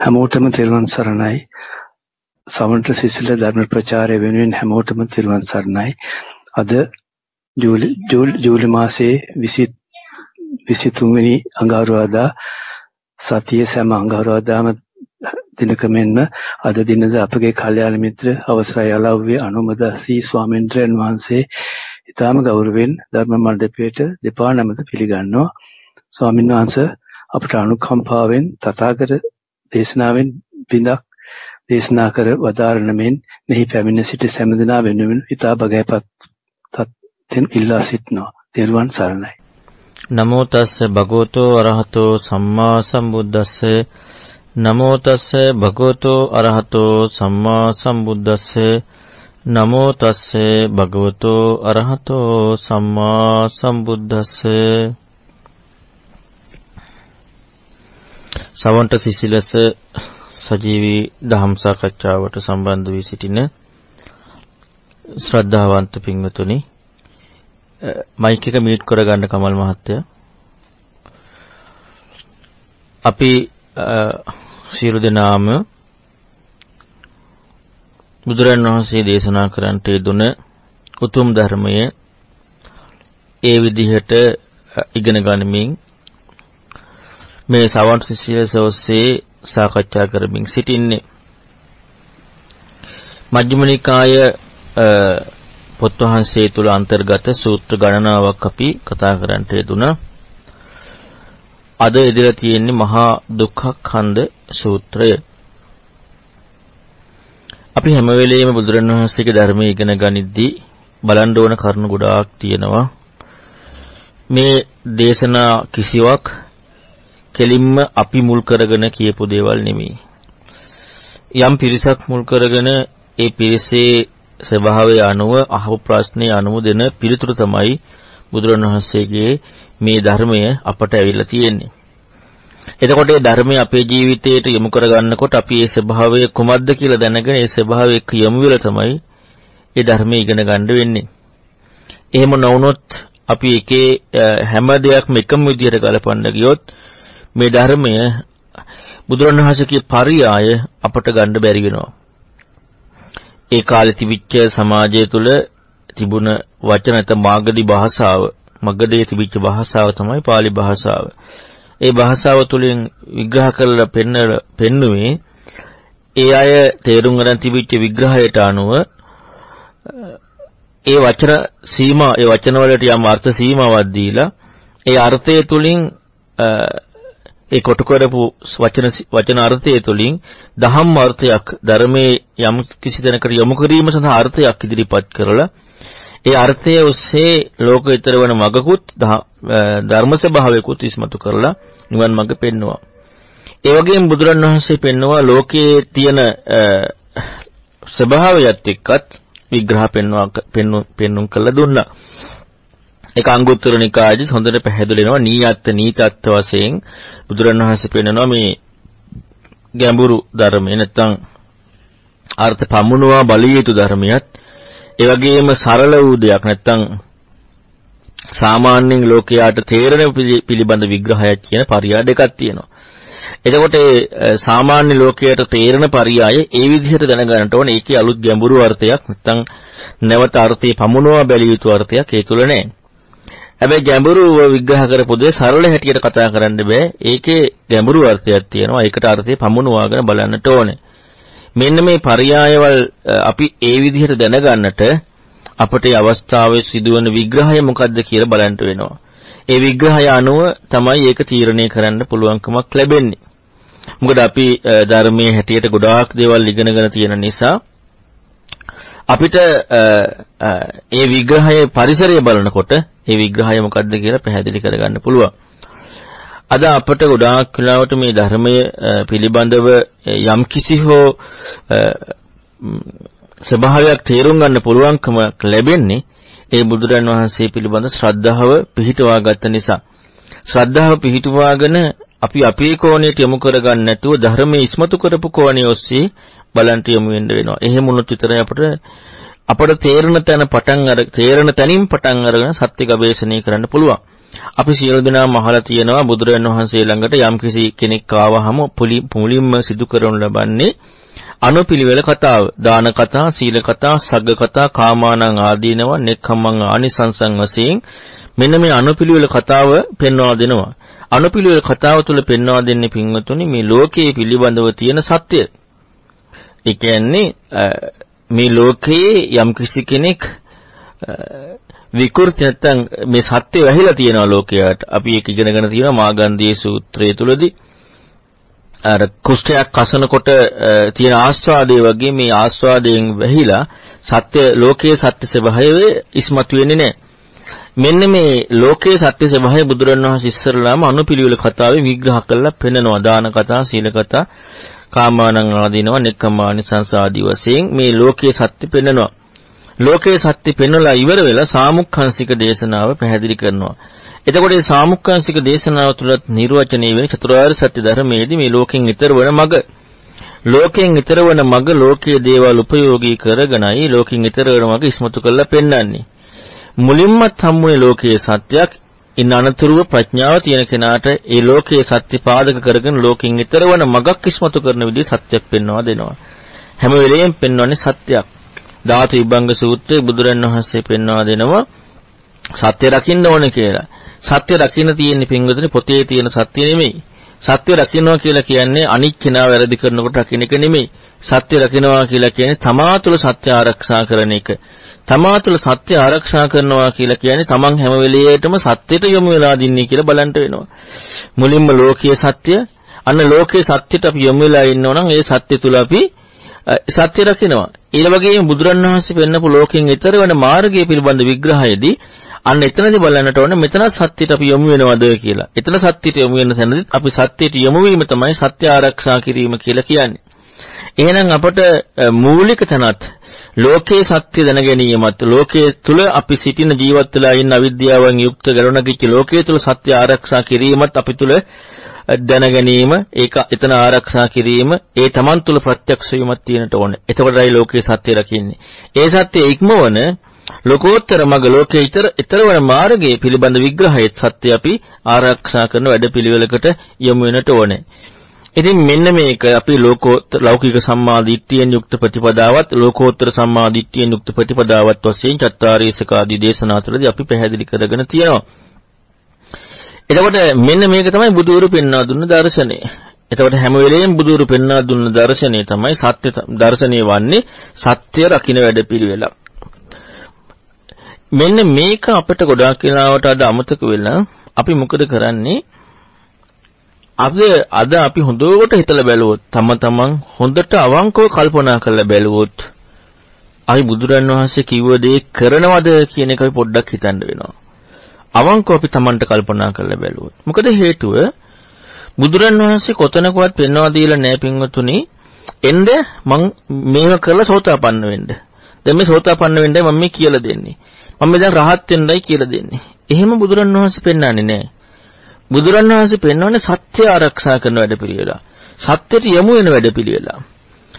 හැමෝටම තෙරුවන් සරණයි. සමන්ත සිසිල ධර්ම ප්‍රචාරය වෙනුවෙන් හැමෝටම තෙරුවන් සරණයි. අද ජූලි ජූලි මාසයේ 23 වෙනි අඟහරුවාදා සතියේ සෑම අඟහරුවාදාම දිනක මෙන්ම අද දිනද අපගේ කල්යාණ මිත්‍ර අවසරයි අලව්වේ අනුමදසී ස්වාමීන්ද්‍රයන් වහන්සේ ඊටාම ගෞරවයෙන් ධර්ම මණ්ඩපයට දෙපා නැමත පිළිගන්නවා. ස්වාමීන් වහන්සේ අපට අනුකම්පාවෙන් තථාගත දේශනාවෙන් බිඳක් දේශනා කර වදාරන මෙන් මෙහි පැමිණ සිටි සෑම වෙනුවෙන් ඉතා බගයපත් තත්ත්වෙන් ඉල්ලා සිටිනවා. තෙරුවන් සරණයි. නමෝ තස්ස භගවතෝ අරහතෝ සම්මා සම්බුද්දස්ස නමෝ තස්ස භගවතෝ අරහතෝ සම්මා සම්බුද්දස්ස නමෝ තස්ස භගවතෝ අරහතෝ සම්මා සම්බුද්දස්ස සවන්ට සිසිලස සජීවී දහම් සාකච්ඡාවට සම්බන්ධ වී සිටින ශ්‍රද්ධාවන්ත පින්වතුනි මයික් එක මියුට් කරගන්න කමල් මහත්තයා. අපි සියලු දෙනාම බුදුරන් වහන්සේ දේශනා කරන්නට යෙදුන උතුම් ධර්මය ඒ විදිහට ඉගෙන ගනිමින් මේ සවන් සිසිලස ඔස්සේ සාකච්ඡා කරමින් සිටින්නේ. මජ්ක්‍ධිම නිකාය පොත් වහන්සේ තුල අන්තර්ගත සූත්‍ර ගණනාවක් අපි කතා කරන්නට යෙදුණා. අද ඉදිරිය තියෙන්නේ මහා දුක්ඛඛන්ද සූත්‍රය. අපි හැම වෙලෙම බුදුරණවහන්සේගේ ධර්මයේ ඉගෙන ගනිද්දී බලන්න ඕන කරුණු ගොඩාක් තියෙනවා. මේ දේශනා කිසිවක් කෙලින්ම අපි මුල් කරගෙන කියපු දේවල් නෙමෙයි. යම් පිරිසක් මුල් කරගෙන ඒ පිරිසේ ස්වභාවය අනුව අහපු ප්‍රශ්නේ අනුව දෙන පිළිතුරු තමයි බුදුරණවහන්සේගේ මේ ධර්මය අපට ඇවිල්ලා තියෙන්නේ. එතකොට මේ ධර්මය අපේ ජීවිතයට යොමු කරගන්නකොට අපි ඒ ස්වභාවය කුමක්ද කියලා දැනගෙන ඒ ස්වභාවය යොමු වෙලා තමයි ඒ ධර්මය ඉගෙන ගන්න වෙන්නේ. එහෙම නොවුනොත් අපි එකේ හැම දෙයක්ම එකම විදිහට ගලපන්න ගියොත් මේ ධර්මය බුදුරණවහන්සේගේ පරියාය අපට ගන්න බැරි වෙනවා. ඒ කාලේ තිබිච්ච සමාජය තුළ තිබුණ වචන නැත්නම් මාගදී භාෂාව, මගදී තිබිච්ච භාෂාව තමයි pāli භාෂාව. ඒ භාෂාව තුළින් විග්‍රහ කරලා පෙන්න පෙන්නුවේ ඒ අය තේරුම් ගන්න තිබිච්ච විග්‍රහයට අනුව ඒ වචන සීමා ඒ වචන වලට යම් අර්ථ සීමාවක් දීලා ඒ අර්ථය තුලින් ඒ කොටු කරපු වචන වචන අර්ථය තුළින් දහම් අර්ථයක් ධර්මයේ යම් කිසි තැනකට යොමු කිරීම සඳහා අර්ථයක් ඉදිරිපත් කරලා ඒ අර්ථය ඔස්සේ ලෝක ඊතර වන මගකුත් ධර්ම ස්වභාවයකුත් ඉස්මතු කරලා නිවන් මඟ පෙන්වුවා. ඒ වගේම බුදුරණවහන්සේ පෙන්වුවා ලෝකයේ තියෙන ස්වභාවයත් එක්කත් විග්‍රහ පෙන්වුවා පෙන්වුම් කළා දුන්නා. ඒක අංගුත්තර නිකායේදී හොඳට පැහැදිලි වෙනවා නීයත්ත නීතත්ව වශයෙන් බුදුරණවහන්සේ පෙන්නනවා මේ ගැඹුරු ධර්මය නැත්නම් අර්ථ පමුණුවා බලිය යුතු ධර්මියත් ඒ වගේම සරල වූ දෙයක් නැත්නම් සාමාන්‍යයෙන් ලෝකයාට තේරෙන පිළිබඳ විග්‍රහයක් කියන පරියාය දෙකක් තියෙනවා. එතකොට ඒ සාමාන්‍ය ලෝකයට තේරෙන පරියාය ඒ විදිහට දැනගන්නට ඕනේ. ඒකේ අලුත් ගැඹුරු අර්ථයක් නැත්නම් නැවත අර්ථය පමුණුවා බැලිය යුතු අර්ථයක් ඒ තුල නැහැ. හැබැයි ගැඹුරුව විග්‍රහ කරපු දේ සරල හැටියට කතා කරන්න බෑ. ඒකේ ගැඹුරු අර්ථයක් තියෙනවා. ඒකට අර්ථය පමුණුවාගෙන බලන්නට ඕනේ. මෙන්න මේ පරයායවල් අපි ඒ විදිහට දැනගන්නට අපට මේ අවස්ථාවේ සිදුවන විග්‍රහය මොකක්ද කියලා බලන්න වෙනවා. ඒ විග්‍රහය අනුව තමයි ඒක තීරණය කරන්න පුළුවන්කමක් ලැබෙන්නේ. මොකද අපි ධර්මයේ හැටියට ගොඩාක් දේවල් ඉගෙනගෙන තියෙන නිසා අපිට ඒ විග්‍රහයේ පරිසරය බලනකොට ඒ විග්‍රහය මොකක්ද කියලා පැහැදිලි කරගන්න පුළුවන්. අද අපට ගොඩාක් වෙලාවට මේ ධර්මය පිළිබඳව යම් කිසි හෝ ස්වභාවයක් තේරුම් ගන්න පුළුවන්කම ලැබෙන්නේ ඒ බුදුරන් වහන්සේ පිළිබඳ ශ්‍රද්ධාව පිහිටවා ගත්ත නිසා. ශ්‍රද්ධාව පිහිටුවාගෙන අපි අපේ කෝණයට යොමු කරගන්න නැතුව ධර්මයේ ඉස්මතු කරපු කෝණිය ඔස්සේ බලන්ට යොමු වෙන්න වෙනවා. එහෙම වුණොත් විතරයි අපිට අපට තේරෙන තැන පටන් අර තේරෙන තැනින් පටන් අරගෙන සත්‍ය ගවේෂණය කරන්න පුළුවන්. අපි සියලු දෙනාම අහලා තියෙනවා බුදුරජාණන් වහන්සේ ළඟට යම්කිසි කෙනෙක් ආවහම මුලින්ම සිදු කරනු ලබන්නේ අනුපිළිවෙල කතාව. දාන කතා, සීල කතා, සග්ග කතා, කාමානං ආදීනව, නෙක්ඛම්මං ආනිසංසං වශයෙන් මෙන්න මේ අනුපිළිවෙල කතාව පෙන්වා දෙනවා. අනුපිළිවෙල කතාව තුළ පෙන්වා දෙන්නේ පින්වතුනි මේ ලෝකයේ පිළිබඳව තියෙන සත්‍ය. ඒ කියන්නේ මේ ලෝකයේ යම් කිසි කෙනෙක් විකෘති නැත්තම් මේ සත්‍ය වැහිලා තියෙනවා ලෝකයට. අපි ඒක ඉගෙනගෙන තියෙනවා මාගන්ධී සූත්‍රය තුලදී. අර කුෂ්ඨයක් කසනකොට තියෙන ආස්වාදයේ වගේ මේ ආස්වාදයෙන් වැහිලා සත්‍ය ලෝකයේ සත්‍ය ස්වභාවය ඉස්මතු වෙන්නේ නැහැ. මෙන්න මේ ලෝකයේ සත්‍ය ස්වභාවය බුදුරණවහන්සේ ඉස්සරලාම අනුපිළිවෙල කතාවේ විග්‍රහ කරලා පෙන්නනවා. දාන කතා, සීල කතා, කාමානං ආදීනවා, නෙක්ඛම්මානි සංසාදී වශයෙන් මේ ලෝකයේ සත්‍ය පෙන්නනවා. ලෝකයේ සත්‍ය පෙන්වලා ඉවර වෙලා සාමුක්ඛංශික දේශනාව පැහැදිලි කරනවා. එතකොට මේ සාමුක්ඛංශික දේශනාව තුළත් නිර්වචනය වෙන චතුරාර්ය සත්‍ය ධර්මයේදී මේ ලෝකෙන් ඈතර වන මග ලෝකෙන් ඈතර වන මග ලෝකීය දේවල් උපයෝගී කරගෙනයි ලෝකෙන් ඈතර වන මග ඉස්මතු කරලා පෙන්වන්නේ. මුලින්මත් හම්ුනේ ලෝකයේ සත්‍යයක් ඉන් අනතුරුව ප්‍රඥාව තියෙන කෙනාට ඒ ලෝකයේ සත්‍ය පාදක කරගෙන ලෝකෙන් ඈතර වන මගක් ඉස්මතු කරන විදිහ සත්‍යයක් පෙන්වවා දෙනවා. හැම වෙලෙම පෙන්වන්නේ සත්‍යයක්. ධාතු විභංග සූත්‍රයේ බුදුරන් වහන්සේ පෙන්වා දෙනවා සත්‍ය රකින්න ඕනේ කියලා. සත්‍ය රකින්න තියෙන්නේ පින්වතුනි පොතේ තියෙන සත්‍ය නෙමෙයි. සත්‍ය රකින්නවා කියලා කියන්නේ අනික් කෙනා වැරදි කරනකොට රකින්න එක නෙමෙයි. සත්‍ය රකින්නවා කියලා කියන්නේ තමා තුළ සත්‍ය ආරක්ෂා කරන එක. තමා තුළ සත්‍ය ආරක්ෂා කරනවා කියලා කියන්නේ තමන් හැම වෙලෙයටම සත්‍යයට යොමු වෙලා දින්නේ කියලා බලන්න වෙනවා. මුලින්ම ලෝකීය සත්‍ය අන්න ලෝකයේ සත්‍යයට අපි යොමු වෙලා ඉන්නවනම් ඒ සත්‍ය තුළ අපි සත්‍ය රකින්නවා. ඊළ වගේම බුදුරණවහන්සේ පෙන්නපු ලෝකෙන් ඈතර වෙන මාර්ගය පිළිබඳ විග්‍රහයේදී අන්න එතනදී බලන්නට ඕනේ මෙතන සත්‍යයට අපි යොමු වෙනවද කියලා. එතන සත්‍යයට යොමු වෙන තැනදී අපි සත්‍යයට යොමු වීම තමයි සත්‍ය ආරක්ෂා කිරීම කියලා කියන්නේ. එහෙනම් අපට මූලික තැනත් ලෝකයේ සත්‍ය දැන ගැනීමත් ලෝකයේ තුල අපි සිටින ජීවත් වෙලා ඉන්න අවිද්‍යාවෙන් යුක්ත ගලණකිච්ච ලෝකයේ තුල සත්‍ය ආරක්ෂා කිරීමත් අපි තුල දැන ගැනීම ඒක එතන ආරක්ෂා කිරීම ඒ Taman තුල ප්‍රත්‍යක්ෂ වීමක් තියෙනට ඕනේ. එතකොටයි ලෝකයේ සත්‍ය රකින්නේ. ඒ සත්‍ය ඉක්මවන ලෝකෝත්තර මග ලෝකයේ ඊතර ඊතරවන මාර්ගයේ පිළිබඳ විග්‍රහයත් සත්‍ය අපි ආරක්ෂා කරන වැඩපිළිවෙලකට යොමු වෙනට ඕනේ. ඉතින් මෙන්න මේක අපි ලෝකෝත්තර ලෞකික සම්මාදිට්ඨියෙන් යුක්ත ප්‍රතිපදාවත් ලෝකෝත්තර සම්මාදිට්ඨියෙන් යුක්ත ප්‍රතිපදාවත් වශයෙන් චත්තාරීසක ආදී දේශනා තුළදී අපි පැහැදිලි කරගෙන තියෙනවා. එතකොට මෙන්න මේක තමයි බුදුරු පෙන්වා දුන්න දර්ශනය. එතකොට හැම වෙලෙම බුදුරු පෙන්වා දුන්න දර්ශනය තමයි සත්‍ය දර්ශනය වන්නේ සත්‍ය රකින්න වැඩපිළිවෙලක්. මෙන්න මේක අපිට ගොඩාක් වෙලාවට අද අමතක වෙලා අපි මොකද කරන්නේ? අද අද අපි හොඳට හිතලා බැලුවොත් තම තමන් හොඳට අවංකව කල්පනා කරලා බැලුවොත් අපි බුදුරන් වහන්සේ කිව්ව දේ කරනවද කියන එක අපි පොඩ්ඩක් හිතන්න වෙනවා. අවංකව අපි Tamanට කල්පනා කරලා බැලුවොත්. මොකද හේතුව බුදුරන් වහන්සේ කොතනකවත් පෙන්වා දීලා නැහැ පින්වතුනි. එන්න මං මේව කරලා සෝතාපන්න වෙන්න. දැන් මේ සෝතාපන්න වෙන්නයි මම මේ කියලා දෙන්නේ. මම දැන් රහත් වෙන්නයි කියලා දෙන්නේ. එහෙම බුදුරන් වහන්සේ පෙන්වන්නේ නැහැ. බුදුරන් වහන්සේ පෙන්වන්නේ සත්‍ය ආරක්ෂා කරන වැඩපිළිවෙල. සත්‍යයට යොමු වෙන වැඩපිළිවෙල.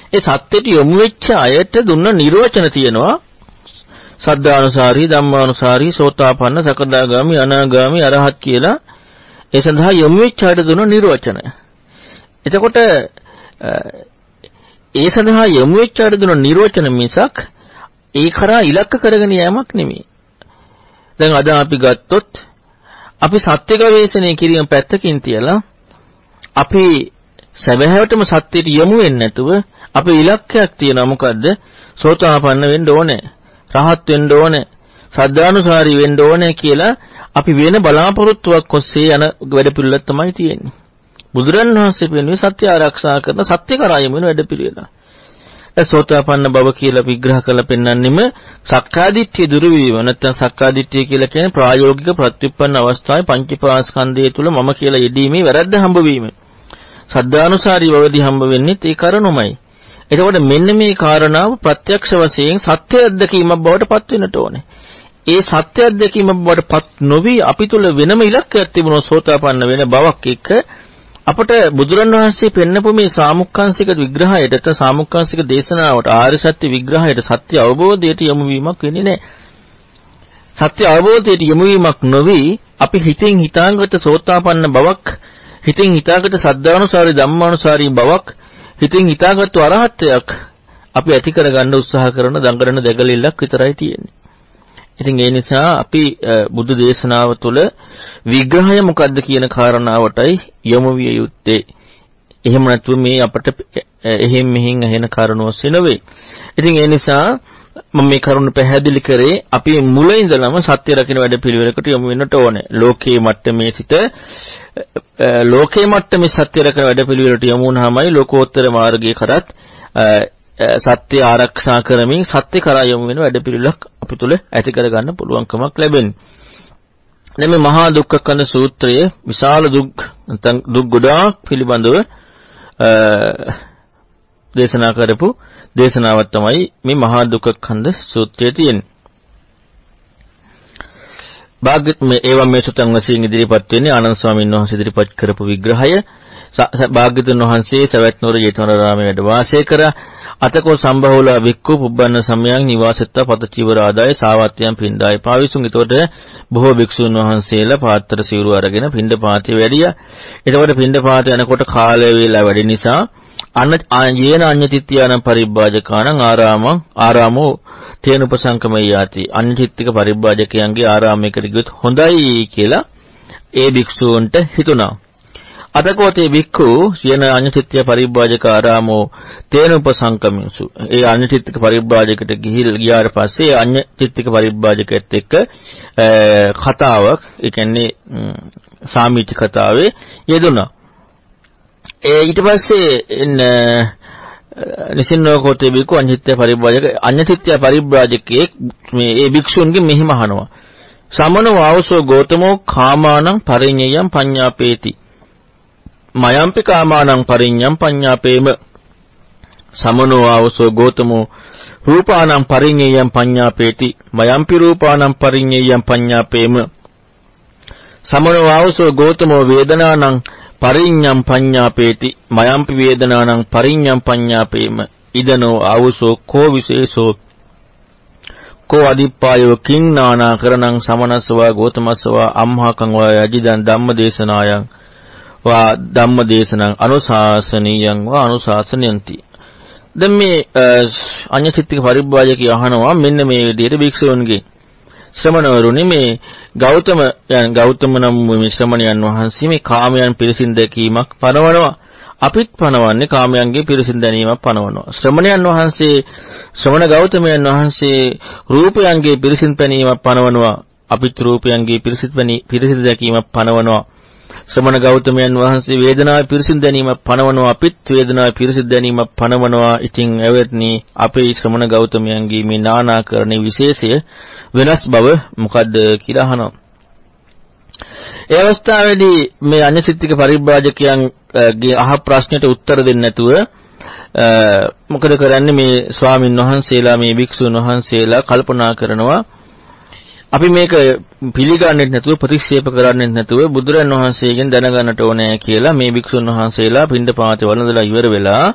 ඒ සත්‍යයට යොමු වෙච්ච අයට දුන්න නිර්වචන තියෙනවා සද්ධානුසාරී ධම්මානුසාරී සෝතාපන්න සකදාගාමි අනාගාමි අරහත් කියලා ඒ සඳහා යොමු වෙච්ච අයට දුන නිර්වචනය. එතකොට ඒ සඳහා යොමු වෙච්ච අයට දුන නිර්වචන මිසක් ඒ කරා ඉලක්ක කරගෙන යෑමක් නෙමෙයි. දැන් අද අපි ගත්තොත් අපි සත්‍ය ගවේෂණය කිරීම පැත්තකින් තියලා අපි සැබෑවටම සත්‍යයට යොමු වෙන්නේ නැතුව අපේ ඉලක්කයක් තියෙනවා මොකද්ද? සෝතාපන්න වෙන්න ඕනේ. රහත් වෙන්න ඕනේ, සද්ධානුසාරී වෙන්න ඕනේ කියලා අපි වෙන බලාපොරොත්තුවක් ඔස්සේ යන වැඩපිළිවෙලක් තමයි තියෙන්නේ. බුදුරන් වහන්සේ පෙන්වන්නේ සත්‍ය ආරක්ෂා කරන සත්‍ය කරා යමු වෙන වැඩපිළිවෙල. ඒ සෝතාපන්න බව කියලා විග්‍රහ කරලා පෙන්වන්නෙම සක්කාදිට්ඨිය දුරු වීම නැත්නම් සක්කාදිට්ඨිය කියලා කියන්නේ ප්‍රායෝගික ප්‍රතිඋප්පන්න අවස්ථාවේ පංචපාස්කන්ධය තුල මම කියලා යෙදීමේ වැරද්ද හම්බ වීම. සද්ධානුසාරී බවදී හම්බ වෙන්නේ ඒ කරුණමයි. එතකොට මෙන්න මේ කාරණාව ප්‍රත්‍යක්ෂ වශයෙන් සත්‍ය අත්දැකීමක් බවට පත් වෙන්නට ඕනේ. ඒ සත්‍ය අත්දැකීමක් බවට පත් නොවි අපි තුල වෙනම ඉලක්කයක් තිබුණොත් සෝතාපන්න වෙන බවක් එක්ක අපට බුදුරණවහන්සේ පෙන්නපු මේ සාමුක්කාංශික විග්‍රහයට ත සාමුක්කාංශික දේශනාවට ආර්ය සත්‍ය විග්‍රහයට සත්‍ය අවබෝධයට යොමු වීමක් වෙන්නේ නැහැ. සත්‍ය අවබෝධයට යොමු වීමක් නොවි අපි හිතින් හිතාගත සෝතාපන්න බවක් හිතින් හිතාගත සද්ධානුසාරී ධම්මානුසාරී බවක් හිතින් හිතාගත් අරහත්ත්වයක් අපි ඇති කරගන්න උත්සාහ කරන දඟලන දෙගලිල්ලක් විතරයි තියෙන්නේ. ඉතින් ඒ නිසා අපි බුදු දේශනාව තුළ විග්‍රහය මොකද්ද කියන කාරණාවටයි යොමු විය යුත්තේ. එහෙම නැත්නම් මේ අපට එහෙම් මෙහින් ඇහෙන කරුණ ඔස්සේ නෙවෙයි. ඉතින් ඒ නිසා මම මේ කරුණ පැහැදිලි කරේ අපි මුල ඉඳලම සත්‍ය රකින්න වැඩපිළිවෙලකට යොමු වෙන්නට ඕනේ. ලෝකයේ මට්ටමේ සිට ලෝකයේ මට්ටමේ සත්‍ය රකින්න වැඩපිළිවෙලට යොමු වුණාමයි ලෝකෝත්තර මාර්ගයේ කරත් සත්‍ය ආරක්ෂා කරමින් සත්‍ය කරා යොමු වෙන වැඩපිළිවෙලක් අපි තුල ඇති කරගන්න පුළුවන්කමක් ලැබෙන්නේ. දැන් මේ මහා දුක්ඛකන්ද සූත්‍රයේ විශාල දුක් නැත්නම් දුක් ගොඩාක් පිළිබඳව දේශනා කරපු දේශනාවක් තමයි මේ මහා දුක්ඛකන්ද සූත්‍රයේ තියෙන්නේ. භාග්‍යත් මේ ඒවම් මේ සුතං වශයෙන් ඉදිරිපත් වෙන්නේ ආනන්ද ස්වාමීන් වහන්සේ ඉදිරිපත් කරපු විග්‍රහය භාග්‍යතුන් වහන්සේ සවැත් නුවර ජේතවනාරාමයේ වැඩ වාසය කර අතකෝ සම්භවල වික්කු පුබ්බන්න සමයන් නිවාසෙත්තා පතචීවර ආදාය සාවත්‍යයන් පින්ඩාය පාවිසුන් එතකොට බොහෝ භික්ෂුන් වහන්සේලා පාත්‍ර සිවුරු අරගෙන පින්ඩ පාතේ වැඩියා. එතකොට පින්ඩ පාතේ යනකොට කාලය වේලා වැඩි නිසා අන්න යේන අඤ්ඤතිත්‍යාන පරිබ්බාජකානං ආරාමං ආරාමෝ තේන උපසංකමයාති අඤ්ඤතිත්තික පරිබ්බාජකයන්ගේ ආරාමයකට ගියොත් හොඳයි කියලා ඒ භික්ෂූන්ට හිතුණා. අතකෝතේ වික්ඛු සියන අඤ්ඤතිත්‍ය පරිබ්බාජක ආරාමෝ තේන උපසංකමින්සු. ඒ අඤ්ඤතිත්තික පරිබ්බාජකට ගිහිල් ගියාට පස්සේ අඤ්ඤතිත්තික පරිබ්බාජකයත් එක්ක කතාවක්, ඒ කියන්නේ සාමිච්ච කතාවේ යෙදුණා. ඒ ඊට පස්සේ නිසින්නෝ කෝතේ බිකු අඤ්ඤිත්‍ය පරිබ්‍රාජක අඤ්ඤතිත්‍ය පරිබ්‍රාජකයේ මේ ඒ භික්ෂුන්ගේ මෙහිම අහනවා සමනෝ ආවසෝ ගෝතමෝ කාමානං පරිඤ්ඤයම් පඤ්ඤාපේති මයම්පි කාමානං පරිඤ්ඤම් පඤ්ඤාපේම සමනෝ ආවසෝ ගෝතමෝ රූපානං පරිඤ්ඤයම් පඤ්ඤාපේති මයම්පි රූපානං පරිඤ්ඤයම් පඤ්ඤාපේම සමනෝ ආවසෝ ගෝතමෝ වේදනානං පරිඤ්ඤම් පඤ්ඤාපේති මයම්පි වේදනානං පරිඤ්ඤම් පඤ්ඤාපේම ඉදනෝ ආවසෝ කෝ විශේෂෝ කෝ අදිප්පායෝ කිං නානා කරණං සමනස්සවා ගෝතමස්සවා අම්හාකං වා යජිදන් ධම්මදේශනායන් වා ධම්මදේශනං අනුශාසනීයං වා අනුශාසනයන්ති දැන් මේ අඤ්ඤසිත්තික පරිබ්බාජකී අහනවා මෙන්න මේ විදිහට භික්ෂුවන්ගේ ශ්‍රමණවරුනි මේ ගෞතම යන ගෞතම නම් මේ ශ්‍රමණයන් වහන්සේ මේ කාමයන් පිරිසින් දැකීමක් පනවනවා. අපිත් පනවන්නේ කාමයන්ගේ පිරිසින් දැනීමක් පනවනවා. ශ්‍රමණයන් වහන්සේ ශ්‍රමණ ගෞතමයන් වහන්සේ රූපයන්ගේ පිරිසින් පැනීමක් පනවනවා. අපිත් රූපයන්ගේ පිරිසින් දැකීමක් පනවනවා. ශ්‍රමණ ගෞතමයන් වහන්සේ වේදනාවේ පිරිසිදු දැනීමක් පනවනවා අපිත් වේදනාවේ පිරිසිදු දැනීමක් පනවනවා. ඉතින් එවත්නි අපේ ශ්‍රමණ ගෞතමයන්ගේ මේ නානාකරණේ විශේෂය වෙනස් බව මොකද්ද කියලා අහනවා. ඒ අවස්ථාවේදී මේ අඤ්ඤසිද්ධික පරිබ්‍රාජකයන්ගේ අහ ප්‍රශ්නෙට උත්තර දෙන්නේ නැතුව මොකද කරන්නේ? මේ ස්වාමින් වහන්සේලා මේ භික්ෂුන් වහන්සේලා කල්පනා කරනවා අපි මේක පිළිගන්නේ නැතුව ප්‍රතික්ෂේප කරන්නේ නැතුව බුදුරන් වහන්සේගෙන් දැනගන්නට ඕනේ කියලා මේ භික්ෂුන් වහන්සේලා පින්ඩපාතේ වළඳලා ඉවර වෙලා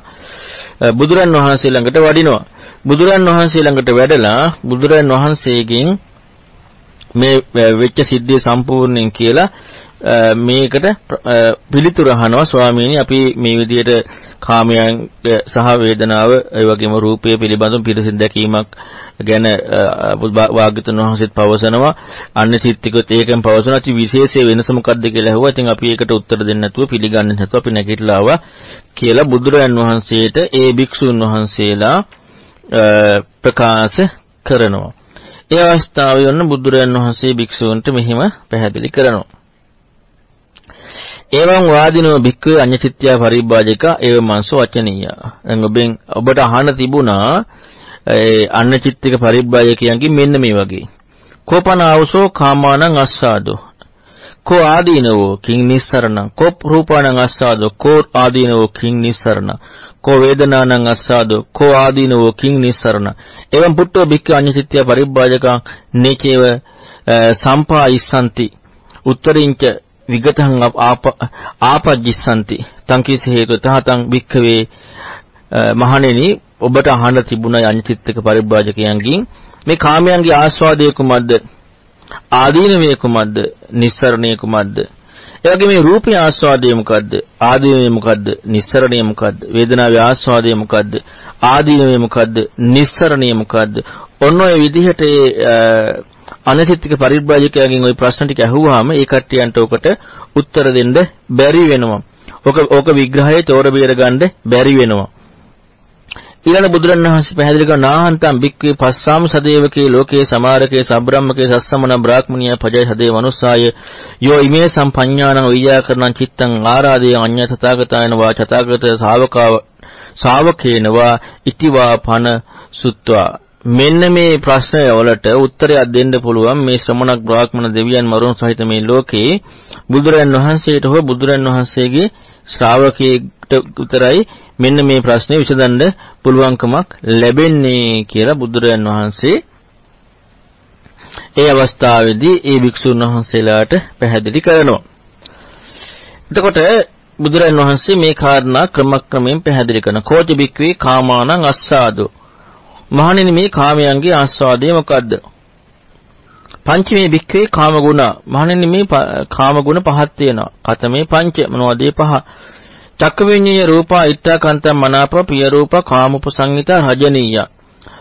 බුදුරන් වහන්සේ ළඟට වඩිනවා. බුදුරන් වහන්සේ ළඟට වැඩලා බුදුරන් වහන්සේගෙන් මේ වෙච්ච සිද්ධිය සම්පූර්ණයෙන් කියලා මේකට පිළිතුරු අහනවා ස්වාමීනි. අපි මේ විදිහට කාමයන් සහ වේදනාව ඒ වගේම රූපය පිළිබඳව පිළිසින් දැකීමක් ගැන වාග්යතුන් වහන්සේත් පවසනවා. අන්න චිත්තිකත් ඒකෙන් පවසනවා. ඉතින් විශේෂ වෙනස මොකක්ද කියලා ඇහුවා. ඉතින් අපි ඒකට උත්තර දෙන්න නැතුව පිළිගන්නේ නැතුව අපි නැගිටලා ආවා කියලා බුදුරයන් වහන්සේට ඒ භික්ෂුන් වහන්සේලා ප්‍රකාශ කරනවා. ඒ අවස්ථාවේ වන්න බුදුරයන් වහන්සේ භික්ෂූන්ට මෙහිම පැහැදිලි කරනවා එවං වාදිනෝ භික්ඛවේ අඤ්ඤචිත්ත්‍ය පරිබ්බාජක ඒව මංසෝ වචනීය. දැන් ඔබෙන් ඔබට අහන්න තිබුණා ඒ අඤ්ඤචිත්තික පරිබ්බාජකයන්ගේ මෙන්න මේ වගේ. කෝපන ආවසෝ කාමානං අස්සාදෝ. කෝ ආදීනවෝ කිං නිස්සරණ. කෝ රූපානං අස්සාදෝ. කෝ ආදීනවෝ කිං නිස්සරණ. කෝ වේදනානං අස්සාදෝ. කෝ ආදීනවෝ කිං නිස්සරණ. එවං පුට්ටෝ භික්ඛවේ අඤ්ඤචිත්ත්‍ය පරිබ්බාජකං නේචේව සම්පා ඉස්සන්ති. උත්තරින්ච විගතං ආපජ්ජිස්සanti තං කිස හේතු තහතං වික්ඛවේ මහණෙනි ඔබට අහන්න තිබුණ යඤ්චිත්තක පරිබ්‍රාජකයන්ගෙන් මේ කාමයන්ගේ ආස්වාදය කුමක්ද ආදීනමය කුමක්ද? නිස්සරණය කුමක්ද? ඒ වගේ මේ රූපේ ආස්වාදය මොකද්ද? ආදීනමය මොකද්ද? නිස්සරණය මොකද්ද? වේදනාවේ ආස්වාදය මොකද්ද? ආදීනමය මොකද්ද? නිස්සරණය මොකද්ද? ඔන්න ඔය විදිහට අනතිත්තික පරිබ්‍රාජකයන්ගෙන් ওই ප්‍රශ්න ටික අහුවාම ඒ කට්ටියන්ට ඔකට උත්තර දෙන්න බැරි වෙනවා. ඔක ඕක විග්‍රහයේ තෝර බේර ගන්න බැරි වෙනවා. ඊළඟ බුදුරණවහන්සේ පැහැදිලි කරන නාහන්තම් බික්කේ පස්සාම සදේවකේ ලෝකේ සමාරකේ සබ්‍රාහ්මකේ සස්සමන බ්‍රාහ්මණිය පජය සදේ මනුස්සාය යෝ ඉමේ සම්පඤ්ඤාණං විජ්ජාකරණං චිත්තං ආරාදේ අඤ්ඤ තථාගතයන වා තථාගත ශාවකාව ශාවකේනවා ඉතිවා පන සුත්වා. මෙන්න මේ ප්‍රශ්නය වලට උත්තරයක් දෙන්න පුළුවන් මේ ශ්‍රමණක් බ්‍රාහ්මණ දෙවියන් මරුන් සහිත මේ ලෝකේ බුදුරන් වහන්සේට හෝ බුදුරන් වහන්සේගේ ශ්‍රාවකයෙක්ට විතරයි මෙන්න මේ ප්‍රශ්නේ විසඳන්න පුළුවන්කමක් ලැබෙන්නේ කියලා බුදුරජාන් වහන්සේ ඒ අවස්ථාවේදී ඒ භික්ෂුන් වහන්සේලාට පැහැදිලි කරනවා. එතකොට බුදුරජාන් වහන්සේ මේ කාරණා ක්‍රමක්‍රමයෙන් පැහැදිලි කරන කෝච බික්වේ කාමානං අස්සාදෝ. මහණෙනි මේ කාමයන්ගේ ආස්වාදය මොකද්ද? පංචමේ බික්වේ කාමගුණ. මහණෙනි මේ කාමගුණ පහක් තියෙනවා. කතමේ පංච මොනවද පහ? චක්ක විඤ්ඤය රූපා ඉත්තාකාන්තං මනාප පිය රූප කාමෝපසංහිත රජනීය.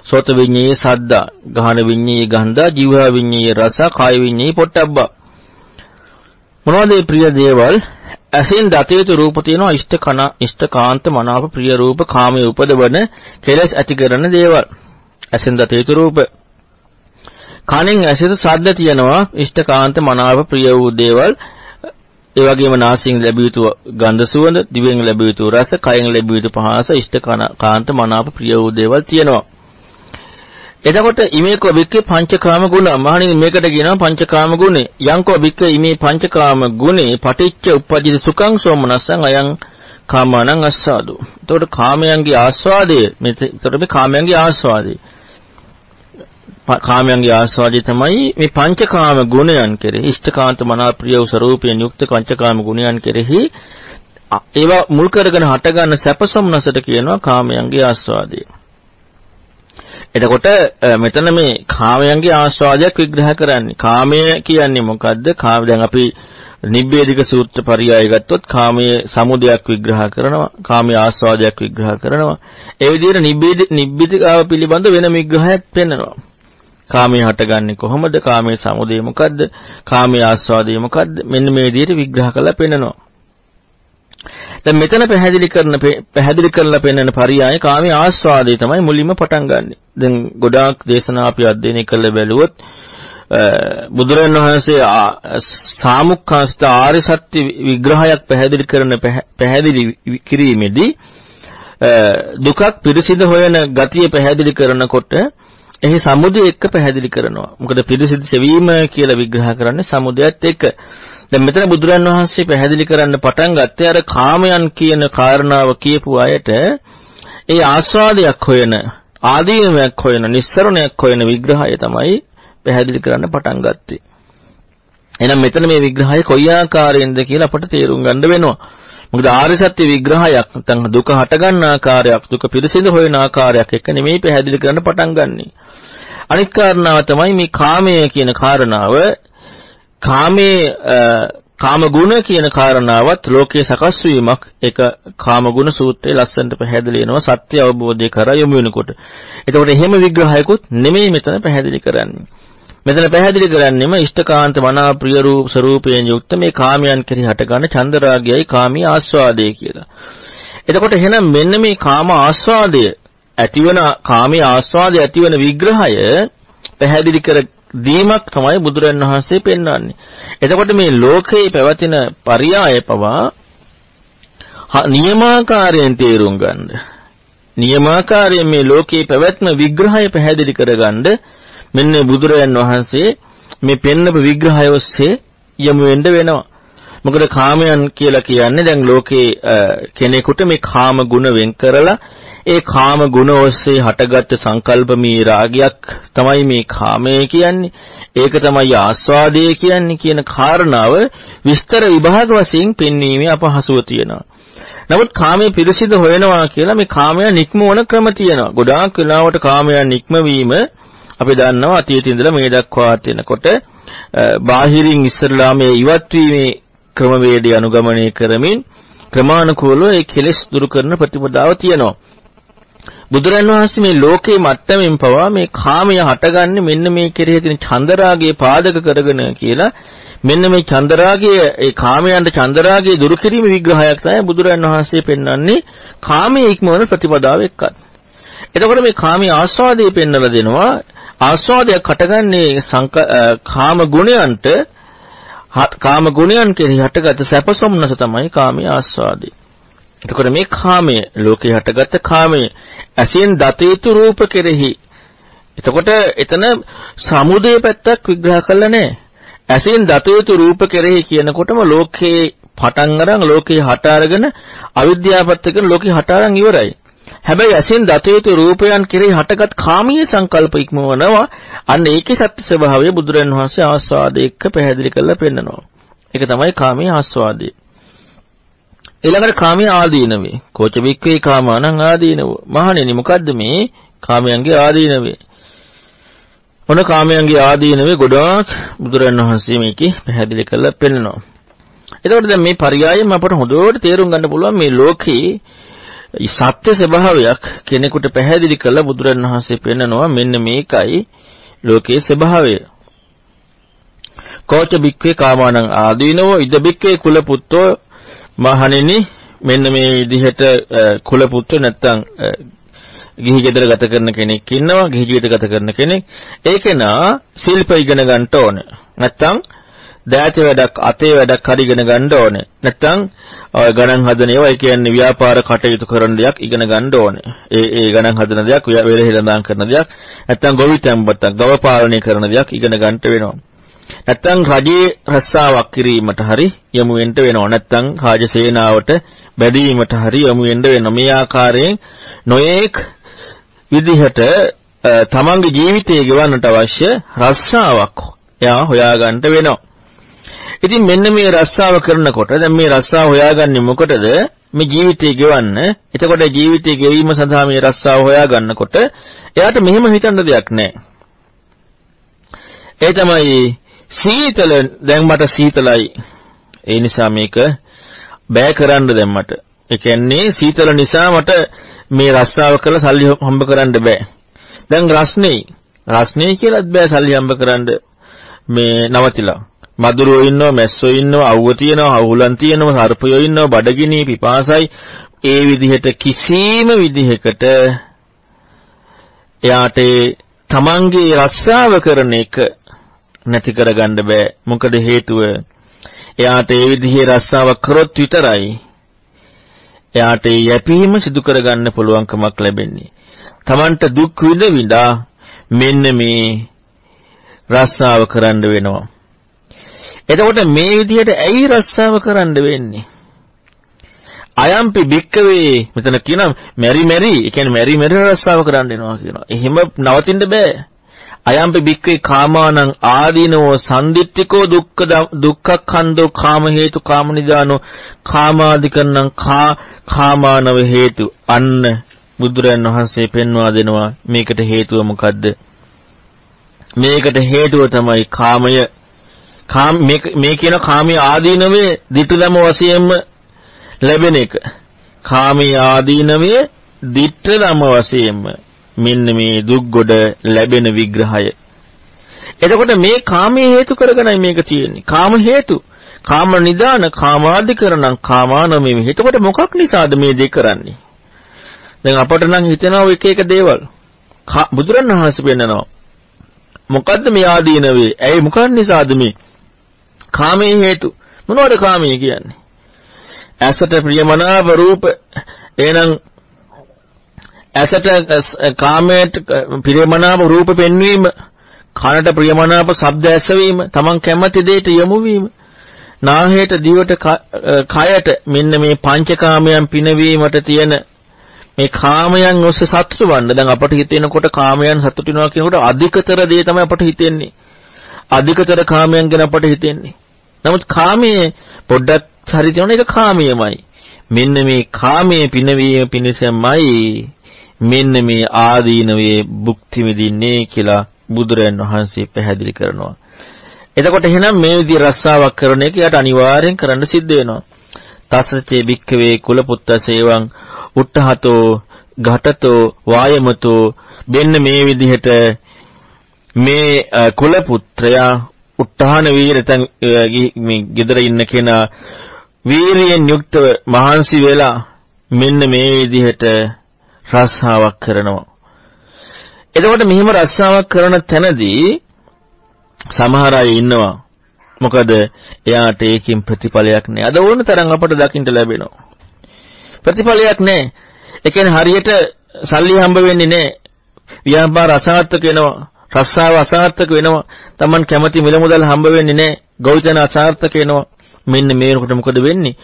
සෝත විඤ්ඤයේ සද්ද ගහන විඤ්ඤයේ ගන්ධ ජීව විඤ්ඤයේ රස කාය විඤ්ඤයේ පොට්ටබ්බ. මොනවද මේ ප්‍රිය දේවල්? ඇසෙන් දතේතු රූප තියෙනවා ඉෂ්ඨ කන ඉෂ්ඨකාන්ත මනාප ප්‍රිය රූප කාමයේ උපදවන කෙලස් ඇති කරන දේවල්. ඇසෙන් දතේතු රූප. කනෙන් ඇසෙතු ශබ්ද තියෙනවා ඉෂ්ඨකාන්ත මනාප ප්‍රිය වූ දේවල්. ඒ වගේම නාසයෙන් ලැබිය යුතු ගන්ධ සුවඳ, දිවෙන් ලැබිය යුතු රස, කයෙන් ලැබිය යුතු පහස, ඉෂ්ඨ කාන්ත මනාප ප්‍රිය වූ දේවල් තියෙනවා. එතකොට ඉමේකෝ බික්කේ පංචකාම ගුණ මහණෙනි මේකට කියනවා පංචකාම ගුණේ යංකෝ බික්කේ ඉමේ පංචකාම ගුණේ පටිච්ච උප්පජිත සුඛං සෝමනස්සං අයං කාමානං අස්සාදු. එතකොට කාමයන්ගේ ආස්වාදය මෙතකොට මේ කාමයන්ගේ ආස්වාදය කාමයන්ගේ ආස්වාදය තමයි මේ පංචකාම ගුණයන් කෙරෙහි ඉෂ්ඨකාන්ත මනාප්‍රිය වූ ස්වરૂපයෙන් යුක්ත පංචකාම ගුණයන් කෙරෙහි ඒවා මුල් කරගෙන හටගන්න සැපසොම්නසට කියනවා කාමයන්ගේ ආස්වාදය. එතකොට මෙතන මේ කාමයන්ගේ ආස්වාදයක් විග්‍රහ කරන්නේ. කාමය කියන්නේ මොකද්ද? කාම දැන් අපි නිබ්බේධික සූත්‍ර පරියාය ගත්තොත් කාමයේ සමුදයක් විග්‍රහ කරනවා. කාමයේ ආස්වාදයක් විග්‍රහ කරනවා. ඒ විදිහට නිබ්බේධි නිබ්බිතිකාව පිළිබඳ වෙන විග්‍රහයක් පෙන්වනවා. කාමයේ හටගන්නේ කොහොමද? කාමයේ සමුදය මොකද්ද? කාමයේ ආස්වාදය මොකද්ද? මෙන්න මේ විදිහට විග්‍රහ කරලා පෙන්නනවා. දැන් මෙතන පැහැදිලි කරන පැහැදිලි කරලා පෙන්වන පරියාය කාමයේ ආස්වාදය තමයි මුලින්ම පටන් ගන්නෙ. දැන් ගොඩාක් දේශනා අපි අධ්‍යයනය කළ බැලුවොත් බුදුරන් වහන්සේ සාමුක්ඛාස්ත ආර්ය සත්‍ය විග්‍රහයක් පැහැදිලි කරන පැහැදිලි කිරීමේදී දුකක් පිරිසිදු හොයන ගතිය පැහැදිලි කරනකොට එහි සමුදය එක්ක පැහැදිලි කරනවා. මොකද පිරිසිදු සෙවීම කියලා විග්‍රහ කරන්නේ සමුදයත් එක්ක. දැන් මෙතන බුදුරන් වහන්සේ පැහැදිලි කරන්න පටන් ගත්තේ අර කාමයන් කියන කාරණාව කියපු අයට ඒ ආස්වාදයක් හොයන ආදීනමයක් හොයන නිස්සරණයක් හොයන විග්‍රහය තමයි පැහැදිලි කරන්න පටන් ගත්තේ. එහෙනම් මෙතන මේ විග්‍රහය කොයි ආකාරයෙන්ද කියලා අපට තේරුම් ගන්න වෙනවා. මොකද ආර්ය සත්‍ය විග්‍රහයක් නැත්නම් දුක හටගන්න ආකාරයක් දුක පිළිසිඳ හොයන ආකාරයක් එක නෙමෙයි පැහැදිලි කරන්න පටන් ගන්නෙ. අනිත් කාරණාව තමයි මේ කාමය කියන කාරණාව කාමයේ කාම ගුණ කියන කාරණාවත් ලෝකයේ සකස් වීමක් ඒක කාම ගුණ සූත්‍රයේ ලස්සනට පැහැදිලි වෙනවා සත්‍ය අවබෝධය කරා යොමු වෙනකොට. එතකොට එහෙම විග්‍රහයකුත් නෙමෙයි මෙතන පැහැදිලි කරන්නේ. මෙතන පැහැදිලි කරන්නේම ඉෂ්ඨකාන්ත මනා ප්‍රිය රූප ස්වરૂපයෙන් යුක්ත මේ කාමයන් කෙරෙහි හටගන්න චන්දරාගයයි කාමී ආස්වාදය කියලා. එතකොට එහෙනම් මෙන්න මේ කාම ආස්වාදය ඇතිවන කාමී ආස්වාදය ඇතිවන විග්‍රහය පැහැදිලි කර දීමක් තමයි බුදුරන් වහන්සේ පෙන්වන්නේ. එතකොට මේ ලෝකේ පැවතින පරියාය පවා නියමාකාරයෙන් තේරුම් ගන්න. නියමාකාරයෙන් මේ ලෝකේ පැවැත්ම විග්‍රහය පැහැදිලි කරගන්න මෙන්න බුදුරයන් වහන්සේ මේ පෙන්නපු විග්‍රහය ඔස්සේ යමු වෙන්න වෙනවා. මොකද කාමයන් කියලා කියන්නේ දැන් ලෝකේ කෙනෙකුට මේ කාම ගුණ වෙන් කරලා ඒ කාම ගුණ ඔස්සේ හටගත්තු සංකල්පමී රාගයක් තමයි මේ කාමය කියන්නේ. ඒක තමයි ආස්වාදය කියන්නේ කියන කාරණාව විස්තර විභාග වශයෙන් පෙන්වීමේ අපහසුව තියෙනවා. නමුත් කාමයේ පිරිසිදු හොයනවා කියලා මේ කාමය නික්මවන ක්‍රම තියෙනවා. ගොඩාක් වෙලාවට කාමයන් නික්මවීම අපි දන්නවා අතීතේ ඉඳලා මේ දක්වා තියෙනකොට බාහිරින් ඉස්සරලා මේ ඉවත් වීමේ ක්‍රමවේදය අනුගමනය කරමින් ක්‍රමානුකූලව ඒ කෙලෙස් දුරු කරන ප්‍රතිපදාව තියෙනවා. බුදුරන් වහන්සේ මේ ලෝකේ මට්ටමින් පවා මේ කාමය හටගන්නේ මෙන්න මේ කෙරෙහි තියෙන චන්දරාගයේ පාදක කරගෙන කියලා මෙන්න මේ චන්දරාගයේ ඒ කාමයන්ට චන්දරාගයේ දුරු කිරීම විග්‍රහයක් තමයි බුදුරන් වහන්සේ පෙන්වන්නේ කාමයේ ඉක්මවන ප්‍රතිපදාව එක්කත්. එතකොට මේ කාමී ආස්වාදයේ පෙන්වලා දෙනවා ආස්වාදයක් හටගන්නේ කාම ගුණයන්ට කාම ගුණයන් කෙරෙහි හටගත් සැපසොම්නස තමයි කාමී ආස්වාදේ. එතකොට මේ කාමය ලෝකේ හටගත් කාමය ඇසෙන් දත යුතු රූප කෙරෙහි එතකොට එතන සමුදේ පැත්තක් විග්‍රහ කරලා නැහැ. ඇසෙන් දත යුතු රූප කෙරෙහි කියනකොටම ලෝකේ පටන් අරන් ලෝකේ හට අරගෙන අවිද්‍යාවපත් කරන ලෝකේ හට අරන් ඉවරයි. හැබැයි ඇසෙන් දත යුතු රූපයන් කෙරෙහි හටගත් කාමීය සංකල්ප ඉක්මවනවා. අන්න ඒකේ සත්‍ය ස්වභාවය බුදුරන් වහන්සේ ආස්වාද එක්ක පැහැදිලි කරලා පෙන්නනවා. ඒක තමයි කාමී ආස්වාදය. ඊළඟට කාමී ආදීනවේ. කෝච වික්කේ කාමානං ආදීනව. මහණෙනි මොකද්ද මේ කාමයන්ගේ ආදීනවේ? මොන කාමයන්ගේ ආදීනවේ ගොඩාක් බුදුරන් වහන්සේ මේකේ පැහැදිලි කරලා පෙන්නනවා. එතකොට දැන් මේ පරයයම අපට හොඳට තේරුම් ගන්න පුළුවන් මේ ලෝකේ සත්‍ය ස්වභාවයක් කෙනෙකුට පැහැදිලි කරලා බුදුරන් වහන්සේ පෙන්නනවා මෙන්න මේකයි ලෝකේ ස්වභාවය. කෝච බික්කේ කාමානං ආදීනවෝ ඉද බික්කේ කුල පුත්තෝ මහණෙනි මෙන්න මේ විදිහට කුල පුත්‍ර නැත්තම් ගිහි ගෙදර ගත කරන කෙනෙක් ඉන්නවා ගිහි ජීවිත ගත කරන කෙනෙක් ඒකේනා ශිල්ප ඉගෙන ගන්න ඕනේ නැත්තම් දෑත වැඩක් අතේ වැඩක් හරි ඉගෙන ගන්න ඕනේ නැත්තම් ගණන් හදන ඒවා ඒ කියන්නේ ව්‍යාපාර කටයුතු කරන දෙයක් ඉගෙන ගන්න ඕනේ ඒ ඒ ගණන් හදන දෙයක් වෙලහෙලඳාම් කරන දෙයක් නැත්තම් ගොවිතැන්පතක් ගව පාලනය කරන දෙයක් ඉගෙන ගන්නට වෙනවා නැත්තම් රජයේ රස්සාවක් කිරීමට හරි යමු වෙන්න වෙනවා. නැත්තම් රාජ සේනාවට බැදීමට හරි යමු වෙන්න වෙනවා. මේ ආකාරයෙන් නොයේක් විදිහට තමන්ගේ ජීවිතය ගෙවන්නට අවශ්‍ය රස්සාවක් එයා හොයාගන්න වෙනවා. ඉතින් මෙන්න මේ රස්සාව කරනකොට දැන් මේ රස්සාව හොයාගන්නේ මොකටද? මේ ජීවිතය ගෙවන්න. එතකොට ජීවිතය ගෙවීම සඳහා මේ රස්සාව හොයාගන්නකොට එයාට මෙහෙම හිතන්න දෙයක් නැහැ. ඒ තමයි සීතල දැන් මට සීතලයි. ඒ නිසා මේක බෑ කරන්න දැන් මට. ඒ කියන්නේ සීතල නිසා මට මේ රස්සාව කරලා සල්ලි හම්බ කරන්න බෑ. දැන් රස්නේ රස්නේ කියලාත් බෑ සල්ලි හම්බ කරන්න මේ නවතිලා. මදුරුවෝ ඉන්නවා, මැස්සෝ ඉන්නවා, අවුව තියෙනවා, අවුලන් තියෙනවා, සර්පයෝ ඉන්නවා, බඩගිනි, පිපාසයි. ඒ විදිහට කිසිම විදිහකට එයාට තමන්ගේ රස්සාව කරන එක නැති කරගන්න බෑ. මොකද හේතුව එයාට ඒ විදිහේ රස්සාවක් කරොත් විතරයි එයාට යැපීම සිදු කරගන්න පුළුවන්කමක් ලැබෙන්නේ. Tamanට දුක් විඳ විඳා මෙන්න මේ රස්සාව කරන්න වෙනවා. එතකොට මේ විදිහට ඇයි රස්සාව කරන්න වෙන්නේ? අයම්පි භික්කවේ මෙතන කියනවා මෙරි මෙරි, ඒ කියන්නේ මෙරි මෙරි රස්සාව කරන්න වෙනවා කියනවා. එහෙම නවතින්න බෑ. අයම්පි බික්කේ කාමානං ආදීනෝ සම්දිත්තිකෝ දුක්ඛ දුක්ඛඛන්தோ කාම හේතු කාම නිදානෝ කාමාදිකරණං කා කාමානව හේතු අන්න බුදුරයන් වහන්සේ පෙන්වා දෙනවා මේකට හේතුව මොකද්ද මේකට හේතුව තමයි කාමය කාම මේ කියන කාමයේ ආදීනවේ ditthලම වශයෙන්ම ලැබෙන එක කාමයේ ආදීනවේ ditthලම වශයෙන්ම මෙන්න මේ දුක් ගොඩ ලැබෙන විග්‍රහය. එතකොට මේ කාමයේ හේතු කරගෙනයි මේක තියෙන්නේ. කාම හේතු. කාම නිදාන, කාමාදිකරණං, කාමානමෙමි. එතකොට මොකක් නිසාද මේ දෙක කරන්නේ? දැන් අපට නම් හිතෙනවා එක එක දේවල්. බුදුරණවහන්සේ පෙන්නනවා. මොකද්ද මේ ආදීනවේ? ඇයි මොකක් නිසාද මේ? කාමයේ හේතු. මොනවද කාමයේ කියන්නේ? ඇසට ප්‍රියමනාප රූප එහෙනම් ඇසට කාමයට ප්‍රියමනාප රූප පෙන්වීම, කනට ප්‍රියමනාප ශබ්ද ඇසවීම, තමන් කැමති දෙයට යොමු වීම, නාහයට දිවට කයට මෙන්න මේ පංචකාමයන් පිනවීමට තියෙන මේ කාමයන් ඔස්සේ සතුටු වන්න. දැන් අපට හිතෙනකොට කාමයන් සතුටු වෙනවා කියනකොට අධිකතර දේ තමයි අපට හිතෙන්නේ. අධිකතර කාමයන් ගැන අපට හිතෙන්නේ. නමුත් කාමයේ පොඩ්ඩක් හරි තියෙන එක කාමයමයි. මෙන්න මේ කාමයේ පිනවීම පිණිසමයි මෙන්න මේ ආදීනවේ භුක්ති විඳින්නේ කියලා බුදුරයන් වහන්සේ පැහැදිලි කරනවා. එතකොට එහෙනම් මේ විදිහ රස්සාවක් කරන එක යට අනිවාර්යෙන් කරන්න සිද්ධ වෙනවා. තස්සචේ භික්කවේ කුලපුත්ත සේවං උට්ටහතෝ ඝටතෝ වායමතෝ මෙන්න මේ විදිහට මේ කුල පුත්‍රයා උත්හාන වීරතන් මේ ගෙදර ඉන්න කෙනා වීරියෙන් යුක්තව මහන්සි වෙලා මෙන්න මේ විදිහට රස්සාවක් කරනවා. එතකොට මෙහිම රස්සාවක් කරන තැනදී සමහර අය ඉන්නවා. මොකද එයාට ඒකෙන් ප්‍රතිඵලයක් නෑ. අද ඕන තරම් අපට දකින්න ලැබෙනවා. ප්‍රතිඵලයක් නෑ. ඒ කියන්නේ හරියට සල්ලි හම්බ වෙන්නේ නෑ. ව්‍යාපාර අසාර්ථක වෙනවා. රස්සාව අසාර්ථක වෙනවා. Taman කැමති මිල මුදල් හම්බ වෙන්නේ නැහැ. ගෞතන අසාර්ථක වෙනවා. මෙන්න මේකට මොකද වෙන්නේ?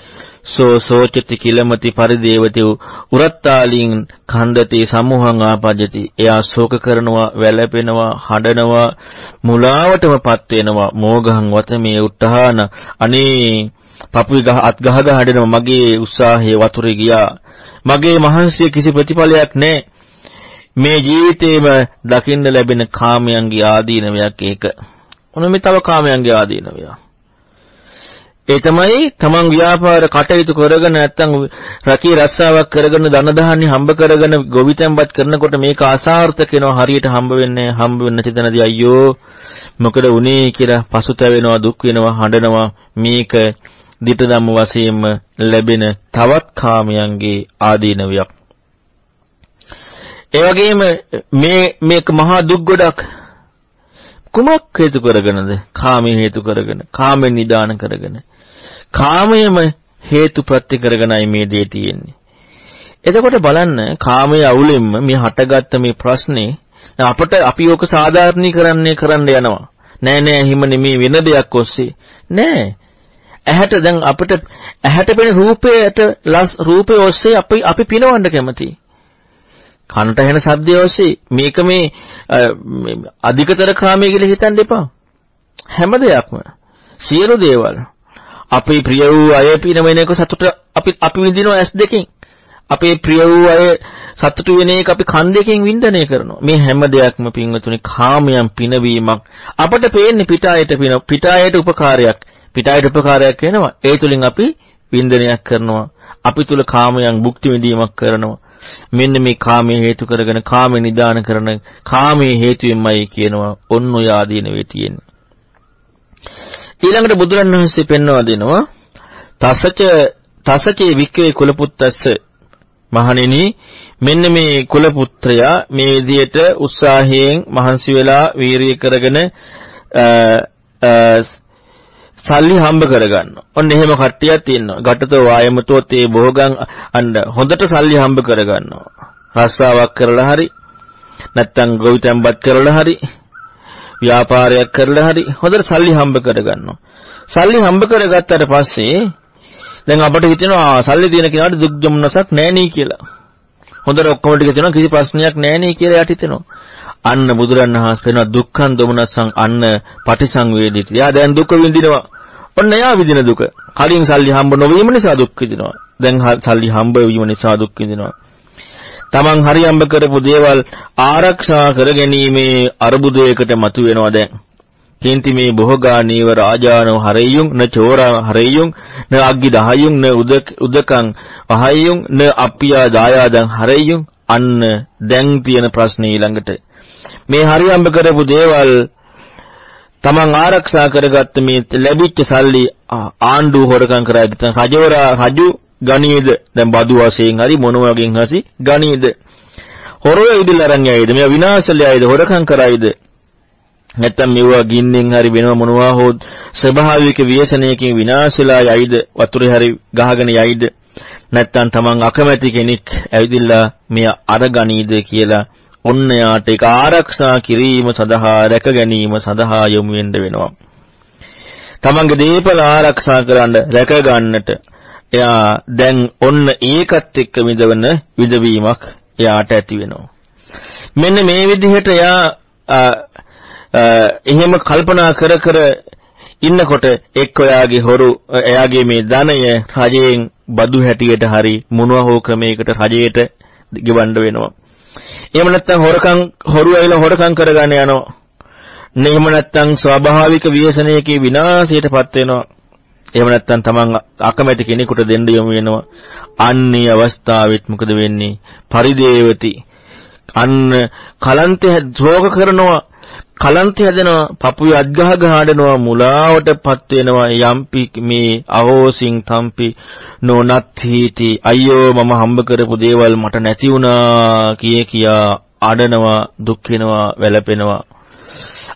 සෝ සෝචති කිලමති පරිදේවති උරත්තාලින් කන්දති සමූහං ආපජ්ජති. එයා ශෝක කරනවා, වැළපෙනවා, හඬනවා, මුලාවටමපත් වෙනවා. මෝගහං වතමේ උට්ටහාන අනේ පපුයි ගහ අත් ගහ ගහ හඬනවා මගේ උත්සාහයේ වතුරේ ගියා. මගේ මහන්සිය කිසි ප්‍රතිඵලයක් නැහැ. මේ ජීවිතේම දකින්න ලැබෙන කාමයන්ගේ ආදීනවයක් ඒක. මොන මේ තව කාමයන්ගේ ආදීනවය. ඒ තමයි තමන් ව්‍යාපාර කටයුතු කරගෙන නැත්තම් රකී රස්සාවක් කරගෙන ධන දහන්නේ හම්බ කරගෙන ගොවිතැන්පත් කරනකොට මේක අසාර්ථක වෙනවා හරියට හම්බ වෙන්නේ හම්බ වෙන්න තිතනදී අයියෝ මොකද උනේ කියලා පසුතැවෙනවා දුක් වෙනවා හඬනවා මේක දිට ධම්ම වශයෙන්ම ලැබෙන තවත් කාමයන්ගේ ආදීනවයක් ඒ වගේම මේ මේක මහා දුක් ගොඩක් කුමක් හේතු කරගෙනද? කාමයේ හේතු කරගෙන, කාමෙන් නිදාන කරගෙන. කාමයේම හේතු ප්‍රත්‍ය කරගෙනයි මේ දේ තියෙන්නේ. එතකොට බලන්න කාමයේ අවුලෙන්ම මේ හටගත්ත මේ ප්‍රශ්නේ අපට අපි ඕක සාධාරණීකරණය කරන්න යනවා. නෑ නෑ හිම නෙමේ වෙන දෙයක් ඔස්සේ. නෑ. ඇහැට දැන් අපිට ඇහැට පෙනෙන රූපයට ලස් රූපේ ඔස්සේ අපි අපි පිනවන්න කැමතියි. කනට ඇහෙන ශබ්දය ඔස්සේ මේක මේ අධිකතර කාමයේ කියලා හිතන්න එපා. හැම දෙයක්ම සියලු දේවල් අපේ ප්‍රිය වූ අය පිනවෙන එක සතුට අපි අපි විඳිනවා ඇස් දෙකෙන්. අපේ ප්‍රිය වූ අය සතුටු වෙන එක අපි කන් දෙකෙන් වින්දනය කරනවා. මේ හැම දෙයක්ම පින්වතුනි කාමයන් පිනවීමක්. අපට පේන්නේ පිටායට පින පිටායට උපකාරයක්. පිටායට උපකාරයක් වෙනවා. ඒ තුලින් අපි වින්දනයක් කරනවා. අපි තුල කාමයන් භුක්ති විඳීමක් කරනවා. මෙන්න මේ කාමයේ හේතු කරගෙන කාමේ නිදාන කරන කාමයේ හේතුවෙන්මයි කියනවා ඔන්න ඔය ආදීන වේ තියෙන්නේ. ඊළඟට බුදුරන් වහන්සේ පෙන්වා දෙනවා තසච තසචේ වික්කේ කුලපුත්තස්ස මහණෙනි මෙන්න මේ කුලපුත්‍රයා මේ විදියට උත්සාහයෙන් මහන්සි වෙලා වීරිය කරගෙන සල්ලි හම්බ කරගන්නවා. ඔන්න එහෙම කට්ටියක් තියෙනවා. ගැටතෝ වායමතෝ තේ භෝගං අන්න හොඳට සල්ලි හම්බ කරගන්නවා. රස්සාවක් කරලා හරි නැත්තම් ගොවිතැන්පත් කරලා හරි ව්‍යාපාරයක් කරලා හරි හොඳට සල්ලි හම්බ කරගන්නවා. සල්ලි හම්බ කරගත්තට පස්සේ දැන් අපිට හිතෙනවා සල්ලි තියෙන කෙනාට දුක් දුම්නසක් නැහැ නේ කියලා. හොඳට ඔක්කොම ටික තියෙනවා කිසි ප්‍රශ්නයක් නැහැ නේ කියලා යට හිතෙනවා. අන්න බුදුරණවහන්සේ වෙනවා දුක්ඛං දොමනසං අන්න පටිසංවේදිත. යා දැන් දුක විඳිනවා. ඔන්න එයා විඳින දුක. කලින් සල්ලි හම්බ නොවීම නිසා දුක් විඳිනවා. දැන් සල්ලි හම්බ වීම නිසා දුක් විඳිනවා. තමන් හරි හම්බ කරපු දේවල් ආරක්ෂා කරගැනීමේ අරුබුදයකට මතු වෙනවා දැන්. කින්ති මේ බොහෝගානීව රාජානෝ හරෙයුම් න චෝරා හරෙයුම් න අග්ගි දහයුම් න උදක උදකං පහයුම් න අප්පියා දායාදං හරෙයුම් අන්න දැන් තියෙන ප්‍රශ්නේ ඊළඟට මේ හරියම්බ කරපු දේවල් තමන් ආරක්ෂා කරගත්ත මේ ලැබිච්ච සල්ලි ආණ්ඩුව හොරකම් කරයිද රජවරා රජු ගණීද දැන් බදු වශයෙන් හරි මොන වගේන් හරි ගණීද හොරව ඉදිරිය අරන් යයිද? මේ විනාශලයයිද හොරකම් කරයිද? නැත්තම් මෙවුවා ගින්නෙන් හරි වෙනව මොනවා හෝ ස්වභාවික ව්‍යසනයකින් විනාශලා යයිද? වතුරේ හරි ගහගෙන යයිද? නැත්තම් තමන් අකමැති කෙනෙක් ඇවිදිලා මෙය අරගනීද කියලා ඔන්න යාට ඒක ආරක්ෂා කිරීම සඳහා රැක ගැනීම සඳහා යොමු වෙන්න වෙනවා. තමන්ගේ දීපල ආරක්ෂා කරන්න රැක ගන්නට එයා දැන් ඔන්න ඒකත් එක්ක විඳවන විඳවීමක් එයාට ඇති වෙනවා. මෙන්න මේ විදිහට එයා එහෙම කල්පනා කර කර ඉන්නකොට එක් ඔයාගේ හොරු එයාගේ මේ ධනය රජයෙන් බදු හැටියට හරි මොනවා හෝ ක්‍රමයකට රජයට ගෙවන්න වෙනවා. එහෙම නැත්නම් හොරකම් හොරු ඇවිල්ලා හොරකම් කරගන්න යනවා. එහෙම නැත්නම් ස්වාභාවික ව්‍යසනයකේ විනාශයටපත් වෙනවා. එහෙම නැත්නම් තමන් අකමැති කෙනෙකුට දෙන්න යොමු වෙනවා. අන්නේ අවස්ථාවෙත් මොකද වෙන්නේ? පරිදේවති. අන්න කලන්තය ද්‍රෝග කරනවා. කලන්තය හැදෙනවා. පපුවේ අද්ගහ ගහඩනවා. මුලාවටපත් වෙනවා. යම්පි මේ අහෝසින් තම්පි නොනත්ථීති. අයියෝ මම හම්බ කරපු දේවල් මට නැති වුණා කිය කියා අඩනවා, දුක් වෙනවා, වැළපෙනවා.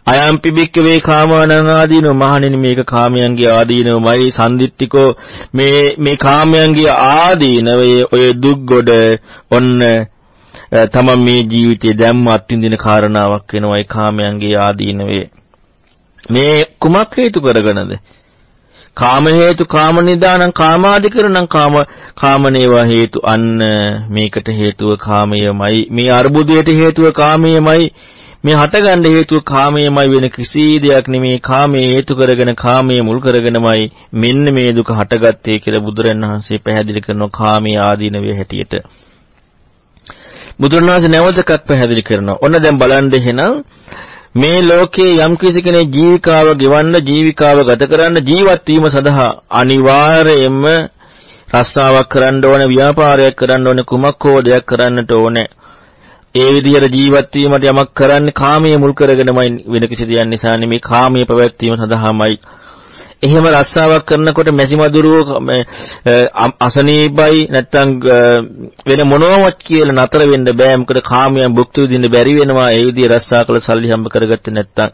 අයම්පි බික්කවේ කාමානං ආදීනෝ මහණෙනි මේක කාමයන්ගේ ආදීනවමයි සම්දිත්තිකෝ මේ මේ කාමයන්ගේ ආදීනවේ ඔය දුක් ගොඩ ඔන්න තමන් මේ ජීවිතේ දැම්ම අත්විඳින කාරණාවක් වෙනවා ඒ කාමයන්ගේ ආදීනවේ මේ කුමක් හේතු කරගෙනද? කාම හේතු කාම නිදානං කාමාදිකරණං කාම කාමනේවා හේතු අන්න. මේකට හේතුව කාමයමයි. මේ අර්බුදයට හේතුව කාමයමයි. මේ හටගන්න හේතුව කාමයමයි වෙන කිසි දෙයක් නෙමේ. කාමයේ හේතු කරගෙන කාමයේ මුල් කරගෙනමයි මෙන්න මේ දුක හටගත්තේ කියලා බුදුරන් වහන්සේ පැහැදිලි කරනවා කාමයේ ආදීනවේ හැටියට. බුදුරන් වහන්සේ නැවතකක් පැහැදිලි කරනවා. ඔන්න දැන් බලන්න එහෙනම් මේ ලෝකයේ යම් කිසි කෙනෙක් ජීවිකාව ගෙවන්න ජීවිකාව ගත කරන්න ජීවත් වීම සඳහා අනිවාර්යයෙන්ම රස්සාවක් කරන්න ඕනේ ව්‍යාපාරයක් කරන්න ඕනේ කුමක් හෝ දෙයක් කරන්නට ඕනේ ඒ විදිහට ජීවත් වීමට යමක් කරන්නේ කාමයේ මුල් කරගෙනමයි වෙන කිසි දෙයක් නිසා නෙමේ කාමයේ පැවැත්වීම සඳහාමයි. එහෙම රස්සාවක් කරනකොට මැසිමදුරුව අසනීපයි නැත්තම් වෙන මොනවත් කියලා නතර වෙන්න බෑ. මොකද කාමයන් භුක්ති විඳින්න බැරි වෙනවා. ඒ විදිහ රස්සා කළ සල්ලි හම්බ කරගත්තේ නැත්තම්.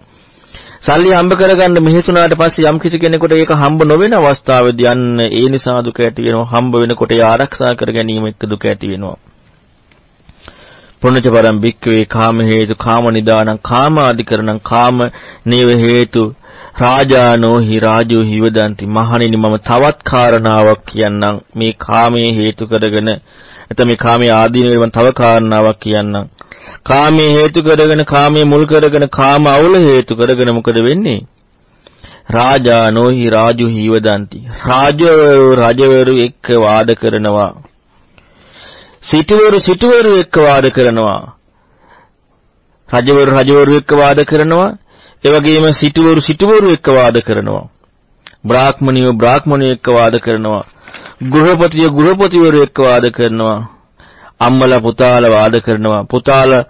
සල්ලි හම්බ කරගන්න මෙහෙසුනාට පස්සේ යම් කිසි කෙනෙකුට ඒක හම්බ නොවන අවස්ථාවේදී යන්න ඒ නිසා දුක ඇති වෙනවා. හම්බ වෙනකොට ඒ ආරක්ෂා කර ගැනීම එක්ක දුක ඇති වෙනවා. පුණජ පරම් භික්කවේ කාම හේතු කාම නිදානං කාමාදිකරණං කාම නේව හේතු රාජානෝ හි රාජෝ හිවදන්ති මහණෙනි මම තවත් කාරණාවක් කියන්නම්. මේ කාමයේ හේතු කරගෙන එතන මේ කාමයේ ආදීන වෙන තව කාරණාවක් කියන්නම්. කාමයේ හේතු කරගෙන කාමයේ මුල් කරගෙන කාම අවුල හේතු කරගෙන මොකද වෙන්නේ? රාජානෝ හි රාජෝ හිවදන්ති රාජවරු රජවරු එක්ක වාද කරනවා. සිටවරු සිටවරු එක්ක වාද කරනවා. රජවරු රජවරු එක්ක වාද කරනවා. ඒ වගේම සිටවරු සිටවරු එක්ක වාද කරනවා. බ්‍රාහ්මණියෝ බ්‍රාහ්මණයෝ එක්ක වාද කරනවා. ගෘහපතිය ගෘහපතිවරු එක්ක වාද කරනවා. අම්මලා පුතාලා වාද කරනවා. පුතාලා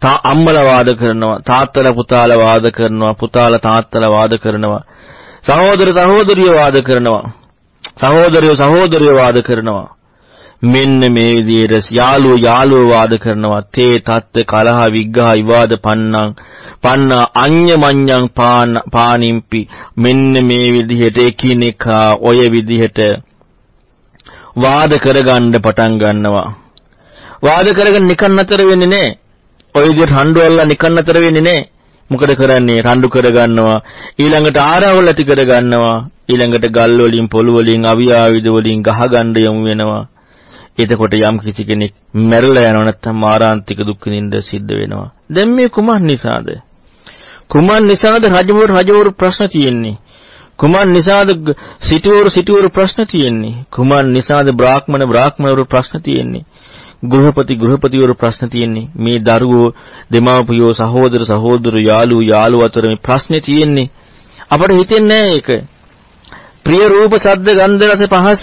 තා අම්මලා වාද කරනවා. තාත්තලා පුතාලා වාද කරනවා. පුතාලා තාත්තලා වාද කරනවා. සහෝදර සහෝදරියෝ වාද කරනවා. සහෝදරයෝ සහෝදරියෝ වාද කරනවා. මෙන්න මේ විදිහට යාළුවෝ යාළුවෝ වාද කරනවා තේ තත්ත්ව කලහ විග්ඝහ විවාද පන්නං පන්නා අඤ්ඤමඤ්ඤං පානිම්පි. මෙන්න මේ විදිහට එකිනෙකා ඔය විදිහට වාද කරගන්න පටන් ගන්නවා. වාද කරගෙන නිකන් නතර වෙන්නේ නැහැ ඔය විදිහට රණ්ඩු අල්ලලා නිකන් නතර වෙන්නේ නැහැ මොකද කරන්නේ? රණ්ඩු කරගන්නවා. ඊළඟට ආරවල් ඇති කරගන්නවා. ඊළඟට ගල් වලින් පොළු වලින් අවි ආයුධ වලින් ගහ ගන්න යමු වෙනවා. එතකොට යම් කිසි කෙනෙක් මැරලා යනවා නැත්නම් මාරාන්තික දුක් විඳින්න සිද්ධ වෙනවා. දැන් මේ කුමන් නිසාද? කුමන් නිසාද රජවරු රජවරු ප්‍රශ්න තියෙන්නේ? කුමන් නිසාද සිටවරු සිටවරු ප්‍රශ්න තියෙන්නේ? කුමන් නිසාද බ්‍රාහ්මණ බ්‍රාහ්මණවරු ප්‍රශ්න තියෙන්නේ? ගෘහපති ගෘහපතිවරු ප්‍රශ්න තියෙන්නේ? මේ දරුවෝ දෙමාපියෝ සහෝදර සහෝදර යාළු යාළු අතර මේ ප්‍රශ්නේ තියෙන්නේ. අපට හිතෙන්නේ නැහැ ඒක. ප්‍රිය රූප සද්ද ගන්ධ රස පහස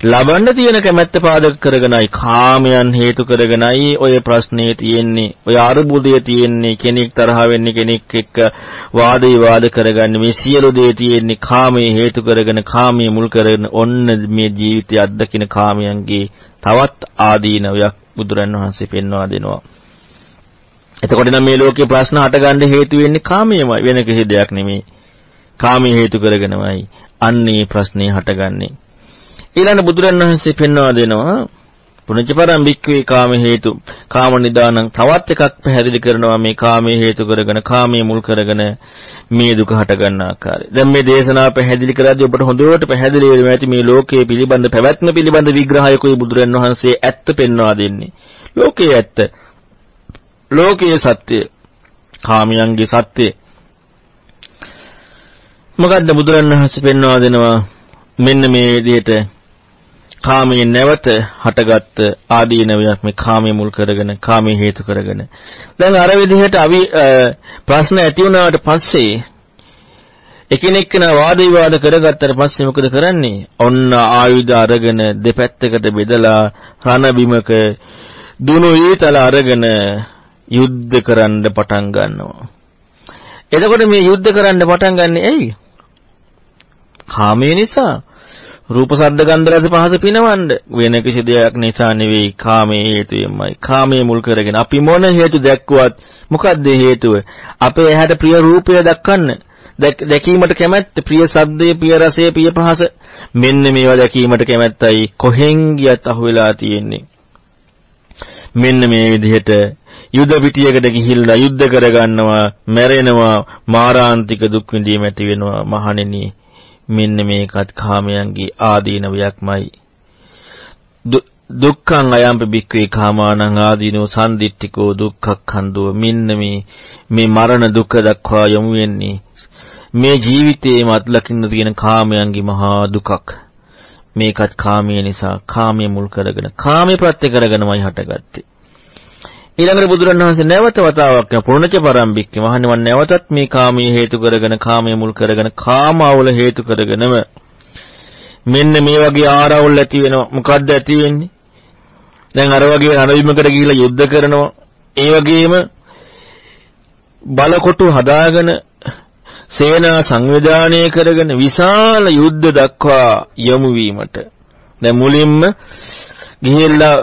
ලබන්න තියෙන කැමැත්ත පාදක කරගෙනයි කාමයන් හේතු කරගෙනයි ඔය ප්‍රශ්නේ තියෙන්නේ. ඔය අරුබුදය තියෙන්නේ කෙනෙක් තරහ වෙන්නේ කෙනෙක් එක්ක වාද විවාද කරගන්නේ මේ සියලු දේ තියෙන්නේ කාමයේ හේතු කරගෙන කාමයේ මුල් කරගෙන ඔන්න මේ ජීවිතය අත්දකින කාමයන්ගේ තවත් ආදීනවයක් බුදුරන් වහන්සේ පෙන්වා දෙනවා. එතකොට නම් මේ ලෝකේ ප්‍රශ්න හටගන්න හේතු වෙන්නේ කාමයමයි වෙන කිසි දෙයක් නෙමෙයි. කාමයේ හේතු කරගෙනමයි අන්නේ ප්‍රශ්නේ හටගන්නේ. ඊළඟ බුදුරන් වහන්සේ පෙන්වා දෙනවා පුණජපරම් බික්කවේ කාම හේතු කාම නිදානං තවත් එකක් පැහැදිලි කරනවා මේ කාමයේ හේතු කරගෙන කාමයේ මුල් කරගෙන මේ දුක හට ගන්න ආකාරය. දැන් මේ දේශනාව පැහැදිලි කරද්දී ඔබට හොඳට පැහැදිලි වෙනවා ඇති මේ ලෝකයේ පිළිබඳ පැවැත්ම පිළිබඳ විග්‍රහයකුයි බුදුරන් වහන්සේ ඇත්ත පෙන්වා දෙන්නේ. ලෝකයේ ඇත්ත. ලෝකයේ සත්‍ය. කාමයන්ගේ සත්‍ය. මොකද්ද බුදුරන් වහන්සේ පෙන්වා දෙනවා මෙන්න මේ විදිහට කාමයේ නැවත හටගත් ආදීනවයක් මේ කාමයේ මුල් කරගෙන කාමයේ හේතු කරගෙන දැන් අර විදිහට අවි ප්‍රශ්න ඇති වුණාට පස්සේ එකිනෙක කෙනා වාද විවාද කරගත්තට පස්සේ මොකද කරන්නේ? ඔන්න ආයුධ අරගෙන දෙපැත්තකට බෙදලා රණ බිමක දුනු ඊතල අරගෙන යුද්ධ කරන්න පටන් ගන්නවා. එතකොට මේ යුද්ධ කරන්න පටන් ගන්නෙ ඇයි? කාමයේ නිසා. රූප ශබ්ද ගන්ධ රස පහස පිනවන්න. වෙන කිසි දෙයක් නිසා නෙවෙයි කාමයේ හේතුවෙන්මයි කාමයේ මුල් කරගෙන අපි මොන හේතු දැක්කුවත් මොකද්ද හේතුව? අපේ ඇහැට ප්‍රිය රූපය දක්වන්න. දැකීමට කැමැත්ත ප්‍රිය ශබ්දය ප්‍රිය රසය ප්‍රිය පහස. මෙන්න මේවා දැකීමට කැමැත්තයි කොහෙන් ගියත් අහුවෙලා තියෙන්නේ. මෙන්න මේ විදිහට යුද පිටියකට ගිහිල්ලා යුද්ධ කරගන්නවා මැරෙනවා මාරාන්තික දුක් විඳීම ඇති වෙනවා මහණෙනි. මෙන්න මේකත් කාමයන්ගේ ආදීනවයක්මයි. දුක්ඛං අයම්පි බික්ඛවේ කාමානං ආදීනෝ සම්දිත්තිකෝ දුක්ඛක්ඛන්தோ මෙන්න මේ මේ මරණ දුක දක්වා යොමු වෙන්නේ. මේ ජීවිතයේම අත්ලකින්න තියෙන කාමයන්ගේ මහා දුකක්. මේකත් කාමයේ නිසා කාමයේ මුල් කරගෙන කාමයේ ප්‍රත්‍ය කරගෙනමයි හටගත්තේ. ඊළඟට බුදුරණවහන්සේ නැවත වතාවක් පුරුණච පරම්පික්කේ මහන්නේ මම නැවතත් මේ කාමයේ හේතු කරගෙන කාමයේ මුල් කරගෙන කාමවල හේතු කරගෙනම මෙන්න මේ වගේ ආරවුල් ඇති වෙනවා. මොකද්ද ඇති වෙන්නේ? දැන් අර වගේ රණවිමකට ගිහිලා යුද්ධ කරනවා. ඒ වගේම බලකොටු හදාගෙන සේනා සංවිධානය කරගෙන විශාල යුද්ධ දක්වා යොමු වීමට. දැන් මුලින්ම ගිහිල්ලා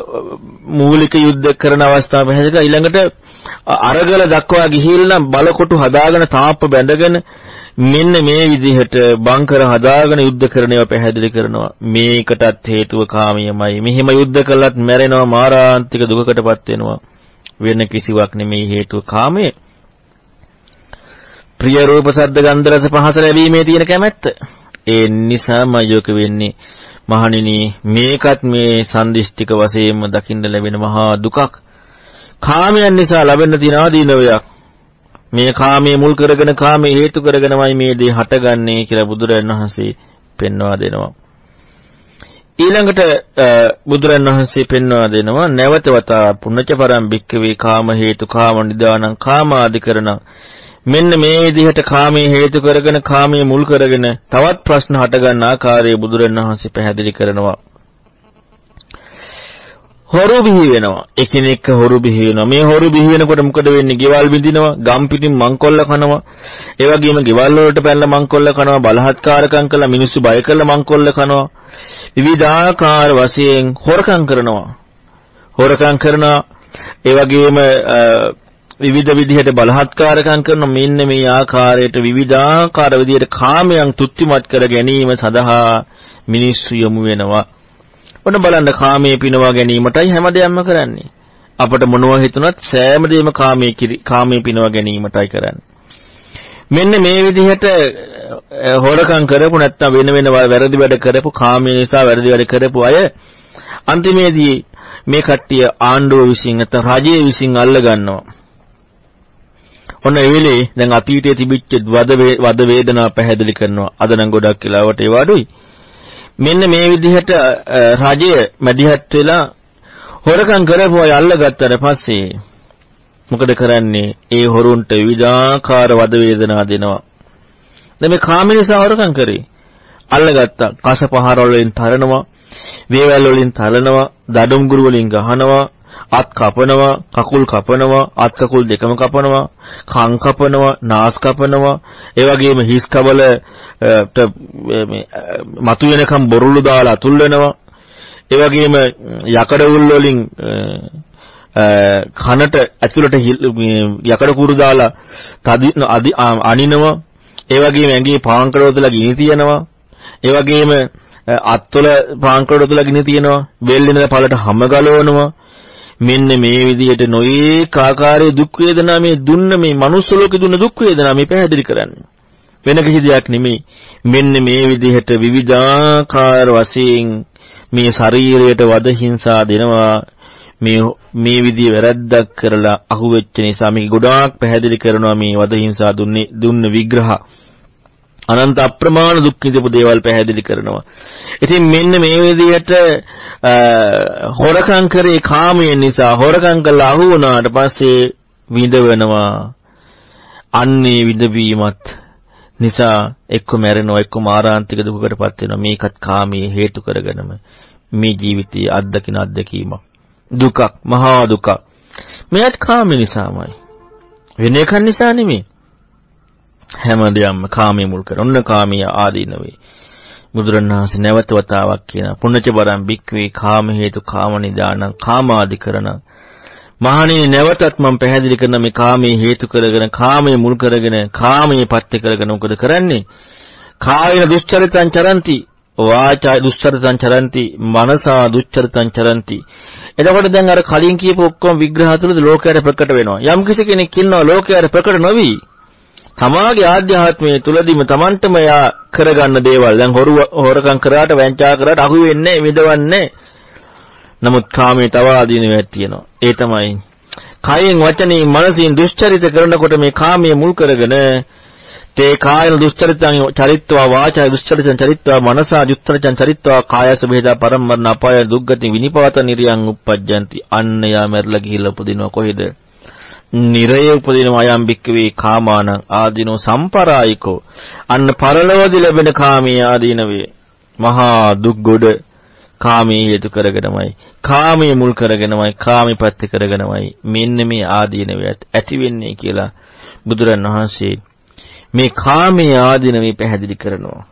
මූලික යුද්ධ කරන අවස්ථාව පැහැදිලි ඊළඟට අරගල දක්වා ගිහිල්ලා බලකොටු හදාගෙන තාප්ප බැඳගෙන මෙන්න මේ විදිහට බංකර හදාගෙන යුද්ධ කරන ඒවා පැහැදිලි කරනවා. මේකටත් හේතුව කාමියමයි. මෙහිම යුද්ධ කළත් මැරෙනවා මාරාන්තික දුකකටපත් වෙනවා. වෙන කිසිවක් නෙමෙයි හේතුව කාමයේ. ප්‍රිය රූප සද්ද ගන්ධ රස පහස ලැබීමේ තියෙන කැමැත්ත. ඒ නිසාම යෝක වෙන්නේ මහණෙනි මේකත් මේ සන්දිෂ්ටික වශයෙන්ම දකින්න ලැබෙන මහා දුකක්. කාමයන් නිසා ලැබෙන තියෙන ආදීනවයක්. මේ කාමයේ මුල් කරගෙන කාමයේ හේතු කරගෙනමයි මේ දේ හටගන්නේ කියලා බුදුරජාණන් වහන්සේ පෙන්වා දෙනවා. ඊළඟට බුදුරන් වහන්සේ පෙන්වා දෙනවා නැවත වතා පුණ්‍යච පරම් භික්කවේ කාම හේතු කාම නිදානං කාමාදිකරණ. මෙන්න මේ විදිහට කාමයේ හේතු කරගෙන කාමයේ මුල් කරගෙන තවත් ප්‍රශ්න හටගන්න ආකාරය බුදුරණවහන්සේ පැහැදිලි කරනවා. හොරු බිහි වෙනවා. එකිනෙක හොරු බිහි වෙනවා. මේ හොරු බිහි වෙනකොට මොකද වෙන්නේ? ගෙවල් බිඳිනවා, ගම් පිටින් මංකොල්ල කනවා. ඒ වගේම ගෙවල් වලට පැනලා මංකොල්ල කනවා, බලහත්කාරකම් කළා මිනිස්සු බය කරලා මංකොල්ල කනවා. විවිධාකාර වශයෙන් හොරකම් කරනවා. හොරකම් කරනවා. ඒ වගේම විවිධ විදිහට බලහත්කාරකම් කරන මෙන්න මේ ආකාරයට විවිධාකාර විදිහට කාමයන් තුත්තිමත් කර ගැනීම සඳහා මිනිස්සු යොමු වෙනවා. ඔන්න බලන්න කාමයේ පිනවා ගැනීමටයි හැමදේම කරන්නේ. අපට මොනවා හිතුණත් සෑම දෙයක්ම කාමයේ කාමයේ පිනවා ගැනීමටයි කරන්නේ. මෙන්න මේ විදිහට හොරකම් කරපු නැත්නම් වෙන වෙන වැරදි වැඩ කරපු කාමයේ නිසා වැරදි වැඩ කරපු අය අන්තිමේදී මේ කට්ටිය ආණ්ඩුව විසින් නැත්නම් රජය විසින් අල්ල ගන්නවා. ඔන්න ඒ වෙලේ දැන් අතීතයේ තිබිච්ච වද වද වේදනා පැහැදිලි කරනවා. අද නම් ගොඩක් වෙලාවට ඒව අඩුයි. මෙන්න මේ විදිහට රජය මැදිහත් වෙලා හොරකම් කරපු අය අල්ලගත්තට පස්සේ මොකද කරන්නේ? ඒ හොරුන්ට විවිධාකාර වද වේදනා දෙනවා. දැන් මේ කාම නිසා හොරකම් කරේ. අල්ලගත්තා. කස පහර වලින් තරනවා, වේවැල් වලින් තලනවා, දඩුම් ගුරු වලින් ගහනවා, අත් කපනවා, කකුල් කපනවා, අත් කකුල් දෙකම කපනවා, කන් කපනවා, නාස් කපනවා, ඒ වගේම හිස් කබල මේ මතුවෙනකම් බොරුළු දාලා අතුල් වෙනවා. ඒ වගේම යකඩ උල් වලින් කනට ඇතුළට යකඩ කුරු දාලා තදි අනිනවා. ඒ වගේම ඇඟේ පාංකඩවල ගිනි තියනවා. ඒ වගේම අත්වල පාංකඩවල ගිනි තියනවා. බෙල්ලින පළට හැම ගලවනවා. මෙන්න මේ විදිහට නොයේක ආකාරයේ දුක් වේදනා මේ දුන්න මේ manuss ලෝකේ දුන්න දුක් වේදනා මේ පැහැදිලි කරන්නේ. වෙන කිසි දෙයක් නෙමෙයි. මෙන්න මේ විදිහට විවිධාකාර වශයෙන් මේ ශරීරයට වද හිංසා දෙනවා. මේ මේ විදිහ වැරද්දක් කරලා අහුවෙච්ච නිසා මේක ගොඩාක් පැහැදිලි කරනවා මේ වද හිංසා දුන්නේ දුන්න විග්‍රහ. අනන්ත අප්‍රමාණ දුක් විඳපු දේවල් පැහැදිලි කරනවා. ඉතින් මෙන්න මේ විදිහට හොරකම් කරේ කාමයෙන් නිසා හොරකම් කළා අහු වුණාට පස්සේ විඳවනවා. අන්නේ විඳවීමත් නිසා එක්ක මැරෙනවා එක්ක මාරාන්තික දුකකටපත් වෙනවා. මේකත් කාමයේ හේතු කරගෙනම මේ ජීවිතයේ අත්දකින අත්දැකීමක්. දුකක් මහා දුකක්. මෙයත් කාම නිසාමයි. වෙන එකක් නිසා නෙමෙයි. හැම දෙයක්ම කාමයේ මුල් කරන. ඔන්න කාමීය ආදීන වේ. බුදුරණවහන්සේ නැවත වතාවක් කියන පුණ්‍යච බරම් බික්වේ කාම හේතු කාම නිදානං කාමාදි කරන මහණෙනි නැවතත් මම පැහැදිලි කරන මේ කාමයේ හේතු කරගෙන කාමයේ මුල් කරගෙන කාමයේ පත්‍ය කරගෙන මොකද කරන්නේ කායන දුස්චරිතං චරಂತಿ වාචා දුස්චරිතං චරಂತಿ මනසා දුස්චරිතං චරಂತಿ එතකොට දැන් අර කලින් කියපු ඔක්කොම විග්‍රහ තුළද ලෝකයට ප්‍රකට වෙනවා යම් කෙනෙක් ඉන්නවා ලෝකයට ප්‍රකට නොවි තමාගේ ආධ්‍යාත්මයේ තුලදීම Tamanටම යා කරගන්න දේවල්. දැන් හොරු හොරකම් කරාට වැංචා කරාට අහු වෙන්නේ විදවන්නේ නමුත් කාමයේ තව ආදීනයක් තියෙනවා. ඒ තමයි කයෙන් වචනේ මනසින් දුෂ්චරිත කරනකොට මේ කාමයේ මුල් කරගෙන තේ කායන දුෂ්චරිතං චරිත්වා වාචා දුෂ්චරිතං චරිත්වා මනසා දුෂ්චරිතං චරිත්වා කායස බෙහෙදා පරම්මරණ අපාය දුක්ගති විනිපාත නිරියං uppajjanti අන්න යා මැරලා ගිහිල්ලා උපදිනවා. කොහෙද? නිරය උපදින අයම් බික්කවේ කාමාන ආදීනෝ සම්පරායිකෝ. අන්න පරලෝදි ලැබෙන කාමී ආදීනවේ මහා දුක් ගොඩ කාමී හේතු කරගෙනමයි. කාමයේ මුල් කරගෙනමයි කාමීපත්‍ය කරගෙනමයි. මෙන්න මේ ආදීනවේ ඇති වෙන්නේ කියලා බුදුරන් වහන්සේ මේ කාමයේ ආදීනවේ පැහැදිලි කරනවා.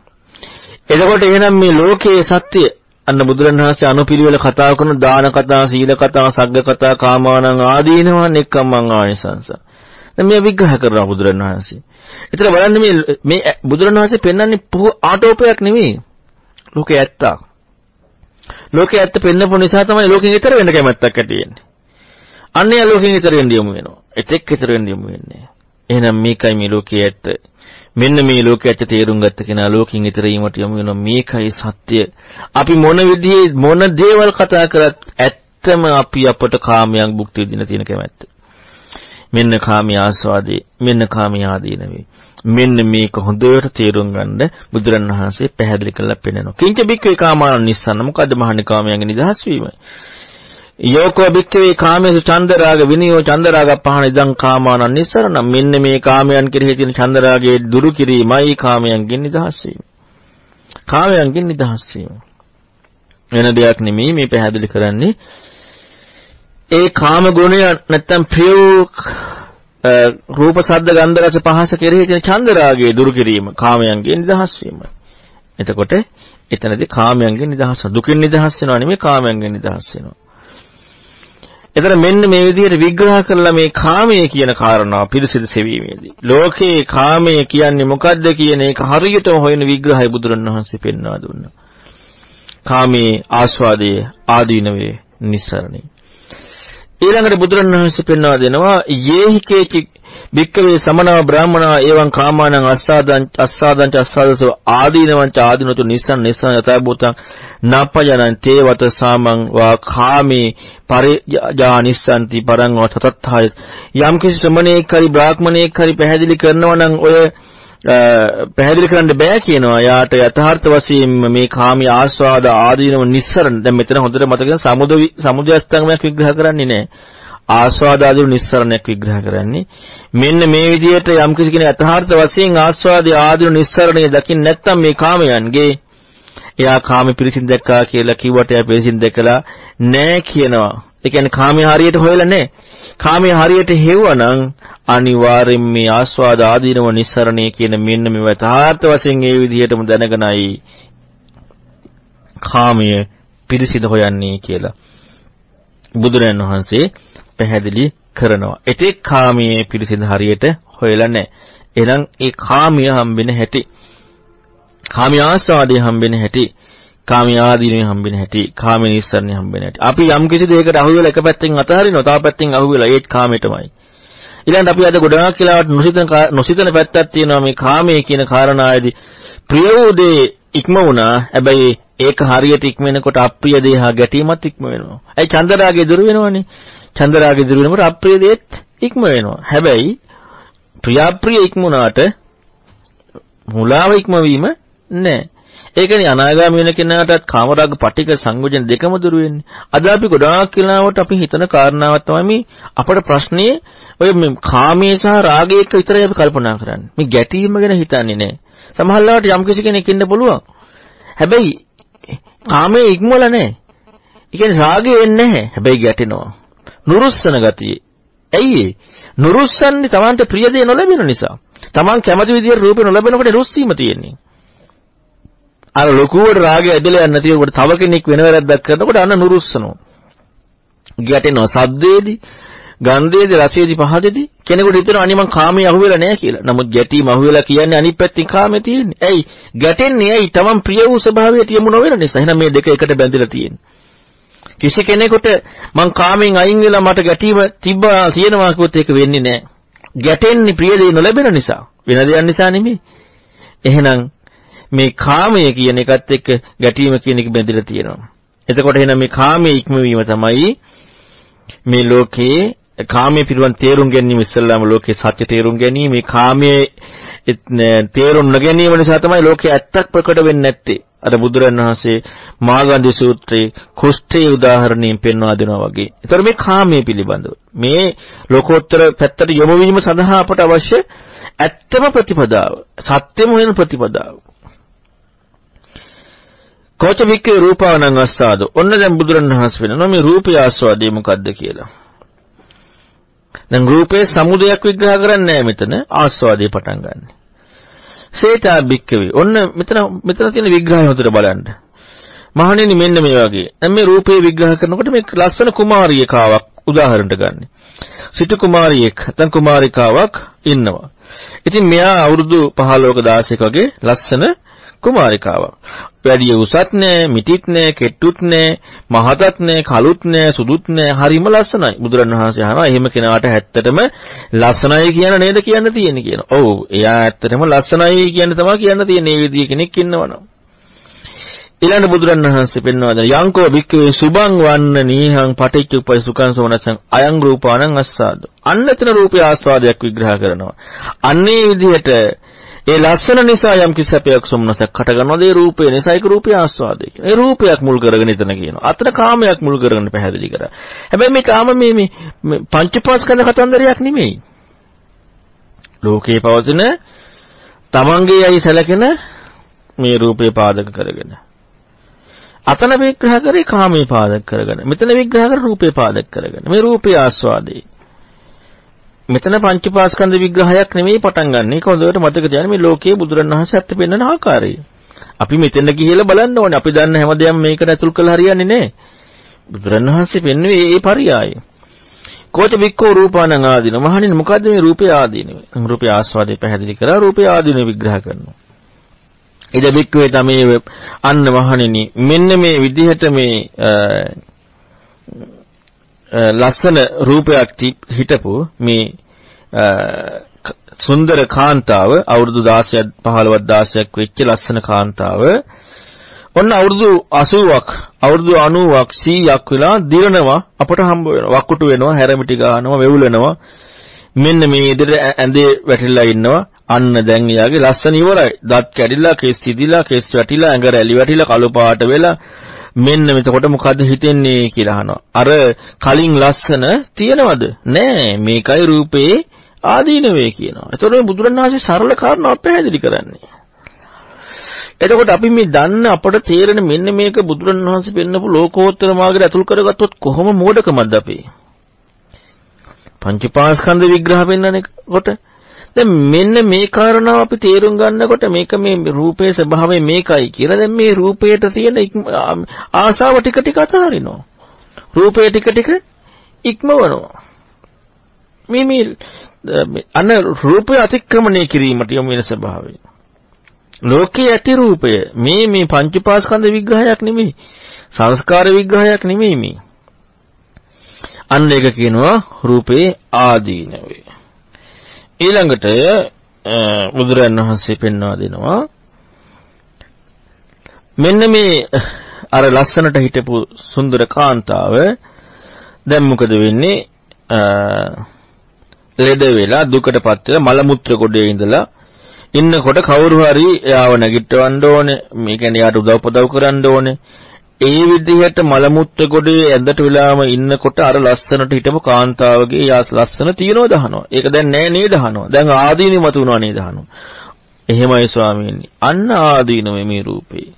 එතකොට එහෙනම් මේ ලෝකයේ සත්‍ය අන්න බුදුරණවහන්සේ අනුපිළිවෙල කතා කරන දාන කතා, සීල කතා, සග්ග කතා, කාමානං ආදීනවා නෙක්කම්මං ආනිසංස. දැන් මේ විග්‍රහ කරනවා බුදුරණවහන්සේ. ඒතර බලන්න මේ මේ බුදුරණවහන්සේ පෙන්වන්නේ පොහො ආටෝපයක් නෙවෙයි. ලෝකේ ඇත්තා. ලෝකේ ඇත්ත පෙන්වපු නිසා තමයි ලෝකෙන් ඈතර වෙන්න කැමැත්තක් ඇති වෙන්නේ. අන්නේ ලෝකෙන් ඈතර වෙන්න යමු වෙනවා. එතෙක් ඈතර වෙන්න යමු වෙන්නේ. එහෙනම් මේකයි මේ ලෝකයේ ඇත්ත. මෙන්න මේ ලෝකයේ ඇත්ත තේරුම් ගත්ත කෙනා ලෝකෙන් ඈතර වීමට යමු වෙනවා. මේකයි සත්‍ය. අපි මොන විදිහේ මොන දේවල් කතා කරත් ඇත්තම අපි අපට කාමයන් භුක්ති විඳින තියෙන කැමැත්ත. මෙන්න කාමී ආස්වාදේ, මෙන්න කාමී ආදීනවේ. මෙන්න මේක හොඳට තේරුම් ගන්න බුදුරණවහන්සේ පැහැදිලි කරලා පෙන්නනවා. කිංච බික්කේ කාමාන නිස්සන්න මොකද්ද මහන්නේ කාමයන්ගේ නිදහස් වීම? යෝකෝ බික්කවේ කාමේසු චන්දරාග විනියෝ චන්දරාග පහන ඉදං කාමානං නිස්සරණ මෙන්න මේ කාමයන් කෙරෙහි තියෙන චන්දරාගයේ දුරු කිරීමයි කාමයන්ගෙන් නිදහස් වීම. කාමයන්ගෙන් නිදහස් වීම. වෙන දෙයක් නෙමෙයි මේ පැහැදිලි කරන්නේ ඒ කාම ගුණය නැත්තම් ප්‍රිය රූප ශබ්ද ගන්ධ රස පහස කෙරෙහි තියෙන චන්දරාගයේ දුරු කිරීම කාමයන්ගෙන් නිදහස් වීම. එතකොට එතනදී කාමයන්ගෙන් නිදහස් දුකින් නිදහස් වෙනවා නෙමෙයි කාමයන්ගෙන් නිදහස් වෙනවා. එතන මෙන්න මේ විදිහට විග්‍රහ කරලා මේ කාමය කියන කාරණාව පිළිසිදු සෙවීමේදී ලෝකේ කාමය කියන්නේ මොකද්ද කියන එක හරියටම හොයන විග්‍රහය බුදුරණවහන්සේ පෙන්වා දුන්නා. කාමේ ආස්වාදයේ ආදීනවේ නිස්සරණේ. ඊළඟට බුදුරණවහන්සේ පෙන්වා දෙනවා යේහිකේචි භික්කවේ සමනව බ්‍රාහමනා එවං කාමානං අස්සාදං අස්සාදං අස්සාදසෝ ආදීනවං ආදීනතු නිස්සන් නිස්සන් යතබුතං නප්පජනං තේවත සාමං වා කාමේ පරිජානිස්සන්ති පරං වතතත්ථය යම් කිසි ශ්‍රමණේක් හරි බ්‍රාහ්මණේක් හරි පැහැදිලි කරනවා නම් ඔය පැහැදිලි කරන්න බෑ කියනවා. යාට යථාර්ථ වශයෙන්ම මේ කාමී ආස්වාද ආදීනව නිස්සරණ දැන් මෙතන හොඳට මතක සමුද සමුදයස්තංගමයක් විග්‍රහ කරන්නේ නැහැ. ආස්වාද ආදීන නිස්සරණයක් විග්‍රහ කරන්නේ මෙන්න මේ විදිහට යම් කිසි කෙනෙක් යථාර්ථ වශයෙන් ආස්වාද ආදීන නිස්සරණය දකින්න නැත්නම් මේ කාමයන්ගේ එයා කාම පිරිසින් දැක්කා කියලා කිව්වට එයා පිරිසින් දැකලා නෑ කියනවා. ඒ කියන්නේ කාමයේ හරියට හොයලා නෑ. කාමයේ හරියට හෙව්වනම් අනිවාර්යෙන් මේ ආස්වාද ආදීනව නිස්සරණය කියන මෙන්න මේ යථාර්ථ වශයෙන් ඒ විදිහටම දැනගෙනයි කාමයේ පිරිසිදු හොයන්නේ කියලා. බුදුරයන් වහන්සේ පැහැදිලි කරනවා. එතෙක් කාමයේ පිරිසිදු හරියට හොයලා නැහැ. එහෙනම් ඒ කාමිය හම්බෙන හැටි කාමිය ආස්වාදයේ හම්බෙන හැටි කාමිය ආදීනේ හම්බෙන හැටි කාමිය නිස්සරණේ හම්බෙන හැටි අපි යම් කිසි දෙයකට අහු වෙලා එක පැත්තෙන් අතහරිනවා තව පැත්තෙන් අහු වෙලා ඒත් කාමයටමයි ඊළඟට අපි අද ගොඩාක් කියලාවට නොසිතන නොසිතන පැත්තක් තියෙනවා මේ කාමයේ කියන කාරණාවේදී ප්‍රිය වූ දේ ඉක්ම වුණා හැබැයි ඒක හරියට ඉක්ම වෙනකොට අප්‍රිය දේ හා ගැටීමත් ඉක්ම වෙනවා. ඇයි චන්දරාගේ දුර වෙනවනේ. චන්දරාගේ දුර වෙනකොට අප්‍රිය දේත් ඉක්ම වෙනවා. හැබැයි ප්‍රියාප්‍රිය ඉක්මුණාට මුලාව ඉක්මවීම නැහැ. ඒකනේ අනාගාමී වෙන කෙනාටත් කාමරාග පටික සංයෝජන දෙකම දුරු වෙන්නේ. අද අපි ගොඩාක් කියලාවට අපි හිතන කාරණාවක් තමයි අපේ ප්‍රශ්නේ ඔය මේ කාමයේ සහ රාගයේ එක විතරයි අපි කල්පනා කරන්නේ. මේ ගැටීම ගැන හිතන්නේ නැහැ. සමහරවිට යම් කිසි කෙනෙක් ඉන්න පුළුවන්. හැබැයි කාමයේ ඉක්මවල නැහැ. ඒ කියන්නේ රාගය එන්නේ නැහැ. හැබැයි ගැටෙනවා. නුරුස්සන ගතිය. ඇයි නුරුස්සන්නේ Tamante ප්‍රිය දේ නොලැබෙන නිසා. Taman කැමති විදිහට රූපේ නොලැබෙනකොට රුස්සීම තියෙන්නේ. අර ලොකුවට රාගය ඇදලා යන්නේ නැතිවට තව කෙනෙක් වෙන වැරද්දක් කරනකොට අන්න නුරුස්සනවා. ගැටෙනවා සද්දේදී, ගන්ධයේදී, රසයේදී, පහදේදී කෙනෙකුට හිතෙනවා අනේ මං කාමයේ අහුවෙලා නැහැ කියලා. නමුත් ගැටීම අහුවෙලා කියන්නේ අනිත් පැත්තෙන් කාමයේ තියෙන්නේ. ඇයි? ගැටෙන්නේ ඇයි? Taman ප්‍රිය වූ ස්වභාවයට යමු නොවන නිසා. එහෙනම් මේ දෙක එකට බැඳිලා තියෙන්නේ. කිසි කෙනෙකුට මං කාමෙන් අයින් වෙලා මට ගැටීම තිබ්බා තියෙනවා කිව්වොත් ඒක වෙන්නේ නැහැ. ගැටෙන්නේ ප්‍රිය දේ නොලැබෙන නිසා. වෙන දෙයක් නිසා නෙමෙයි. එහෙනම් මේ කාමය කියන එකත් එක්ක ගැටීම කියන එක බැඳිලා තියෙනවා. එතකොට එහෙනම් මේ කාමයේ ඉක්මවීම තමයි මේ ලෝකේ කාමයේ පිළිවන් තේරුම් ගැනීම ඉස්සල්ලාම ලෝකේ සත්‍ය තේරුම් ගැනීම මේ කාමයේ තේරුම් නොගැනීම නිසා තමයි ලෝකේ ඇත්තක් ප්‍රකට වෙන්නේ නැත්තේ. අර බුදුරන් වහන්සේ මාගන්ධි සූත්‍රයේ කුෂ්ඨයේ උදාහරණයෙන් පෙන්වා දෙනවා වගේ. ඒතර මේ කාමයේ පිළිබඳව මේ ලෝකෝත්තර පැත්තට යොමු වීම සඳහා අපට අවශ්‍ය ඇත්තම ප්‍රතිපදාව, සත්‍යම වෙන ප්‍රතිපදාව. කෝච වික්කේ රූපාවනං අස්සාද. ඔන්න දැන් බුදුරණවහන්සේ වෙනවා මේ රූපය ආස්වාදේ මොකද්ද කියලා. දැන් රූපේ සමුදයක් විග්‍රහ කරන්නේ නැහැ මෙතන ආස්වාදේ පටන් ගන්න. සේතා බික්කවේ. ඔන්න මෙතන මෙතන තියෙන විග්‍රහය හොදට බලන්න. මහණෙනි මෙන්න මේ වගේ. දැන් මේ රූපේ විග්‍රහ කරනකොට මේ ලස්සන කුමාරියකාවක් උදාහරණට ගන්න. සිටු කුමාරියෙක් නැත්නම් කුමාරිකාවක් ඉන්නවා. ඉතින් මෙයා අවුරුදු 15ක 16ක වගේ ලස්සන කුමාරිකාවක්. වැඩි උසත් නෑ, මිටිත් නෑ, කෙට්ටුත් නෑ, මහතත් නෑ, කළුත් නෑ, සුදුත් නෑ, හරිම ලස්සනයි. බුදුරණවහන්සේ අහනවා එහෙම කෙනාට ඇත්තටම ලස්සනයි කියන නේද කියන්න තියෙන්නේ කියන. ඔව්, එයා ඇත්තටම ලස්සනයි කියන තමයි කියන්න තියෙන්නේ. මේ විදිය කෙනෙක් ඉන්නවනම්. ඊළඟ බුදුරණවහන්සේ පෙන්වනවා දැන් යංකෝ භික්ඛවේ සුභං වන්න නීහං පටිච්ච උපයි සුඛං සෝනසං අයං රූපානං අස්සාද. අන්නතන රූපය ආස්වාදයක් විග්‍රහ කරනවා. අන්නේ විදිහට ඒ ලස්සන නිසා යම් කිසි සැපයක් සොම්නසක් හට ගන්නවාද ඒ රූපේ නිසා ඒක රූපය ආස්වාදය කියන. ඒ රූපයක් මුල් කරගෙන එතන කියනවා. අතන කාමයක් මුල් කරගෙන පැහැදිලි කරා. හැබැයි මේ කාම මේ මේ පංචපාස්කන්ධ කතන්දරයක් නෙමෙයි. ලෝකේ පවතින තමන්ගේ අයි සැලකෙන මේ රූපේ පාදක කරගෙන. අතන විග්‍රහ කරේ කාමේ පාදක කරගෙන. මෙතන විග්‍රහ කර රූපේ පාදක කරගෙන. මේ රූපේ ආස්වාදේ. මෙතන පංචපාස්කන්ධ විග්‍රහයක් නෙමෙයි පටන් ගන්න. ඒක හොඳට මතක තියාගන්න මේ ලෝකයේ බුදුරණවහන්සේ ඇත්ත පෙන්වන ආකාරය. අපි මෙතෙන්ද ගිහිල්ලා බලන්න ඕනේ. අපි දන්න හැමදේම මේකට ඇතුල් කළා හරියන්නේ නැහැ. බුදුරණවහන්සේ පෙන්වුවේ ඒ පරියාය. කෝච වික්කෝ රූපානං ආදීන. මහණෙනි මොකද්ද මේ රූපය ආදීන? රූපය ආස්වාදේ පැහැදිලි කරලා රූපය ආදීන විග්‍රහ කරනවා. ඉද වික්කවේ තමයි අන්න මහණෙනි මෙන්න මේ විදිහට මේ ලස්සන රූපයක් හිටපු මේ සුන්දර කාන්තාව අවුරුදු 16ක් 15ක් 16ක් වෙච්ච ලස්සන කාන්තාව. ඔන්න අවුරුදු 80ක් අවුරුදු 90ක් 100ක් වෙලා දිරනවා අපට හම්බ වෙනවා. වකුටු වෙනවා හැරමිටි ගන්නවා වෙවුලනවා මෙන්න මේ ඉදිරිය ඇඳේ වැටිලා ඉන්නවා. අන්න දැන් එයාගේ ලස්සන ඉවරයි. දත් කැඩිලා කෙස් සිදිලා කෙස් වැටිලා ඇඟ රැලි වැටිලා කළු පාට වෙලා මෙන්න මෙතකොට මොකද්ද හිතෙන්නේ කියලා අහනවා. අර කලින් ලස්සන තියනවද? නෑ මේකයි රූපේ ආදීනවේ කියනවා. එතකොට මේ බුදුරණාහි සරල කාරණාවක් පැහැදිලි කරන්නේ. එතකොට අපි මේ දන්න අපට තේරෙන මෙන්න මේක බුදුරණවහන්සේ පෙන්නපු ලෝකෝත්තර මාර්ගයට අතුල් කරගත්තොත් කොහොම මෝඩකමක්ද අපේ? පංචපාස්කන්ධ විග්‍රහ පෙන්නන කොට දැන් මෙන්න මේ කාරණාව අපි තේරුම් ගන්නකොට මේක මේ රූපයේ ස්වභාවය මේකයි කියලා දැන් මේ රූපයට තියෙන ආසාව ටික ටික අතහරිනවා. රූපය ටික ටික ඉක්මවනවා. මේ මේ අන්න රූපය අතික්‍රමණය කිරීමට යොමු වෙන ස්වභාවය. ලෝකයේ ඇති රූපය මේ මේ පංචපාස්කන්ධ විග්‍රහයක් නෙමෙයි. සංස්කාර විග්‍රහයක් නෙමෙයි මේ. අන්න ඒක කියනවා රූපේ ආදීනවේ. ඊළඟට බුදුරන් වහන්සේ පෙන්වා දෙනවා මෙන්න මේ අර ලස්සනට හිටපු සුන්දර කාන්තාව දැන් මොකද වෙන්නේ ලෙඩ වෙලා දුකටපත් වෙලා මල මුත්‍ර ගොඩේ ඉඳලා ඉන්නකොට කවුරු හරි යාව නැගිටවන්න ඕනේ. මේ කියන්නේ යාට උදව් පදව් කරන්න ඕනේ. ඒ විදිහට මල මුත්‍ර ගොඩේ ඇඳට වෙලාම ඉන්නකොට අර ලස්සනට හිටපු කාන්තාවගේ යාස් ලස්සන තියනව දහනවා. ඒක දැන් නෑ නේද දහනවා. දැන් ආදීනෙ මතුනවා නේද දහනවා. එහෙමයි ස්වාමීනි. අන්න ආදීනම මේ රූපේ.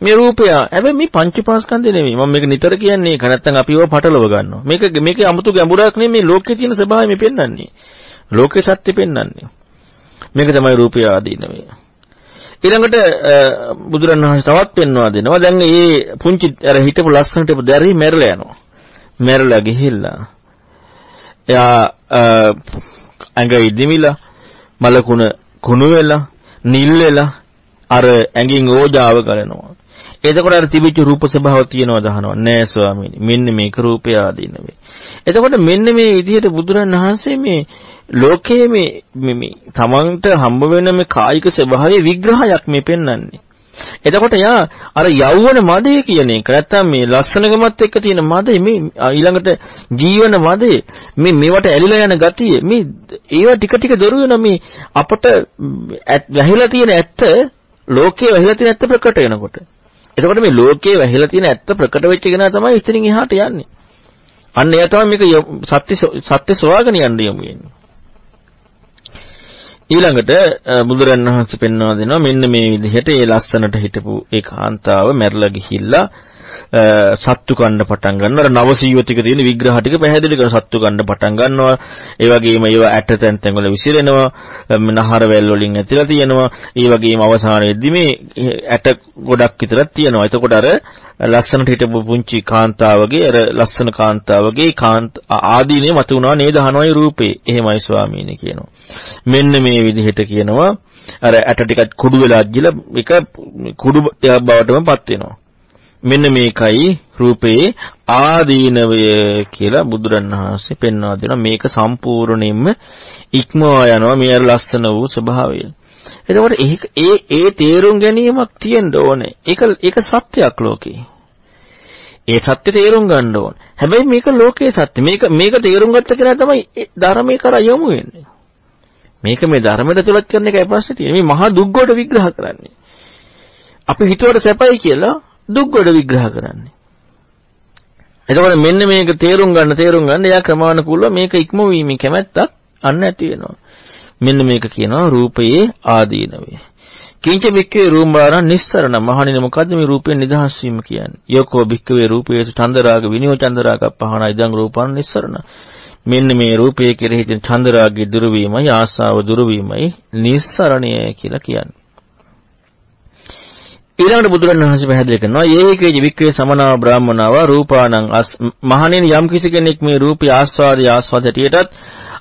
මේ රූපය හැබැයි මේ පංචපාස්කන්ධය නෙමෙයි. මම මේක නිතර කියන්නේ ඒක නැත්තම් අපිව පටලව ගන්නවා. මේක මේකේ 아무තු ගැඹුරක් නෙමෙයි ලෝකේ තියෙන ස්වභාවය මේ පෙන්වන්නේ. ලෝකේ සත්‍ය පෙන්වන්නේ. මේක තමයි රූපය ආදීනවේ. ඊළඟට බුදුරණවහන්සේ තවත් පෙන්වා දෙනවා. දැන් මේ පුංචි අර හිටපු ලස්සනට දැරි මැරලා යනවා. මැරලා ගිහිල්ලා එයා ඇඟ ඉදිමිලා මලකුණ කුණු වෙලා නිල් වෙලා අර ඇඟින් ඕජාව ගලනවා. එතකොට අර තිබිච්ච රූප ස්වභාව තියනවද අහනවා නෑ ස්වාමීනි මෙන්න මේක රූපය ආදීන වේ එතකොට මෙන්න මේ විදිහට බුදුරන් වහන්සේ මේ ලෝකයේ මේ මේ තමන්ට හම්බ වෙන මේ කායික ස්වභාවයේ විග්‍රහයක් මේ පෙන්වන්නේ එතකොට යා අර යෞවන මදේ කියන එක නැත්තම් මේ ලස්සනකමත් එක්ක තියෙන මදේ මේ ඊළඟට ජීවන මදේ මේ මේවට ඇලිලා යන ගතිය මේ ඒවා ටික ටික දොරු වෙන මේ අපට වැහිලා තියෙන ඇත්ත ලෝකයේ වැහිලා තියෙන ඇත්ත ප්‍රකට වෙනකොට එතකොට මේ ලෝකයේ වැහිලා තියෙන ඇත්ත ප්‍රකට වෙච්ච කෙනා තමයි ඉතින් එහාට යන්නේ. අන්න එයා තමයි මේක සත්‍ය සත්‍ය සොයාගෙන යන්න යමු වෙන්නේ. ඊළඟට බුදුරණවහන්සේ පෙන්වා දෙනවා මෙන්න මේ විදිහට ඒ ලස්සනට හිටපු ඒ කාන්තාව මැරලා ගිහිල්ලා සත්තු කන්න පටන් ගන්නවා. අර නවසීවතික තියෙන විග්‍රහ ටික පැහැදිලි කරන සත්තු කන්න පටන් ගන්නවා. ඒ වගේම ඒවා ඇට තැන් තැන් වල විසිරෙනවා. නහර වැල් වලින් ඇතිලා තියෙනවා. ඒ වගේම අවසානයේදී මේ ඇට ගොඩක් විතරක් තියෙනවා. එතකොට අර ලස්සනට හිටපු පුංචි කාන්තාවගේ අර ලස්සන කාන්තාවගේ කාන්ත ආදීනේ මත උනා නේද අහනවයි රූපේ. එහෙමයි ස්වාමීනි කියනවා. මෙන්න මේ විදිහට කියනවා අර ඇට ටිකක් කුඩු වෙලා අජ්ජිලා එක කුඩු බවටම පත් වෙනවා. මෙන්න මේකයි රූපේ ආදීනවය කියලා බුදුරණවහන්සේ පෙන්වා දෙනවා මේක සම්පූර්ණයෙන්ම ඉක්මවා යනවා මේ අර ලස්සන වූ ස්වභාවය. එතකොට ඒ ඒ තේරුම් ගැනීමක් තියෙන්න ඕනේ. ඒක ඒක සත්‍යයක් ලෝකේ. ඒ සත්‍ය තේරුම් ගන්න ඕනේ. හැබැයි මේක ලෝකේ සත්‍ය. මේක මේක තේරුම් ගත්ත කෙනා තමයි ධර්මයේ කරා යොමු වෙන්නේ. මේක මේ ධර්මයට තුලත් කරන එකයි ප්‍රශ්නේ තියෙන්නේ. මේ මහා දුක්ගොඩ විග්‍රහ කරන්නේ. අපි හිතුවට සැපයි කියලා දුක්ගොඩ විග්‍රහ කරන්නේ. එතකොට මෙන්න මේක තේරුම් ගන්න තේරුම් ගන්න එයා ක්‍රමානුකූලව මේක ඉක්මවීමේ කැමැත්තක් අන්න ඇති වෙනවා. මෙන්න මේක කියනවා රූපයේ ආදීනවේ. කිංච බික්කේ රූපාරං නිස්සරණ මහණෙනි මොකද්ද මේ රූපයෙන් නිදහස් වීම කියන්නේ? යෝකෝ බික්කවේ රූපයේ චන්දරාග විනියෝ චන්දරාග පහන ඉදං රූපාන් නිස්සරණ. මෙන්න මේ රූපයේ කෙරෙහි තියෙන චන්දරාගයේ දුරු වීමයි ආස්ාව දුරු වීමයි නිස්සරණය කියලා කියන්නේ. ඊළඟට බුදුරණවහන්සේ පැහැදිලි කරනවා යේකේජ වික්කේ සමනාව බ්‍රාහමනාව රූපානං මහණෙනි යම් කිසි කෙනෙක් මේ රූපී ආස්වාදය ආස්වාද හැටියටත්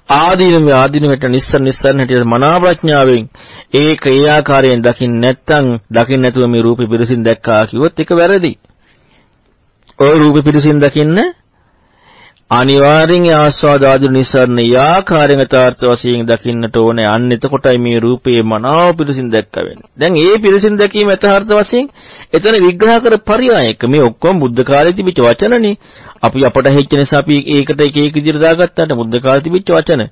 ආදීනම ආදීනමට නිස්සර නිස්සරණ හැටියට මනා ප්‍රඥාවෙන් ඒක ඒ ආකාරයෙන් දකින්න නැත්නම් දකින්න නැතුව මේ රූපේ පිරිසින් දැක්කා කිව්වොත් ඒක වැරදි. ඔය රූපේ පිරිසින් දකින්න අනිවාර්යෙන් ආස්වාද ආදී නිසරණ යාකාරයෙන් යථාර්ථ වශයෙන් දකින්නට ඕනේ. අන්න එතකොටයි මේ රූපේ මනාව පිළිසින් දැක්ක වෙන්නේ. දැන් ඒ පිළිසින් දැකීම යථාර්ථ වශයෙන් එතන විග්‍රහ කර පරියායක මේ ඔක්කොම බුද්ධ කාලේ තිබිච්ච වචනනේ. අපි අපට හෙච්ච නිසා අපි ඒකට එක එක විදිහට දාගත්තාට බුද්ධ කාලේ තිබිච්ච වචන.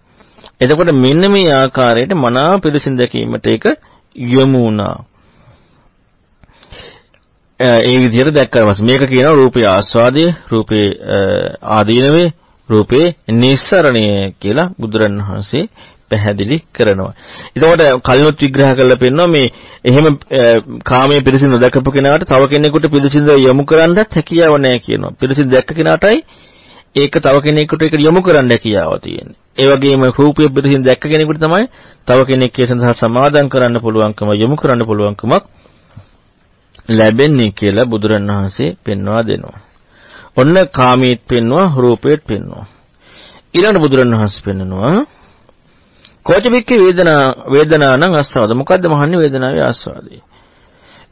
එතකොට මෙන්න මේ ආකාරයට මනාව පිළිසින් දැකීමට ඒක යොමු වුණා. ඒ විදිහට දැක්කම මේක කියනවා රූපේ ආස්වාදය රූපේ ආදීනවේ රූපේ නිස්සරණය කියලා බුදුරණවහන්සේ පැහැදිලි කරනවා. එතකොට කලිනුත් විග්‍රහ කරලා පෙන්නනවා මේ එහෙම කාමයේ පිරිසිදු දැකපු කෙනාට තව කෙනෙකුට පිරිසිදු යොමු කරන්නත් හැකියාව නැහැ කියනවා. පිරිසිදු දැක්ක කෙනාටයි ඒක තව කෙනෙකුට ඒක යොමු කරන්න හැකියාව තියෙන්නේ. ඒ වගේම රූපයේ පිරිසිදු දැක්ක කෙනෙකුට තමයි තව කෙනෙක් ඒ සඳහා සමාදම් කරන්න පුළුවන්කම යොමු කරන්න පුළුවන්කමක් ලැබෙන්නේ කියලා බුදුරණවහන්සේ පෙන්වා දෙනවා. ඔන්න කාමීත් පෙන්වා රූපේත් පෙන්වා. ඊළඟ බුදුරණවහන්සේ පෙන්නනවා කෝචබික්කේ වේදනා වේදනානං අස්වාද මොකද්ද මහන්නේ වේදනාවේ ආස්වාදේ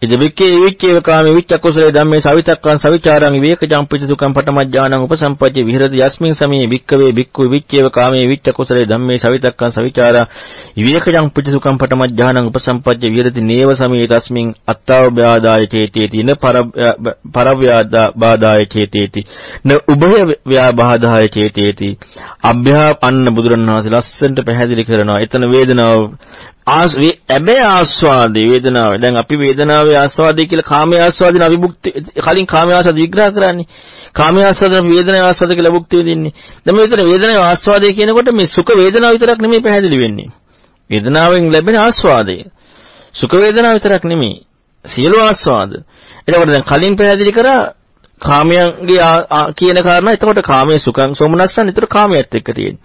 ඉදබික්කේ විච්චේව කාමේ විච්චකුසලේ ධම්මේ සවිතක්කං සවිචාරං විවේකජං පිච්චසුකං පටමඥානං උපසම්පජ්ජේ විහෙරති යස්මින් සමේ වික්කවේ වික්කු විච්චේව කාමේ විච්චකුසලේ ධම්මේ සවිතක්කං සවිචාරං විවේකජං පිච්චසුකං පටමඥානං උපසම්පජ්ජේ විහෙරති නේව සමේ තස්මින් අත්තාවභාදාය චේතේති න පරව්‍යාදාය චේතේති න උභය ව්‍යාබාධාය චේතේති අභ්‍යා අන්න බුදුරණවහන්සේ ලස්සනට පැහැදිලි කරනවා එතන වේදනාව ඇබේ ආස්වාදේ වේදනාව. දැන් අපි වේදනාවේ ආස්වාදේ කියලා කාමයේ ආස්වාදින අවිමුක්ති කලින් කාමයේ ආස්වාද විග්‍රහ කරන්නේ. කාමයේ ආස්වාද වේදනාවේ ආස්වාද කියලා භුක්ති විඳින්නේ. දැන් මෙතන වේදනාවේ ආස්වාදේ කියනකොට මේ සුඛ වේදනාව විතරක් නෙමෙයි පැහැදිලි වෙන්නේ. වේදනාවෙන් ලැබෙන ආස්වාදය. සුඛ වේදනාව විතරක් නෙමෙයි. සියලු ආස්වාද. එතකොට දැන් කලින් පැහැදිලි කරා කාමයන්ගේ කියන කාරණා එතකොට කාමයේ සුඛං සෝමනස්සන් ඒතර කාමයට එක්ක තියෙන්නේ.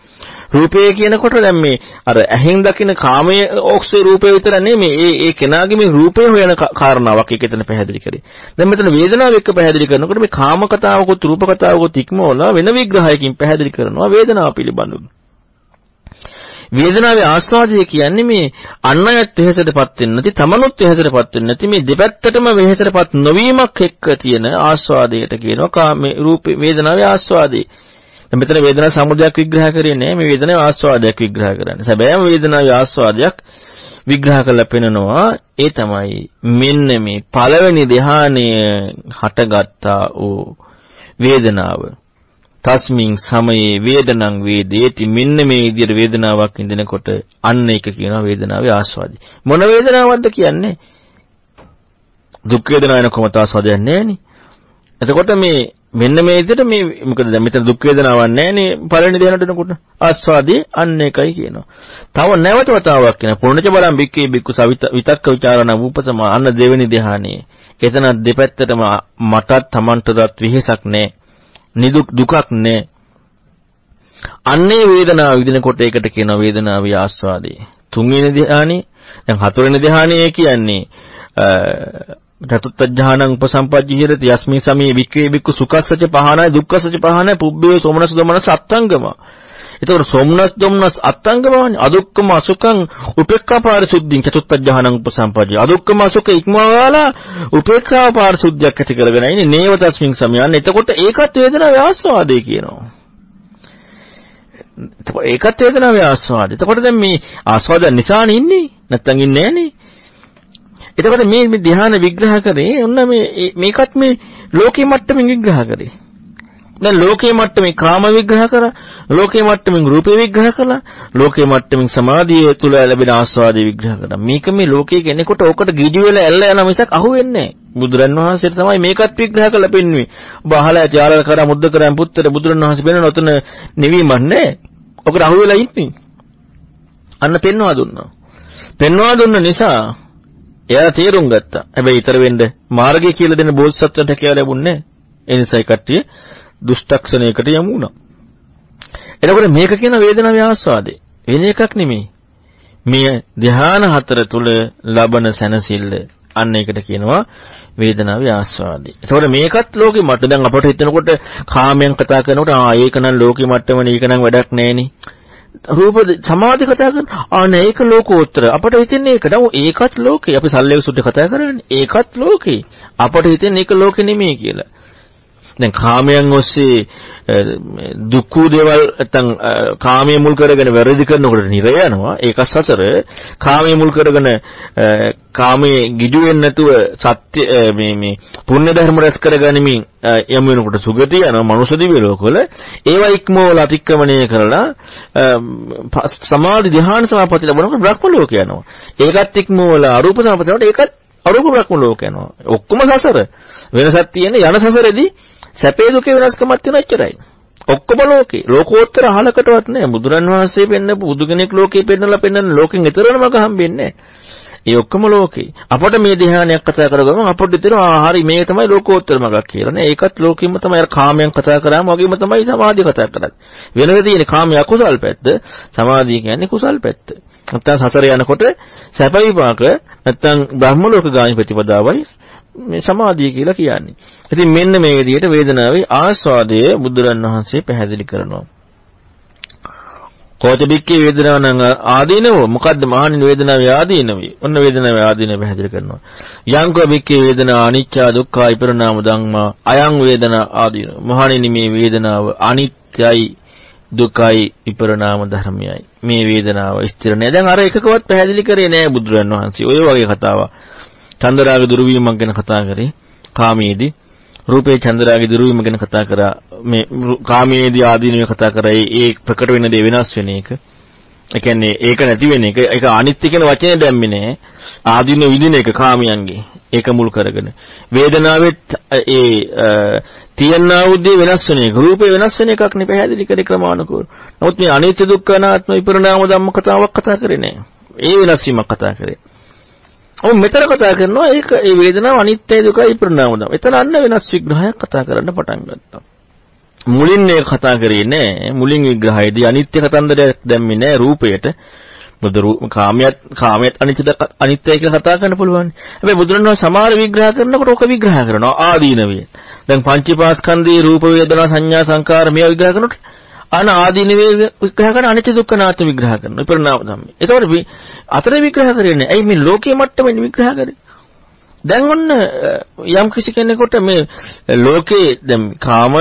රූපය කියනකොට දැන් මේ අර ඇහෙන් දකින කාමයේ ඔක්සේ රූපය විතර නෙමෙයි ඒ ඒ කෙනාගේ මේ රූපය හොයන කාරණාවක් ඒක එතන පැහැදිලි කරේ. දැන් මෙතන වේදනාව එක්ක පැහැදිලි කරනකොට මේ කාම කතාවකුත් රූප කතාවකුත් ඉක්මවලා වෙන විග්‍රහයකින් පැහැදිලි කරනවා වේදනාව පිළිබඳව. වේදනාවේ ආස්වාදය කියන්නේ මේ අන් අයත් වෙහෙසටපත් වෙන්නේ නැති තමනුත් වෙහෙසටපත් වෙන්නේ නැති මේ දෙපැත්තටම වෙහෙසටපත් නොවීමක් එක්ක තියෙන ආස්වාදයට කියනවා කාමේ රූපේ වේදනාවේ ආස්වාදේ. දැන් මෙතන වේදනා සමුදයක් විග්‍රහ කරන්නේ නැහැ මේ වේදනාවේ ආස්වාදයක් විග්‍රහ කරන්නේ. සැබෑම වේදනාවේ ආස්වාදයක් විග්‍රහ කරලා පෙන්නනවා ඒ තමයි මෙන්න මේ පළවෙනි ධ්‍යානය හටගත්තා වූ වේදනාව. තස්මින් සමයේ වේදනං වේදේති මෙන්න මේ විදිහට වේදනාවක් ඉඳිනකොට අන්න ඒක කියනවා වේදනාවේ ආස්වාදය. මොන වේදනාවක්ද කියන්නේ? දුක් වේදනාව වෙන කොමත ආස්වාදයක් නැහෙනි. එතකොට මේ මෙන්න මේ විදිහට මේ මොකද දැන් මෙතන දුක් වේදනාවක් නැහැනේ පළවෙනි ධ්‍යානට එනකොට ආස්වාදී අන්න එකයි කියනවා. තව නැවත වතාවක් කියන පුණ්‍යච බලම් බික්කේ බික්කු විතක්ක ਵਿਚාරණ උපසම අන්න දෙවෙනි ධ්‍යානයේ. එතන දෙපැත්තටම මටත් Tamanටවත් විහිසක් නැහැ. නිදුක් දුකක් නැහැ. අන්නේ වේදනාව විඳිනකොට ඒකට කියනවා වේදනාවේ ආස්වාදේ. තුන්වෙනි ධ්‍යානෙ දැන් හතරවෙනි ධ්‍යානෙ කියන්නේ චතුත්ථඥානං උපසම්පජ්ජිහිරති යස්මි සමේ වික්‍රේ බික්කු සුඛස්සච පහනයි දුක්ඛස්සච පහනයි පුබ්බේ සෝමනස් දොමනස් අත්තංගම. එතකොට සෝමනස් දොමනස් අත්තංගමවන්නේ අදුක්කම අසුඛං උපේක්ඛා පාරිසුද්ධින් චතුත්ථඥානං උපසම්පජ්ජි. අදුක්කම අසුඛ ඉක්මවාලා උපේක්ඛා පාරිසුද්ධියක් ඇති කරගෙන ඉන්නේ නේව තස්මින් සමයන්. එතකොට ඒකත් වේදනාවේ ආස්වාදේ කියනවා. එතකොට ඒකත් වේදනාවේ ආස්වාදේ. එතකොට දැන් මේ ආස්වාද නිසානේ ඉන්නේ. නැත්තම් ඉන්නේ නැහනේ. එතකොට මේ මේ ධ්‍යාන විග්‍රහ කරේ ඔන්න මේ මේකත් මේ ලෝකේ මට්ටමින් විග්‍රහ කරේ. දැන් ලෝකේ මට්ටමේ කාම විග්‍රහ කරා, ලෝකේ මට්ටමින් රූපේ විග්‍රහ කළා, ලෝකේ මට්ටමින් සමාධිය තුල ලැබෙන ආස්වාදේ විග්‍රහ කළා. මේක මේ ලෝකේ කෙනෙකුට ඕකට ගිජු වෙලා ඇල්ල යන මිසක් අහුවෙන්නේ නැහැ. බුදුරන් වහන්සේට තමයි මේකත් විග්‍රහ කරලා පෙන්වන්නේ. ඔබ අහලා ත්‍යාල කරා මුද්ද කරන් පුත්තර බුදුරන් වහන්සේ වෙන නොතන නිවීමක් නැහැ. ඔකට අහුවෙලා ඉන්නේ. අන්න පෙන්වා දුන්නා. පෙන්වා දුන්න නිසා එයා තේරුම් ගත්තා. හැබැයි ඊතර වෙන්න මාර්ගය කියලා දෙන බෝධිසත්වන්ට කියලා ලැබුණේ ඒ නිසා කට්ටිය දුෂ්ටක්ෂණයකට යමු වුණා. එතකොට මේක කියන වේදනාවේ ආස්වාදේ වෙන එකක් නෙමෙයි. මේ ධ්‍යාන හතර තුල ලබන සැනසෙල්ල අන්න ඒකට කියනවා වේදනාවේ ආස්වාදේ. ඒතකොට මේකත් ලෝකෙ මට දැන් අපට හිතනකොට කාමයන් කතා කරනකොට ආ ඒක නම් ලෝකෙ මට්ටමනේ ඒක නම් වැඩක් නෑනේ. රූප සමාධි කතා කරන අනේ ඒක ලෝකෝත්තර. අපට හිතෙන්නේ ඒක. නෝ ඒකත් ලෝකේ. අපි සල්ලේක සුද්ධ කතා කරන්නේ ඒකත් ලෝකේ. අපට හිතෙන්නේ ඒක ලෝකෙ නෙමෙයි කියලා. දැන් කාමයන් ඔස්සේ දුක්ඛ දේවල් නැත්තම් කාමයේ මුල් කරගෙන වැරදි කරනකොට නිරය යනවා. ඒක සසර කාමයේ මුල් කරගෙන කාමයේ ගිජු වෙන්නේ නැතුව සත්‍ය මේ මේ පුණ්‍ය ධර්ම රැස් කරගනිමින් යම් වෙනකොට සුගතිය යනවා. මනුෂ්‍ය දිව්‍ය ලෝකවල ඒවා ඉක්මවල අතික්‍රමණය කරලා සමාධි ධ්‍යාන සමාපatti ලැබනකොට බ්‍රහ්ම ලෝක යනවා. ඒකත් ඉක්මවල අරූප සමාපatti යනකොට ඒකත් අරූප බ්‍රහ්ම ලෝක යනවා. ඔක්කොම සසර. වෙනසක් තියෙන්නේ යන සසරේදී සැපේ දුකේ වෙනස්කමක් තියෙන එච්චරයි. ඔක්කොම ලෝකේ ලෝකෝත්තර අහලකටවත් නෑ බුදුරන් වහන්සේ පෙන්නපු බුදු කෙනෙක් ලෝකේ පෙන්නලා පෙන්නන ලෝකෙන් ඊතරම මග හම්බෙන්නේ ඒ ඔක්කොම ලෝකේ. අපට මේ ධ්‍යානයක් කතා කරගමු අපට හිතෙනවා හරි මේ තමයි ලෝකෝත්තර මගක් කියලා නේ. ඒකත් ලෝකෙින්ම තමයි අර කාමයන් කතා කරාම වගේම තමයි සමාධිය කතා කරන්නේ. වෙනද තියෙන කාමය අකුසල් පැත්ත, සමාධිය කියන්නේ කුසල් පැත්ත. නැත්තම් සසර යනකොට සැප විපාක නැත්තම් බ්‍රහ්ම ලෝක ගාමී ප්‍රතිපදාවයි මේ සමාධිය කියලා කියන්නේ. ඉතින් මෙන්න මේ විදිහට වේදනාවේ ආස්වාදය බුදුරන් වහන්සේ පැහැදිලි කරනවා. කෝචබික්කේ වේදනාවන ආදීනව? මොකද්ද මහණෙනි වේදනාවේ ආදීනවේ ඔන්න වේදනාවේ ආදීනව පැහැදිලි කරනවා. යංකෝ බික්කේ වේදනා අනිච්චා දුක්ඛා විපරණාම ධම්මා අයං වේදනා ආදීනව. මහණෙනි මේ වේදනාව අනිත්‍යයි දුකයි විපරණාම ධර්මයයි. මේ වේදනාව ස්ථිර නෑ. දැන් අර එකකවත් පැහැදිලි කරේ නෑ බුදුරන් වහන්සේ ඔය වගේ කතාවක්. චන්දරාග දුර්වීමක් ගැන කතා කරේ කාමයේදී රූපේ චන්දරාගේ දුර්වීම ගැන කතා කරා මේ කාමයේදී ආදීනව කතා කරා ඒ ප්‍රකට වෙන දේ වෙනස් වෙන එක ඒ කියන්නේ ඒක නැති වෙන එක ඒක අනිත්‍ය කියන වචනේ දැම්මේ නෑ. ආදීන විදින එක කාමියන්ගේ. ඒක මුල් කරගෙන. වේදනාවෙත් ඒ තියෙනා උද්දී වෙනස් වෙන එක. රූපේ වෙනස් වෙන එකක් නේ පැහැදිලි කරේ ක්‍රමානුකූලව. නමුත් මේ අනිත්‍ය දුක්ඛ අනාත්ම විපරිණාම ධම්ම කතාවක් කතා කරේ නෑ. ඒ වෙනස් වීමක් කතා කරේ. ඔව් මෙතන කතා කරනවා ඒක ඒ වේදනාව අනිත්‍යයි දුකයි විපරිණාම ධම්ම. එතන අන්න වෙනස් විග්‍රහයක් කතා කරන්න පටන් ගත්තා. මුලින් මේ කතා කරේ නෑ මුලින් විග්‍රහයේදී අනිත්‍ය කතන්දරයක් දැම්මේ නෑ රූපයට බුදු කාමයට කාමයට අනිත්‍යද අනිත්‍යයි කියලා කතා කරන්න පුළුවන්. හැබැයි බුදුරණවහන්සේ සමහර විග්‍රහ කරනකොට ඔක විග්‍රහ කරනවා ආදීනවේ. දැන් පංචීපාස්කන්ධයේ රූප වේදනා සංඥා සංකාර මේවා විග්‍රහ කරනකොට අන ආදීනවේ විග්‍රහ කරන අනිත්‍ය දුක්ඛ නාත්ම විග්‍රහ කරනවා. විපරණාම ධම්මේ. ඒතකොට අතර විග්‍රහ කරන්නේ. ඇයි මේ ලෝකයේ මට්ටමෙන් විග්‍රහ කරන්නේ? දැන් ඔන්න යම් කිසි කෙනෙකුට මේ ලෝකේ දැන් කාම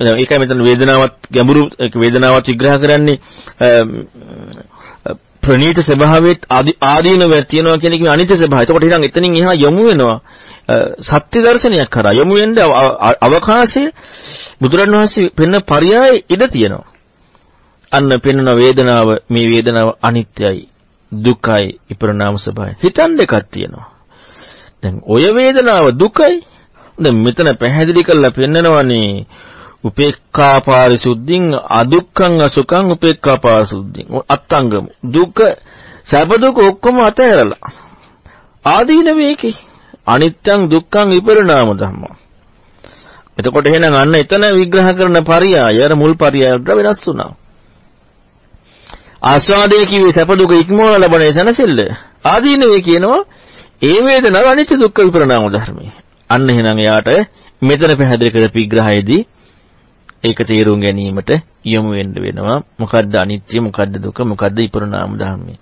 ඒකයි මෙතන වේදනාවත් ගැඹුරු වේදනාවත් විග්‍රහ කරන්නේ ප්‍රනීත ස්වභාවයේත් ආදීනව තියෙනවා කියන එකේ අනිත්‍ය ස්වභාවය. එතකොට ඊළඟ එතනින් එහා යමු වෙනවා සත්‍ය දර්ශනයක් කරා යමු වෙන්න අවකාශයේ බුදුරණවහන්සේ පෙන්න පරයය ඉඩ තියෙනවා. අන්න පෙන්වන වේදනාව මේ වේදනාව අනිත්‍යයි දුකයි විපරණාම ස්වභාවය. හිතන්න එකක් තියෙනවා. දැන් ඔය වේදනාව දුකයි. දැන් මෙතන පැහැදිලි කරලා පෙන්නනවනේ. උපේක්ඛා පාරිසුද්ධින් අදුක්ඛං අසුඛං උපේක්ඛා පාරිසුද්ධින් අත්තංගම දුක සැප දුක ඔක්කොම අතහැරලා. ආදීන වේකේ අනිත්‍යං දුක්ඛං විපරිණාම ධම්ම. එතකොට එහෙනම් අන්න එතන විග්‍රහ කරන පරියාය අර මුල් පරියායට වෙනස් වුණා. ආස්වාදයේ කිව්වේ සැප දුක ඉක්මවල ලබන සැනසෙල්ල ආදීන වේ කියනවා ඒ වේදනාව අනිත්‍ය දුක්ඛ විපරිණාම ධර්මයි අන්න එහෙනම් එයාට මෙතන පැහැදිලි කර විග්‍රහයේදී ඒක තේරුම් ගැනීමට යොමු වෙන්න වෙනවා. මොකද්ද අනිත්‍ය, මොකද්ද දුක, මොකද්ද විපරණාම ධර්මය.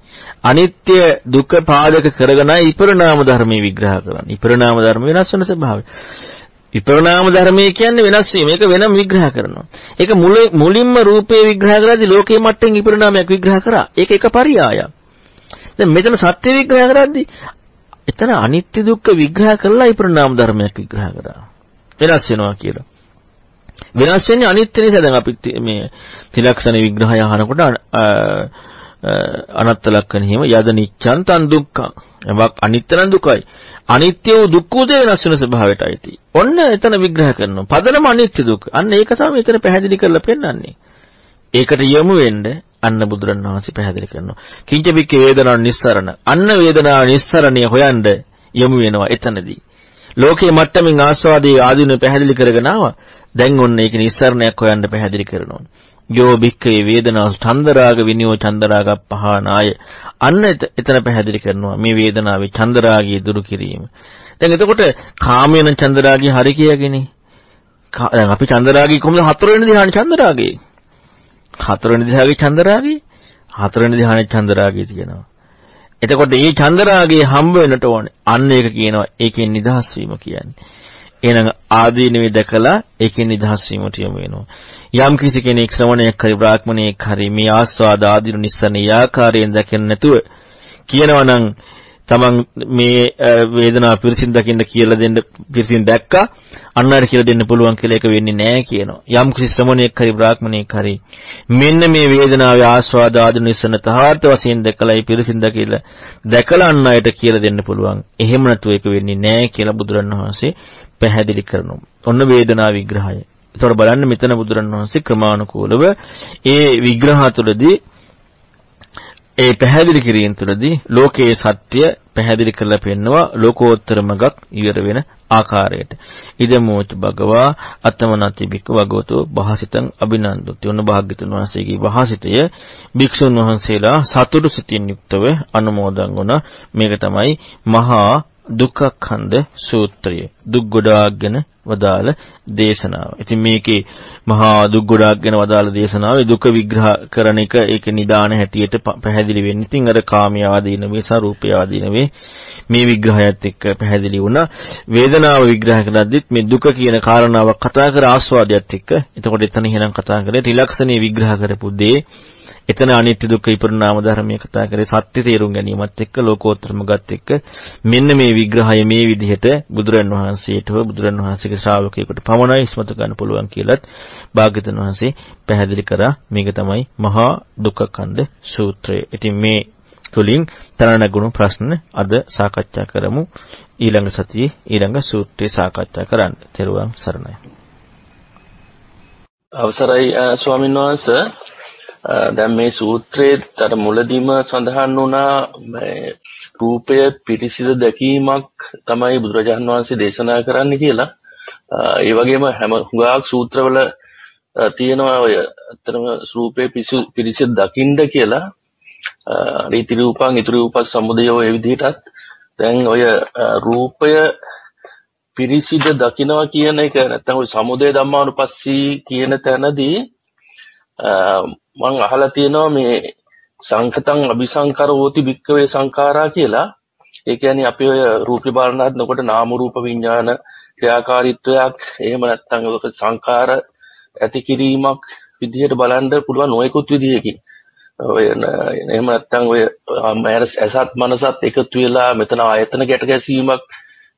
අනිත්‍ය දුක පාදක කරගෙනයි විපරණාම ධර්මයේ විග්‍රහ කරන්නේ. විපරණාම ධර්ම වෙනස් වෙන ස්වභාවය. විපරණාම ධර්මයේ කියන්නේ වෙනස් වීම. ඒක වෙනම විග්‍රහ කරනවා. ඒක මුලින්ම රූපේ විග්‍රහ කරද්දී ලෝකේ මට්ටමින් විපරණාමයක් විග්‍රහ කරා. ඒක එක පරියායක්. දැන් මෙතන සත්‍ය විග්‍රහ කරද්දී එතන අනිත්‍ය දුක්ඛ විග්‍රහ කරලා විපරණාම ධර්මයක් විග්‍රහ කරා. වෙනස් වෙනවා කියලා. වෙනස් වෙන්නේ අනිත්‍ය නිසා දැන් අපි මේ ත්‍රිලක්ෂණ විග්‍රහය අහනකොට අනත්ත ලක්ෂණ හිම යද නිච්ඡන් තන් දුක්ඛං. එවක් අනිත්‍ය නම් දුකයි. අනිත්‍ය වූ දුක්ඛ උදේ වෙනස් වෙන ස්වභාවයටයි තියෙන්නේ ඔන්න එතන විග්‍රහ කරනවා. පදනම අනිත්‍ය දුක්. අන්න ඒක තමයි එතන පැහැදිලි කරලා පෙන්නන්නේ ඒකට යොමු වෙන්න අන්න බුදුරණවහන්සේ පැහැදිලි කරනවා. කිංච බික්ක වේදනා නිස්සරණ. අන්න වේදනා නිස්සරණිය හොයන්න යොමු වෙනවා එතනදී. ලෝකයේ මට්ටමින් ආස්වාදී ආදීන පැහැදිලි කරගෙන ආවා. දැන් ඔන්න ඒක නිස්සරණයක් හොයන්න පැහැදිලි කරනවා. යෝ භික්ඛවේ වේදනා චන්දරාග විනියෝ චන්දරාග පහනාය. අන්න එතන පැහැදිලි කරනවා මේ වේදනාවේ චන්දරාගය දුරු කිරීම. දැන් එතකොට කාමයන චන්දරාගය හරි කියලාගෙන දැන් අපි චන්දරාගය කොහොමද හතරවෙනි ධ්‍යාන චන්දරාගය? හතරවෙනි ධ්‍යානයේ චන්දරාගය හතරවෙනි ධ්‍යානයේ චන්දරාගය තියෙනවා. එතකොට මේ චන්දරාගයේ හම්බ වෙනට ඕනේ. අන්න ඒක කියනවා ඒකෙන් නිදහස් වීම කියන්නේ. එහෙනම් ආදීනවේ දැකලා ඒකෙන් නිදහස් වීමට යොමු වෙනවා. යම් කිසි කෙනෙක් ශ්‍රවණයක් හරි බ්‍රාහ්මණයෙක් හරි මේ ආස්වාද ආදීන නිස්සන යාකාරයෙන් දැකෙන්නේ නැතුව කියනවා නම් තමන් මේ වේදනාව පිරිසින් දකින්න කියලා දෙන්න පිරිසින් දැක්කා අන්න අර කියලා දෙන්න පුළුවන් කියලා ඒක වෙන්නේ නැහැ කියනවා. යම් කිසි ශ්‍රමණයෙක් හරි බ්‍රාහ්මණයෙක් හරි මෙන්න මේ වේදනාවේ ආස්වාද ආදින නිසන තහාර්ථ වශයෙන් දැකලා ඒ පිරිසින් දකිලා දැකලා අන්න අයට කියලා දෙන්න පුළුවන්. එහෙම නැතුව ඒක වෙන්නේ නැහැ කියලා බුදුරණවහන්සේ පැහැදිලි කරනවා. ඔන්න වේදනා විග්‍රහය. ඒතකොට බලන්න මෙතන බුදුරණවහන්සේ ක්‍රමානුකූලව ඒ විග්‍රහ තුළදී ඒ පැහැදිලි කිරීම තුළදී ලෝකයේ සත්‍ය පැහැදිලි කරලා පෙන්නවා ලෝකෝත්තර මගක් ඉවර වෙන ආකාරයට. ඉදමෝච භගවා අත්තමනති බික්ක වගවතෝ භාසිතං අභිනන්දුති. ඔන්න භාග්‍යතුන් වහන්සේගේ භාසිතය භික්ෂුන් වහන්සේලා සතුටු සිතින් යුක්තව අනුමෝදන් වුණා. මේක තමයි මහා දුක්ඛඛන්ද සූත්‍රය. දුක් ගොඩාක්ගෙන වදාළ දේශනාව. ඉතින් මේකේ මහා දුක් ගොඩාක්ගෙන වදාළ දේශනාවේ දුක විග්‍රහ කරන එක ඒක නිදාන හැටියට පැහැදිලි වෙන්නේ. ඉතින් අර කාමයේ ආදීන මේ සරූපය ආදීන මේ විග්‍රහයත් එක්ක පැහැදිලි වුණා. වේදනාව විග්‍රහ කරද්දිත් මේ දුක කියන කාරණාව කතා කර ආස්වාදයට එක්ක. එතකොට එතන එහෙනම් කතා කරේ ත්‍රිලක්ෂණී විග්‍රහ කරපු දේ එතන අනිත්‍ය දුක්ඛ විපරිණාම ධර්මයේ කතා කරේ සත්‍ය තේරුම් ගැනීමත් එක්ක ලෝකෝත්තරම ගත් එක්ක මෙන්න මේ විග්‍රහය මේ විදිහට බුදුරන් වහන්සේට හෝ බුදුරන් වහන්සේගේ ශ්‍රාවකයෙකුට පමණයි ඉස්මතු ගන්න පුළුවන් කියලත් භාග්‍යතුන් වහන්සේ පැහැදිලි කරා මේක තමයි මහා දුක්ඛ කන්ද සූත්‍රය. ඉතින් මේ තුලින් තරණගුණ ප්‍රශ්න අද සාකච්ඡා කරමු. ඊළඟ සතියේ ඊළඟ සූත්‍රය සාකච්ඡා කරන්න. තෙරුවන් සරණයි. අවසරයි ස්වාමීන් වහන්සේ දැන් මේ සූත්‍රයේ අර මුලදීම සඳහන් වුණා මේ රූපය පිරිසිදු දැකීමක් තමයි බුදුරජාන් වහන්සේ දේශනා කරන්න කියලා. ඒ වගේම හැම හුඟක් සූත්‍රවල තියෙනවා ඔය අතරම රූපේ පිරිසිදු දකින්න කියලා රීති රූපං ඉතුරු රූපස් සමුදයෝ ඒ විදිහටත් දැන් ඔය රූපය පිරිසිදු දකිනවා කියන එක නැත්නම් ඔය සමුදය ධම්මානුපස්සී කියන තැනදී මම අහලා තියෙනවා මේ සංකතං අபிසංකරෝති භික්කවේ සංඛාරා කියලා. ඒ කියන්නේ අපි ඔය රූපේ බලනකොට නාම රූප විඥාන ක්‍රියාකාරීත්වයක් එහෙම නැත්නම් ඔක සංඛාර ඇති කිරීමක් විදිහට බලන්න පුළුවන් නොයෙකුත් විදිහකින්. ඔය එහෙම නැත්නම් ඔය ඇසත් මනසත් එකතු වෙලා මෙතන ආයතන ගැට ගැසීමක්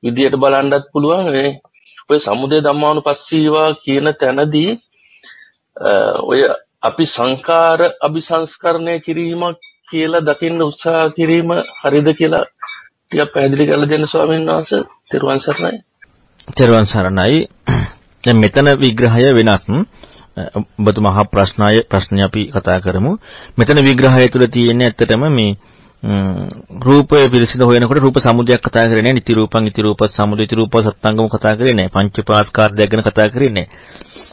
විදිහට බලන්නත් පුළුවන්. ඔය සමුදය ධම්මානුපස්සීවා කියන තැනදී ඔය අපි සංකාර අபிසංස්කරණය කිරීමක් කියලා දකින්න උත්සාහ කිරීම හරිද කියලා ටිකක් පැහැදිලි කරලා දෙන්න ස්වාමීන් වහන්සේ. තෙරුවන් සරණයි. තෙරුවන් සරණයි. දැන් මෙතන විග්‍රහය වෙනස්. ඔබතුමා ප්‍රශ්නය ප්‍රශ්නේ අපි කතා කරමු. මෙතන විග්‍රහය තුළ තියෙන්නේ ඇත්තටම මේ රූපය පිළිසිඳ හොයනකොට රූප සමුදයක් කතා කරන්නේ නැහැ. නිති රූපං ඉති රූප සමුදය ඉති රූප සත්ංගම කතා කරන්නේ නැහැ. පංචපාස්කාර දෙයක් ගැන කතා කරන්නේ නැහැ.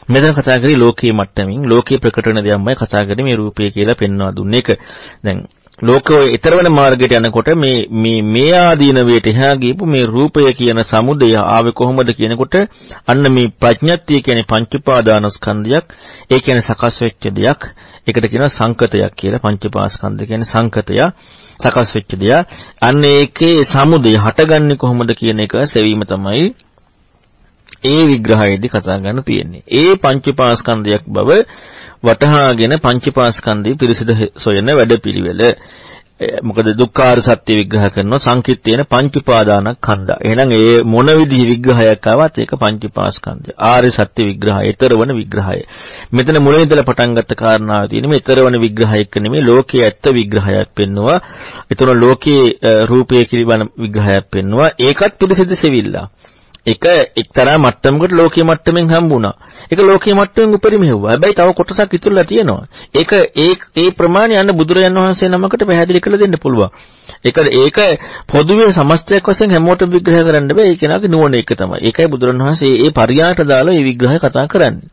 මෙතන කතා කරේ ලෝකයේ මට්ටමින් ලෝකයේ ප්‍රකට වෙන දෙයක්මයි කතා කරන්නේ මේ රූපය කියලා පෙන්වා දුන්නේ එක. දැන් ලෝකයේ ඊතරවන මාර්ගයට යනකොට මේ මේ මේ ආදීන වේට එහා ගියපු මේ රූපය කියන සමුදය ආවේ කොහොමද කියනකොට අන්න මේ ප්‍රඥප්තිය කියන්නේ පංච උපාදානස්කන්ධයක් ඒ කියන්නේ සකස් වෙච්ච දෙයක් ඒකට කියනවා සංකතයක් කියලා පංචපාස්කන්ධ කියන්නේ සංකතය සකස් වෙච්ච දෙයක් අන්න ඒකේ සමුදය හටගන්නේ කොහොමද කියන එක සෙවීම තමයි ඒ විග්‍රහයේදී කතා කරන්න තියෙන්නේ. ඒ පංචපාස්කන්ධයක් බව වටහාගෙන පංචපාස්කන්ධය පිරිසිදු සොයන වැඩපිළිවෙල. මොකද දුක්ඛාර සත්‍ය විග්‍රහ කරනවා සංකිට්ඨේන පංච උපාදානස්කන්ධ. එහෙනම් ඒ මොන විදිහ විග්‍රහයක් ආවත් ඒක පංචපාස්කන්ධය. ආර්ය සත්‍ය විග්‍රහය, ඊතරවන විග්‍රහය. මෙතන මුලින් ඉඳලා පටන් ගත්ත කාරණාව තියෙන්නේ මේ ඊතරවන විග්‍රහයක නෙමෙයි ලෝකයේ ඇත්ත විග්‍රහයක් පෙන්නවා. ඒතර ලෝකයේ රූපයේ කිරිවන විග්‍රහයක් පෙන්නවා. ඒකත් පිළිසිදු සෙවිල්ලා. එක එක්තරා මට්ටමකට ලෝකීය මට්ටමින් හම්බුණා. ඒක ලෝකීය මට්ටමින් උපරිම හෙව්වා. හැබැයි තව කොටසක් ඉතුරුලා තියෙනවා. ඒක ඒ ඒ ප්‍රමාණය අන්න බුදුරජාන් වහන්සේ නමකට පැහැදිලි කරලා දෙන්න පුළුවන්. ඒක ඒක පොදුවේ සමස්තයක් වශයෙන් හැමෝටම විග්‍රහ කරන්න බෑ. ඒ කෙනාගේ නුවණ එක තමයි. ඒකයි බුදුරජාන් වහන්සේ ඒ පරියාට දාලා මේ විග්‍රහය කතා කරන්නේ.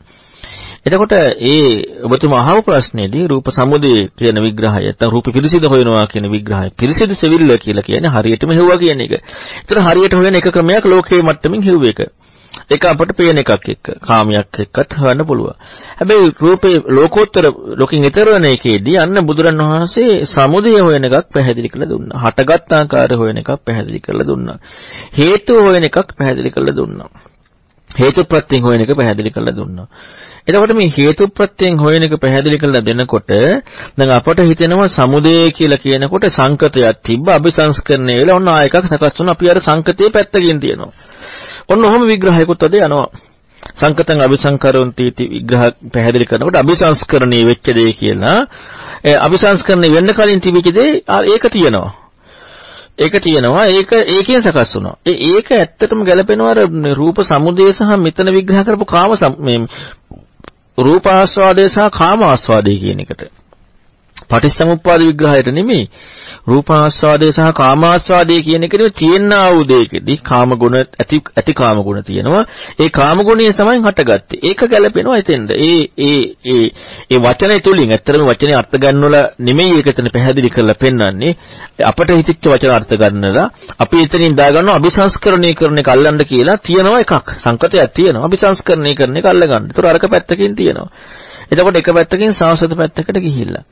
එතකොට ඒ ඔබතුමා අහව ප්‍රශ්නේදී රූප සමුදය කියන විග්‍රහය නැත්නම් රූප පිරිසිදු හොයනවා කියන විග්‍රහය පිරිසිදු සෙවිල්ල කියලා කියන්නේ හරියටම හෙව්වා කියන එක. ඒතර හරියට හොයන එක ක්‍රමයක් ලෝකයේ මට්ටමින් හෙව්ව එක. ඒක අපට පේන එකක් එක්ක කාමයක් එක්කත් හොයන්න පුළුවන්. හැබැයි රූපේ ලෝකෝත්තර ලෝකෙන් ඈතර වෙන එකේදී අන්න බුදුරන් වහන්සේ සමුදය හොයන එකක් පැහැදිලි කරලා දුන්නා. හටගත් ආකාරය හොයන එකක් පැහැදිලි කරලා දුන්නා. හේතු හොයන එකක් පැහැදිලි කරලා දුන්නා. හේතුප්‍රත්‍යයෙන් හොයන එක පැහැදිලි කරලා දුන්නා. එතකොට මේ හේතුප්‍රත්‍යයෙන් හොයන එක පැහැදිලි කරලා දෙනකොට දැන් අපට හිතෙනවා සමුදය කියලා කියනකොට සංකතයක් තිබ්බ අභිසංස්කරණය වෙලා ඔන්න ආයෙ එකක් සකස් වුණා. අපි අර සංකතයේ පැත්තකින් තියෙනවා. ඔන්න ඔහොම විග්‍රහයකට අද යනවා. සංකතං අபிසංකරොන් තීති විග්‍රහ පැහැදිලි කරනකොට අபிසංස්කරණී වෙච්ච දේ කියලා. ඒ අபிසංස්කරණී වෙන්න කලින් තිබිච්ච දේ ඒක තියෙනවා. ඒක තියෙනවා. ඒක ඒකෙන් සකස් වෙනවා ඒ ඒක ඇත්තටම ගැලපෙනවා රූප සමුදය සහ මෙතන විග්‍රහ කරපු කාම මේ රූපාස්වාදය සහ කාමාස්වාදය කියන එකට. පටිච්චසමුප්පාද විග්‍රහයට නෙමෙයි. රූපාස්වාදය සහ කාමාස්වාදය කියන එකනේ තියෙනා වූ දෙයකදී කාමගුණ ඇති ඇති කාමගුණ තියෙනවා. ඒ කාමගුණය තමයි හටගත්තේ. ඒක ගැලපෙනවා එතෙන්ද. ඒ ඒ ඒ ඒ වචනේ තුලින් ඇත්තටම වචනේ අර්ථ ගන්නවල නෙමෙයි ඒක එතන පැහැදිලි කරලා පෙන්වන්නේ. අපට හිතච්ච වචන අර්ථ ගන්නලා අපි එතනින් දාගන්නවා අபிසංස්කරණය කරන එක අල්ලන්න කියලා තියෙනවා එකක්. සංකතයක් තියෙනවා. අபிසංස්කරණය කරන එක අල්ලගන්න. ඒතර අරක පැත්තකින් තියෙනවා. එතකොට එක පැත්තකින් සාස්වත පැත්තකට ගිහිල්ලා.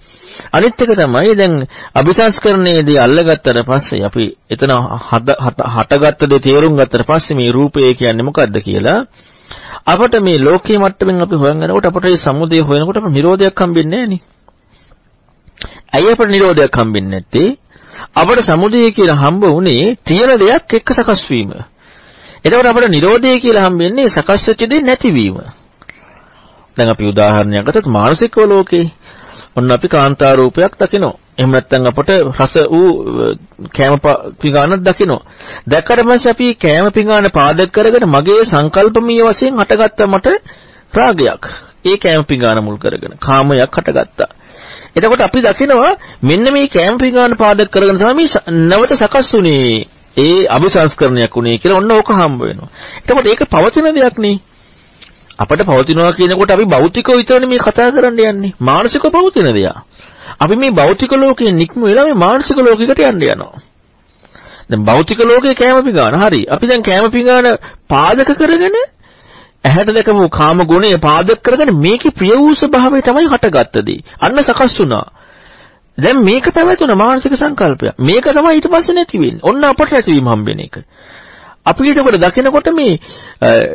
අනිත් එක තමයි දැන් අபிසංස්කරණයේදී අල්ලගත්තට පස්සේ අපි එතන හටගත්ත දේ තේරුම් ගත්තට පස්සේ මේ රූපය කියන්නේ මොකද්ද කියලා අපට මේ ලෝකයේ මට්ටමින් අපි හොයන් යනකොට අපට මේ සමුදය හොයනකොට අපට නිරෝධයක් හම්බෙන්නේ නැහැ ඇයි අපට නිරෝධයක් හම්බෙන්නේ නැත්තේ? අපට සමුදය කියලා හම්බ වුණේ තියෙන දෙයක් එක්ක සකස් වීම. එතකොට අපට නිරෝධය කියලා හම්බෙන්නේ සකස් වෙච්ච දේ නැතිවීම. දැන් අපි උදාහරණයක් ගත්තොත් මානසික ලෝකේ ඔන්න අපි කාන්තා රූපයක් දකිනවා. එහෙම නැත්නම් අපට රස වූ කෑම පිඟානක් දකිනවා. දැක්කට පස්සේ අපි කෑම පිඟාන පාදක කරගෙන මගේ සංකල්පමීය වශයෙන් හටගත්ත මට රාගයක්. ඒ කෑම පිඟාන මුල් කරගෙන කාමයක් හටගත්තා. එතකොට අපි දකිනවා මෙන්න මේ කෑම පිඟාන පාදක කරගෙන තමයි නැවත සකස් වුනේ. ඒ අභිසංස්කරණයක් උනේ කියලා ඔන්න ඕක හම්බ වෙනවා. එතකොට ඒක පවතින දෙයක් නේ. අපිට පවතිනවා කියනකොට අපි භෞතිකව විතරනේ මේ කතා කරන්න යන්නේ. මානසිකව පවතින දෙයක්. අපි මේ භෞතික ලෝකයෙන් නික්ම වෙලා මේ මානසික ලෝකයකට යන්න යනවා. දැන් භෞතික ලෝකේ කැම පිඟාන හරි. අපි දැන් කැම පිඟාන පාදක කරගෙන ඇහැට දැකමු කාම ගුණය පාදක කරගෙන මේකේ ප්‍රිය වූ ස්වභාවය තමයි හටගත්තදී. අන්න සකස් වුණා. දැන් මේක පැවතුන මානසික සංකල්පයක්. මේක තමයි ඊට පස්සේ නැති වෙන්නේ. ඔන්න අපට නැතිවීම හම්බෙන එක. අපි ඊටකොට දකිනකොට මේ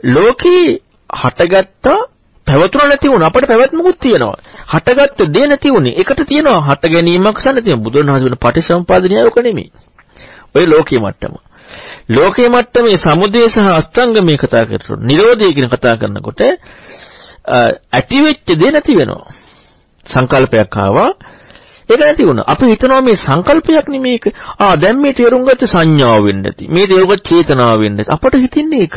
ලෝකේ හටගත්තා පැවතුන නැති වුණා. අපිට පැවැත්මකුත් තියෙනවා. හටගත්ත දේ නැති වුණේ. ඒකට තියෙනවා හට ගැනීමක් සඳ තියෙන බුදුරණවහන්සේ වෙන පටිසම්පාදනය ඔක නෙමෙයි. ඔය ලෝකයේ මට්ටම. ලෝකයේ මට්ටමේ සමුදය සහ අස්තංග මේ කතා කරනකොට නිරෝධය කියන කතා කරනකොට ඇති වෙච්ච දේ නැති වෙනවා. සංකල්පයක් ආවා ඒක නැති වුණා. අපි හිතනවා මේ සංකල්පයක් නෙමේක. ආ දැන් මේ තේරුම් ගත්ත සංඥාව වෙන්න ඇති. මේ තේරුම් ගත්ත චේතනාව වෙන්න ඇති. අපට හිතින්නේ ඒක.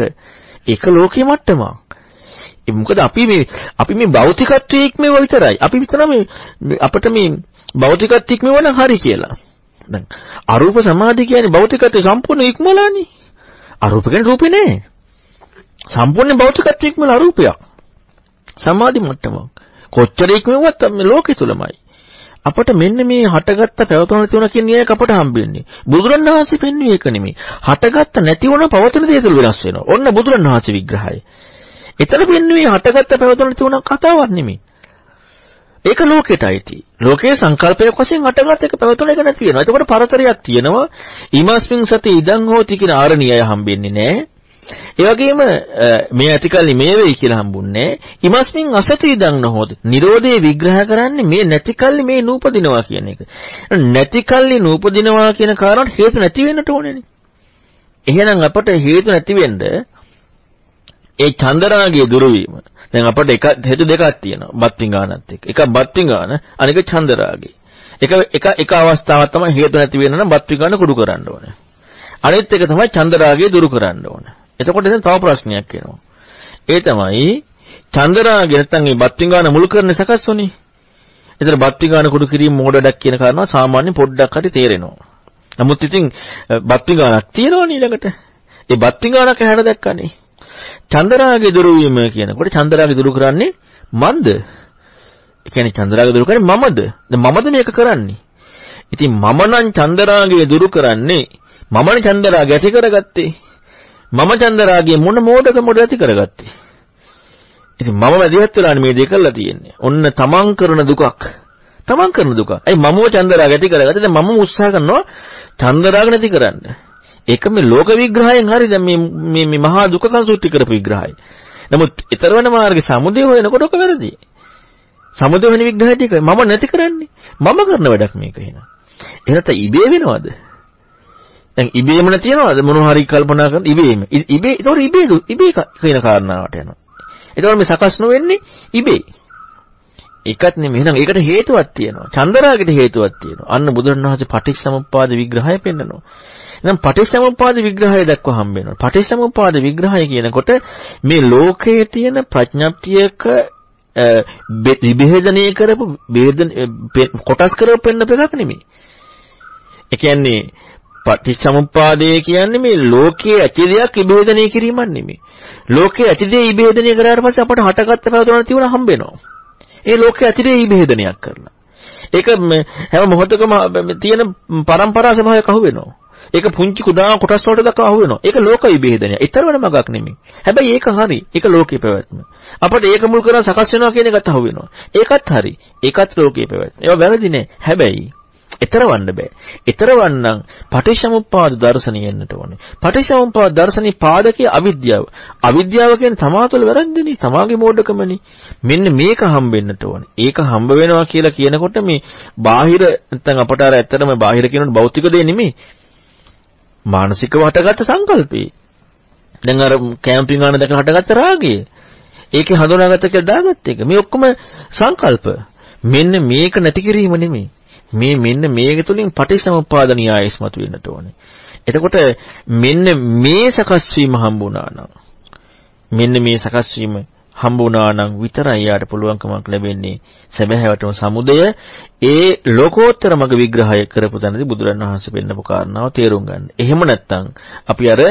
ඒක ලෝකයේ මට්ටමක්. ඒ මොකද අපි මේ අපි මේ භෞතිකත්වයේ ඉක්මව විතරයි. අපි හිතනවා මේ අපිට මේ භෞතිකත්වයේ ඉක්මව නම් හරි කියලා. දැන් අරූප සමාධිය කියන්නේ භෞතිකත්වයේ සම්පූර්ණ ඉක්මලානේ. අරූප කියන්නේ රූපේ නෑ. සම්පූර්ණ භෞතිකත්වයේ ඉක්මල අරූපයක්. සමාධි මට්ටමක්. කොච්චර ඉක්මවුවත් මේ ලෝකෙ තුලමයි. අපට මෙන්න මේ හටගත්ත පැවතුන නැති වුණ කියන න්‍යායක් අපට හම්බෙන්නේ. බුදුරණවහන්සේ පෙන්වුවේ ඒක නෙමෙයි. හටගත්ත නැති වුණ පවතුන දේ තුල වෙනස් වෙනවා. ඔන්න බුදුරණවහන්සේ විග්‍රහය. එතන පෙන්වුවේ හටගත්ත පැවතුන නැති වුණ කතාවක් නෙමෙයි. ඒක ලෝකෙට අයිති. ලෝකයේ සංකල්පයක් වශයෙන් හටගත් එක පැවතුන එක නැති වෙනවා. එතකොට පරතරයක් තියෙනවා. ඊමස්මින් සති ඉදං හෝති කියන ආරණියය හම්බෙන්නේ නැහැ. ඒ වගේම මේ ඇතිකල්ලි මේ වෙයි කියලා හම්බුන්නේ ඉමස්මින් අසති ඉදං නොහොත. Nirodhe විග්‍රහ කරන්නේ මේ නැතිකල්ලි මේ නූපදිනවා කියන එක. නැතිකල්ලි නූපදිනවා කියන කාරණා හේතු නැති වෙන්නට ඕනේනේ. එහෙනම් අපට හේතු නැති වෙන්න ඒ චන්දරාගයේ දුරු වීම. දැන් අපට එක හේතු දෙකක් තියෙනවා. බත්විඟානත් එක්ක. එකක් බත්විඟාන, අනික චන්දරාගය. එක එක එක අවස්ථාවක් තමයි හේතු නැති වෙන්න නම් බත්විඟාන කුඩු කරන්න ඕනේ. අනිත් එක තමයි චන්දරාගය දුරු කරන්න ඕනේ. එතකොට දැන් තව ප්‍රශ්නයක් එනවා. ඒ තමයි චන්දරාගය නැත්නම් මේ බත්විඟාන මුල් කරන සකස් වුනේ. ඒතර බත්විඟාන කුඩු කිරීම මෝඩඩක් කියන කාරණා සාමාන්‍ය පොඩ්ඩක් හරි තේරෙනවා. නමුත් ඉතින් බත්විඟානක් තියෙනවනේ ඊළඟට. ඒ බත්විඟානක හැඩ දැක්කනේ. චන්දරාගය දුරු වීම කියනකොට චන්දරාගය දුරු කරන්නේ මන්ද? ඒ කියන්නේ චන්දරාගය දුරු කරන්නේ මමද? දැන් මමද මේක කරන්නේ? ඉතින් මම නම් චන්දරාගය දුරු කරන්නේ මමනේ චන්දරාගය ඇති කරගත්තේ. මම චන්දරාගය මොන මෝඩක මොඩ ඇති කරගත්තේ. ඉතින් මම වැදිහත් වෙලානේ මේ දේ කරලා තියෙන්නේ. ඔන්න තමන් කරන දුකක්. තමන් කරන දුක. අයි මමව චන්දරාගය ඇති කරගත්තේ. දැන් මම උත්සාහ කරනවා චන්දරාග නැති කරන්න. ඒක මේ ලෝක විග්‍රහයෙන් හරි දැන් මේ මේ මේ මහා දුක සංසුට්ටි කරපු විග්‍රහය. නමුත් ඊතරවන මාර්ගේ සමුදය හොයනකොට ඔක වැරදි. සමුදය වෙන විග්‍රහය ටික මම නැති කරන්නේ. මම කරන වැඩක් මේක එහෙනම්. එහෙනම් ඉබේ වෙනවද? දැන් ඉබේම නැතිනවද මොන හරි කල්පනා කරන ඉබේම. ඉබේ ඒතකොට ඉබේ ඉබේ කියන කාරණාවට යනවා. ඒතකොට මේ සකස් නොවෙන්නේ ඉබේ. ඒකත් නෙමෙයි. එහෙනම් ඒකට හේතුවක් තියෙනවා. චන්දරාගයට හේතුවක් තියෙනවා. අන්න බුදුරණවහන්සේ පටිච්චසමුප්පාද විග්‍රහය පෙන්නනවා. එහෙනම් පටිච්චසමුප්පාද විග්‍රහය දක්වා හම්බ වෙනවා. පටිච්චසමුප්පාද විග්‍රහය කියනකොට මේ ලෝකයේ තියෙන ප්‍රඥප්තියක විභේදනය කරපු වේදන කොටස් කරපු පෙන්න එකක් නෙමෙයි. ඒ කියන්නේ පටිච්චසමුප්පාදය කියන්නේ මේ ලෝකයේ ඇති දෙයක් විභේදනය කිරීමක් නෙමෙයි. ලෝකයේ ඇති දේ විභේදනය කරාට පස්සේ අපට හටගත්ත පැවතුනක් තිබුණා හම්බ වෙනවා. ඒ ලෝකයේ ඇති දේ විභේදනයක් කරලා. ඒක හැම මොහොතකම තියෙන પરම්පරා ස්වභාවයක් අහු වෙනවා. ඒක පුංචි කුඩා කොටස් වලට දක්වා අහු වෙනවා. ඒක ලෝක විභේදනය. ඊතරවන මගක් නෙමෙයි. හැබැයි ඒක හරි. ඒක ලෝකේ පැවැත්ම. අපිට ඒක මුල් කරලා සකස් වෙනවා කියන එකත් අහු වෙනවා. ඒකත් හරි. ඒකත් ලෝකේ පැවැත්ම. ඒවා වැරදි නෑ. හැබැයි ඊතරවන්න බෑ. ඊතරවන්නම් පටිච්චසමුප්පාද දර්ශනිය එන්නට ඕනේ. පටිච්චසමුප්පාද දර්ශනී පාදකයේ අවිද්‍යාව. අවිද්‍යාව කියන්නේ තමා තුළ වැරද්දනේ. තමාගේ මෝඩකමනේ. මෙන්න මේක හම්බෙන්නට ඕනේ. ඒක හම්බ වෙනවා කියලා කියනකොට මේ බාහිර නැත්නම් අපට අර ඇත්තටම බාහිර කියනකොට භෞතික දේ නෙමෙයි. මානසිකව හටගත්ත සංකල්පේ. දැන් අර කැම්පින් යන දැක හටගත්ත රාගය. ඒකේ හඳුනාගත්ත කියලා දාගත්ත එක. මේ ඔක්කොම සංකල්ප. මෙන්න මේක නැති කිරීම නෙමෙයි. මේ මෙන්න මේක තුලින් පටිච්චසමුප්පාද න්‍යායස් මතුවෙන්නට ඕනේ. එතකොට මෙන්න මේ සකස් වීම හම්බුණා නම් මෙන්න මේ සකස් වීම හම්බුණා නම් විතරයි යාට පුළුවන්කමක් ලැබෙන්නේ සැබෑවටම සමුදය ඒ ලෝකෝත්තර මග විග්‍රහය කරපු තැනදී බුදුරන් වහන්සේ පෙන්නපු කාරණාව තේරුම් ගන්න. එහෙම නැත්නම් අපි අර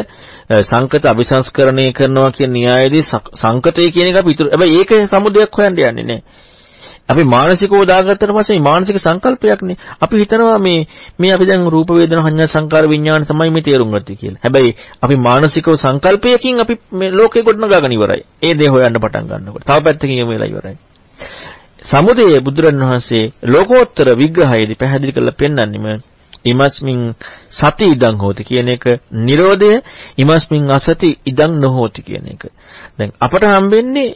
සංකත අபிසංස්කරණය කරනවා කියන න්‍යායයේදී සංකතය කියන එක අපි හැබැයි ඒක සමුදයක් හොයන්න යන්නේ නැහැ. අපි මානසිකව දාගත්තට පස්සේ මේ මානසික සංකල්පයක්නේ. අපි හිතනවා මේ මේ අපි දැන් රූප වේදනා සංඥා සංකාර විඥාන තමයි මේ තේරුම් ගත්තේ කියලා. හැබැයි අපි මානසිකව සංකල්පයකින් අපි මේ ලෝකේ ගොඩනගාගෙන ඉවරයි. ඒ දේ හොයන්න පටන් ගන්නකොට. තව පැත්තකින් යමු වෙලා ඉවරයි. සමුදය බුදුරණවහන්සේ ලෝකෝත්තර විග්‍රහයේදී පැහැදිලි කරලා පෙන්වන්නෙම ඉමස්මින් සති ඉදං හෝති කියන එක Nirodha ඉමස්මින් අසති ඉදං නොහෝති කියන එක. දැන් අපට හම්බෙන්නේ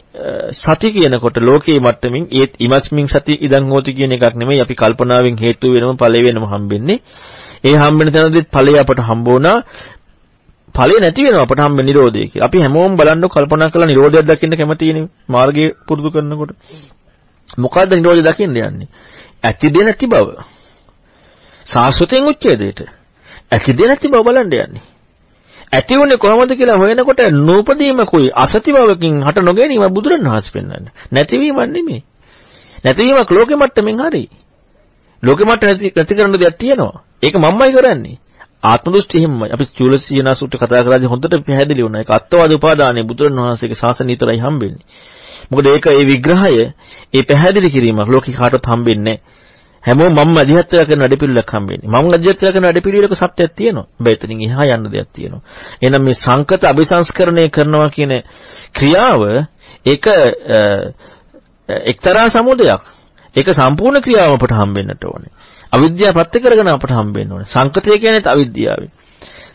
සති කියනකොට ලෝකයේ මට්ටමින් ඒ ඉමස්මින් සති ඉදං හෝති කියන එකක් නෙමෙයි අපි කල්පනාවෙන් හේතු වෙනම ඵලෙ වෙනම හම්බෙන්නේ. ඒ හම්බෙන තැනදීත් ඵලය අපට හම්බ වුණා. ඵලෙ නැති වෙනවා අපට හම්බෙන්නේ Nirodha කියලා. අපි හැමෝම බලන්න කල්පනා කරලා Nirodhaයක් දකින්න කැමතිනේ. මාර්ගය පුරුදු කරනකොට. මොකද්ද Nirodha දකින්න යන්නේ? ඇති දෙ නැති බව. සාස්වතෙන් උච්ඡේදයට. ඇතිද නැති බව බලන්න යන්නේ. ඇති උනේ කොහොමද කියලා හොයනකොට නූපදීමකුයි අසති බවකින් හට නොගැනීම බුදුරණවහන්සේ පෙන්වන්නේ. නැතිවීමක් නෙමෙයි. නැතිවීමක් ලෝකෙ මට්ටමින් හරි. ලෝකෙ මට්ට නැති නැති කරන දෙයක් තියෙනවා. ඒක මම්මයි කරන්නේ. ආත්ම දෘෂ්ටි එහෙමයි. අපි චූලසීනා සූත්‍රය කතා කරද්දී හොඳට පැහැදිලි වුණා. ඒක අත්වාද උපාදානයේ බුදුරණවහන්සේගේ ශාසනය විතරයි හම්බෙන්නේ. මොකද ඒක ඒ විග්‍රහය, ඒ පැහැදිලි කිරීමක් ලෝකෙ කාටවත් හම්බෙන්නේ නැහැ. හැමෝම මම අධිහත්ය කරන වැඩපිළිවෙලක් හම් වෙන්නේ. මම අධිහත්ය කරන වැඩපිළිවෙලක සත්‍යයක් තියෙනවා. හැබැයි එතනින් එහා යන්න දෙයක් තියෙනවා. එහෙනම් මේ සංකත අபிසංස්කරණය කරනවා කියන ක්‍රියාව ඒක එක්තරා සමුදයක්. ඒක සම්පූර්ණ ක්‍රියාව අපට හම් වෙන්නට ඕනේ. අවිද්‍යාව පත්‍ය කරගෙන අපට හම් වෙන්න ඕනේ. සංකතය කියන්නේ අවිද්‍යාවයි.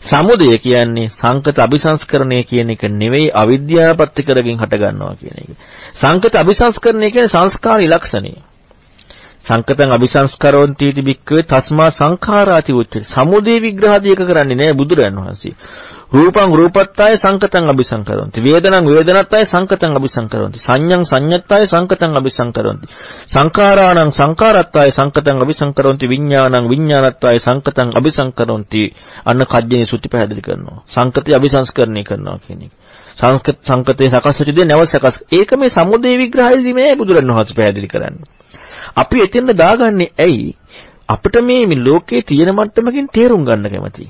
සමුදය කියන්නේ සංකත අபிසංස්කරණය කියන එක නෙවෙයි අවිද්‍යාව පත්‍ය කරගෙන හට ගන්නවා කියන එක. සංකත අபிසංස්කරණය කියන්නේ සංස්කාර ඉලක්ෂණය. සංකතං අபிසංස්කරොන්ති इति භික්ඛවේ තස්මා සංඛාරාති උච්චති. සමුදේ විග්‍රහදී එක කරන්නේ නෑ බුදුරයන් වහන්සේ. රූපං රූපත්තාය සංකතං අபிසංකරොන්ති. වේදනං වේදනත්තාය සංකතං අபிසංකරොන්ති. සංඤං සංඤත්තාය සංකතං අபிසංකරොන්ති. සංඛාරාණං සංඛාරත්තාය සංකතං අபிසංකරොන්ති. විඥානං විඥානත්තාය සංකතං අபிසංකරොන්ති. අන්න කජ්ජේ සුත්‍ති පැහැදිලි කරනවා. සංකතය අபிසංස්කරණය කරනවා කියන එක. සංස්කත සංකතේ සකස් වෙච්ච දේ නැවත සකස්. ඒක මේ සමුදේ විග්‍රහයේදී මේ බුදුරණවහන්සේ පැහැදිලි කරන්නේ. අපි එතෙන්ද දාගන්නේ ඇයි? අපිට මේ මේ ලෝකයේ තියෙන මට්ටමකින් තේරුම් ගන්න කැමතියි.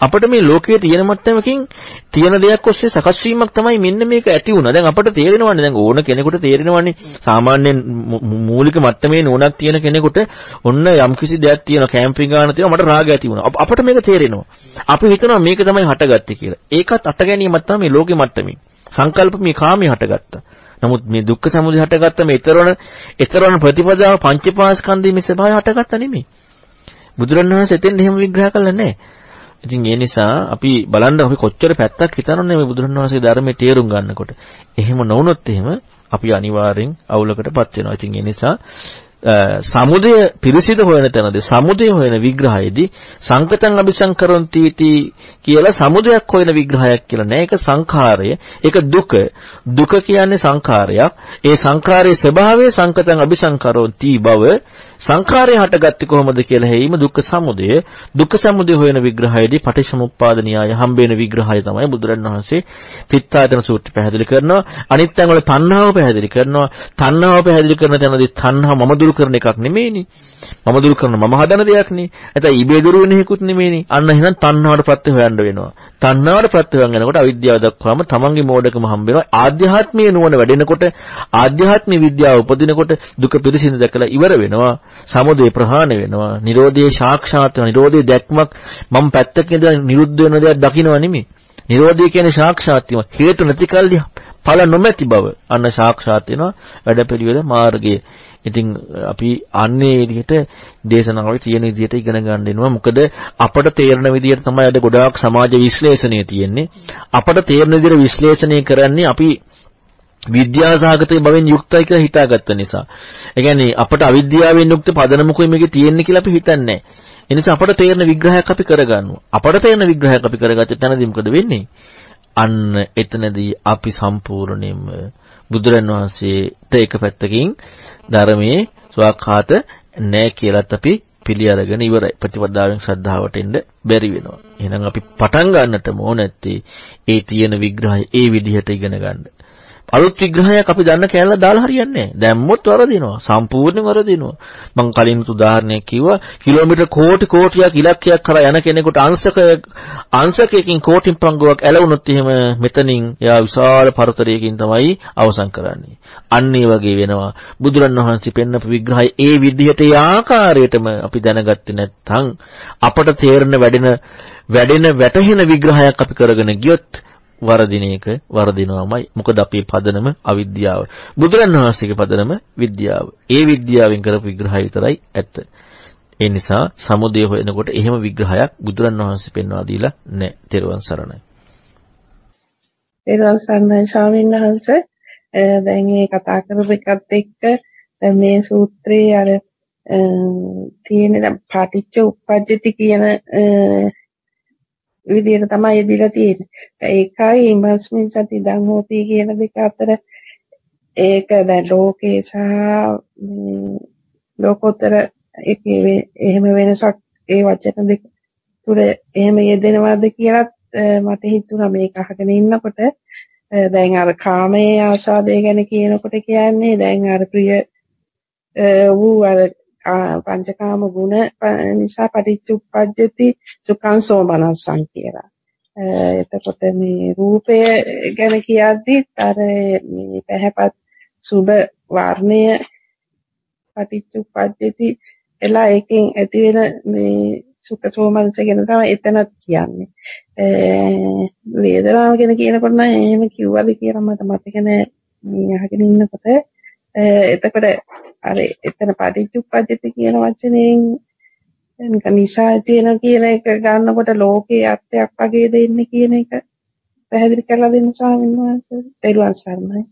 අපිට මේ ලෝකයේ තියෙන මට්ටමකින් තියෙන දෙයක් ඔස්සේ සකස් වීමක් තමයි මෙන්න මේක ඇති වුණා. දැන් අපිට තේරෙනවනේ දැන් ඕන කෙනෙකුට තේරෙනවනේ සාමාන්‍යයෙන් මූලික මට්ටමේ නෝනක් තියෙන කෙනෙකුට ඔන්න යම්කිසි දෙයක් තියෙනවා කැම්පින් ගන්න තියෙනවා මට රාගය ඇති වුණා. අපිට මේක තේරෙනවා. අපි හිතනවා මේක තමයි හටගත්තේ කියලා. ඒකත් අට ගැනීමක් තමයි ලෝකෙ මට්ටමින්. සංකල්ප මේ කාමයේ හටගත්තා. නමුත් මේ දුක්ඛ සමුදය හටගත්ත මේ ඊතරවන ඊතරවන ප්‍රතිපදාව පංචපාස්කන්ධයේ මේ ස්වභාවය හටගත්ත නෙමෙයි. බුදුරණවහන්සේ එතෙන් එහෙම විග්‍රහ කළා නැහැ. ඉතින් ඒ නිසා අපි බලන්න අපි කොච්චර පැත්තක් හිතනවනේ මේ බුදුරණවහන්සේ ධර්මයේ තේරුම් ගන්නකොට. එහෙම නොවුනොත් එහෙම අපි අනිවාර්යෙන් අවුලකටපත් වෙනවා. ඉතින් ඒ නිසා සමුදය පිරිසිදු හොයන තැනදී සමුදය හොයන විග්‍රහයේදී සංකතං අபிසංකරන්ති इति කියලා සමුදයක් හොයන විග්‍රහයක් කියලා නෑ ඒක සංඛාරය ඒක දුක දුක කියන්නේ සංඛාරයක් ඒ සංඛාරයේ ස්වභාවය සංකතං අபிසංකරන්ති බව සංඛාරය හටගත්තේ කොහොමද කියලා හේීම දුක්ඛ සමුදය දුක්ඛ සමුදය හොයන විග්‍රහයේදී පටිච්චසමුප්පාද න්‍යාය හම්බෙන විග්‍රහය තමයි බුදුරණවහන්සේ තිත්තායතන සූත්‍රය පැහැදිලි කරනවා අනිත් තැන් වල තණ්හාව පැහැදිලි කරනවා තණ්හාව පැහැදිලි කරන තැනදී තණ්හා මම දුරු කරන එකක් නෙමෙයිනේ. මම දුරු කරන මම හදන දෙයක්නේ. නැත්නම් ඉබේ දුරු වෙන හේකුත් නෙමෙයිනේ. අන්න එහෙනම් තණ්හාවට ප්‍රත්‍ය හොයන්න වෙනවා. තණ්හාවට ප්‍රත්‍ය හොයන් යනකොට අවිද්‍යාව දක්වාම තමන්ගේ මෝඩකම හම්බ වෙනවා. ආධ්‍යාත්මීය නුවණ වැඩෙනකොට ආධ්‍යාත්මික විද්‍යාව උපදිනකොට දුක පිළිසිඳ දැකලා ඉවර වෙනවා. සමුදය ප්‍රහාණය වෙනවා. නිරෝධයේ සාක්ෂාත් වෙනවා. නිරෝධයේ දැක්මක් මම පැත්තක ඉඳලා නිරුද්ධ වෙන දෙයක් දකින්න නෙමෙයි. නිරෝධය කියන්නේ සාක්ෂාත් වීම. හේතු නැති කල්ලි ඵල නොමැති බව අන්න සාක්ෂාත් වෙනවා වැඩපිළිවෙල මාර්ගය. ඉතින් අපි අන්නේ විදිහට දේශනාවල තියෙන විදිහට ඉගෙන ගන්න වෙනවා. මොකද අපට තේරෙන විදිහට තමයි අද ගොඩාක් සමාජ විශ්ලේෂණය තියෙන්නේ. අපට තේරෙන විදිහට විශ්ලේෂණය කරන්නේ අපි විද්‍යාසහගත බවෙන් යුක්තයි කියලා හිතාගත්ත නිසා. ඒ කියන්නේ අපට අවිද්‍යාවෙන් යුක්ත පදනමකුයි මේකේ තියෙන්නේ කියලා අපි හිතන්නේ ඒ නිසා අපට තේරෙන විග්‍රහයක් අපි කරගන්නවා. අපට තේරෙන විග්‍රහයක් අපි කරගත්ත තැනදී මොකද වෙන්නේ? අන්න එතනදී අපි සම්පූර්ණයෙන්ම බුදුරන් වහන්සේට එක පැත්තකින් ධර්මයේ ස්වාක්ඛාත නැහැ කියලාත් අපි පිළි අරගෙන ඉවරයි. ප්‍රතිපදාවෙන් ශ්‍රද්ධාවට එන්න බැරි වෙනවා. එහෙනම් අපි පටන් ගන්නට ඕන නැත්තේ ඒ තියෙන විග්‍රහය ඒ විදිහට ඉගෙන ගන්න. අලුත් විග්‍රහයක් අපි දන්න කැලල දාලා හරියන්නේ නැහැ. දැම්මොත් වරදිනවා. සම්පූර්ණයෙන් වරදිනවා. මම කලින් උදාහරණයක් කිව්වා කිලෝමීටර් කෝටි කෝටියක් ඉලක්කයක් කරා යන කෙනෙකුට අංශක අංශකයකින් කෝටි පංගුවක් ඇලවුනොත් එහෙම මෙතනින් එයා විශාල පරතරයකින් තමයි අවසන් කරන්නේ. අන්න ඒ වගේ වෙනවා. බුදුරණවහන්සේ පෙන්නපු විග්‍රහය ඒ විදිහට ඒ ආකාරයටම අපි දැනගත්තේ නැත්නම් අපට තේරෙන වැඩෙන වැඩෙන වැටහෙන විග්‍රහයක් අපි කරගෙන ගියොත් වරදින එක වරදිනවමයි. මොකද අපේ පදනම අවිද්‍යාව. බුදුරණවහන්සේගේ පදනම විද්‍යාව. ඒ විද්‍යාවෙන් කරපු විග්‍රහය විතරයි ඇත්ත. ඒ නිසා සමුදය හොයනකොට එහෙම විග්‍රහයක් බුදුරණවහන්සේ පෙන්වා දීලා නැහැ. තෙරුවන් සරණයි. තෙරුවන් සරණයි ස්වාමීන් වහන්සේ. දැන් මේ කතා කරපු එකත් එක්ක දැන් මේ සූත්‍රයේ අර තියෙන දැන් පාටිච්ච උප්පජ්ජති කියන විදිහට තමයි එදිලා තියෙන්නේ. ඒකයි ඉමස්මින් සති ධම්මෝති කියන දෙක අතර ඒක දැන් ලෝකේ සහ ලෝකෝත්තර එකේ එහෙම වෙනසක් ඒ වචන දෙක තුර එහෙම යෙදෙනවද කියලත් මට හිතුණා මේක අහගෙන ඉන්නකොට දැන් අර කාමයේ ආසාදය ගැන කියනකොට කියන්නේ දැන් අර ප්‍රිය වූ අර පංචකාම ගුණ නිසා පටිච්චුප්පජ්ජති සුඛං සෝමනස්සං කියලා. එතකොට මේ රූපය ගැන කියද්දිත් අර මේ පැහැපත් සුබ වර්ණය පටිච්චුප්පජ්ජති එලා එකෙන් ඇති වෙන මේ සුඛ සෝමනස ගැන තමයි එතනත් කියන්නේ. වේදනාව ගැන කියනකොට නම් එහෙම කිව්වද කියලා මට මතක නෑ. මේ අහගෙන ඉන්නකොට එතකොට අර එතන පටිච්චුප්පජ්ජති කියන වචනයෙන් නිකන් නිසා තියෙන කියන එක ගන්නකොට ලෝකේ අර්ථයක් වගේ දෙන්නේ කියන එක පැහැදිලි කරලා දෙන්න ස්වාමීන් වහන්සේ. තෙරුවන් සරණයි.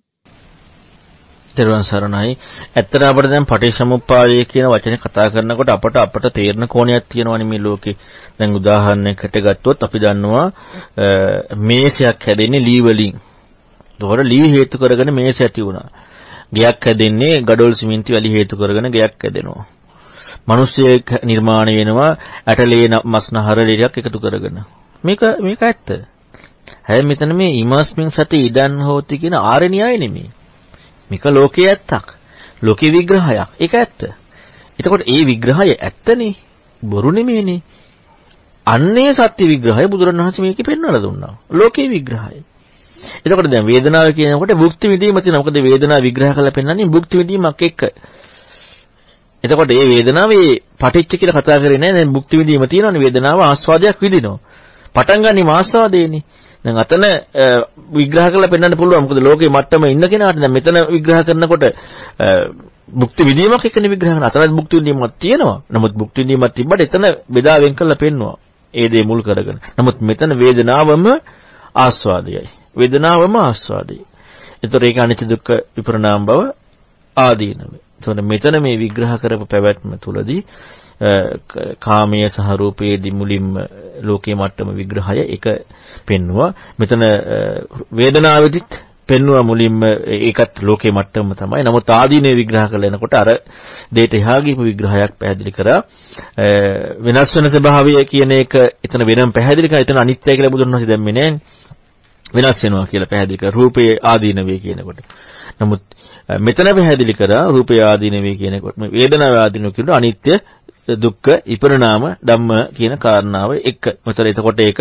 තෙරුවන් සරණයි. ඇත්තට අපිට දැන් පටිච්චසමුප්පාදය කියන වචනේ කතා කරනකොට අපට අපට තේරෙන කෝණයක් තියෙනවනේ මේ ලෝකේ. දැන් උදාහරණයකට ගත්තොත් අපි දන්නවා මේසයක් හැදෙන්නේ ලී වලින්. ඒතකොට ලී හේතු කරගෙන මේස ඇති වුණා. ගෙයක් හැදෙන්නේ ගඩොල් සිමෙන්ති වැලි හේතු කරගෙන ගෙයක් හැදෙනවා. මිනිස්සෙක් නිර්මාණය වෙනවා ඇටලේ මස්නහර ලෙඩක් එකතු කරගෙන. මේක මේක ඇත්ත. හැබැයි මෙතන මේ ඉමස්මින් සති ඉදන් හෝති කියන ආර්ය න්‍යාය නෙමෙයි. මේක ලෝකයේ ඇත්තක්. ලෝකේ විග්‍රහයක්. ඒක ඇත්ත. එතකොට ඒ විග්‍රහය ඇත්තනේ. බොරු නෙමෙයිනේ. අන්නේ සත්‍ය විග්‍රහය බුදුරණවහන්සේ මේකේ පෙන්වලා දුන්නා. ලෝකේ විග්‍රහය. එතකොට දැන් වේදනාව කියනකොට භුක්ති විඳීම තියෙනවා. මොකද වේදනාව විග්‍රහ කරලා පෙන්වන්නේ භුක්ති විඳීමක් එක්ක. එතකොට මේ වේදනාවේ පටිච්ච කියලා කතා කරේ නෑ. දැන් භුක්ති විඳීම තියෙනවනේ වේදනාව ආස්වාදයක් විඳිනවා. පටන් ගන්නේ ආස්වාදේනේ. දැන් අතන විග්‍රහ කරලා පෙන්වන්න පුළුවන්. මොකද ලෝකේ මට්ටම ඉන්න කෙනාට දැන් මෙතන විග්‍රහ කරනකොට භුක්ති විඳීමක් එක්කනේ විග්‍රහ කරන. අතනත් භුක්ති විඳීමක් තියෙනවා. නමුත් භුක්ති විඳීමක් තිබ්බට එතන බෙදා වෙන් කරලා පෙන්වනවා. ඒ දේ මුල් කරගෙන. නමුත් මෙතන වේදනාවම ආස්වාදයයි. වේදනාවම ආස්වාදයි. ඒතර ඒක අනිත්‍ය දුක්ඛ විපරණාම බව ආදීනව. එතකොට මෙතන මේ විග්‍රහ කරපු පැවැත්ම තුලදී කාමයේ සහ රූපයේදී මුලින්ම ලෝකයේ මට්ටම විග්‍රහය ඒක පෙන්නවා. මෙතන වේදනාවෙදිත් පෙන්වුවා මුලින්ම ඒකත් ලෝකේ මට්ටම තමයි. නමුත් ආදීනේ විග්‍රහ කරලා එනකොට අර දෙයට එහා ගිහපු විග්‍රහයක් පැහැදිලි කරා. වෙනස් වෙන ස්වභාවය කියන එක එතන වෙනම පැහැදිලි කරා. එතන අනිත්‍යය කියලා බුදුන් වහන්සේ දැම්මේ නැහැ. වෙනස් වෙනවා කියලා පැහැදිලි කරා. රූපයේ ආදීනවේ කියනකොට. නමුත් මෙතන පැහැදිලි කරා රූපය ආදීනවේ කියනකොට මේ වේදනාව ආදීනව කියනකොට අනිත්‍ය දුක්ඛ විපරණාම ධම්ම කියන කාරණාව එක. මෙතන එතකොට ඒක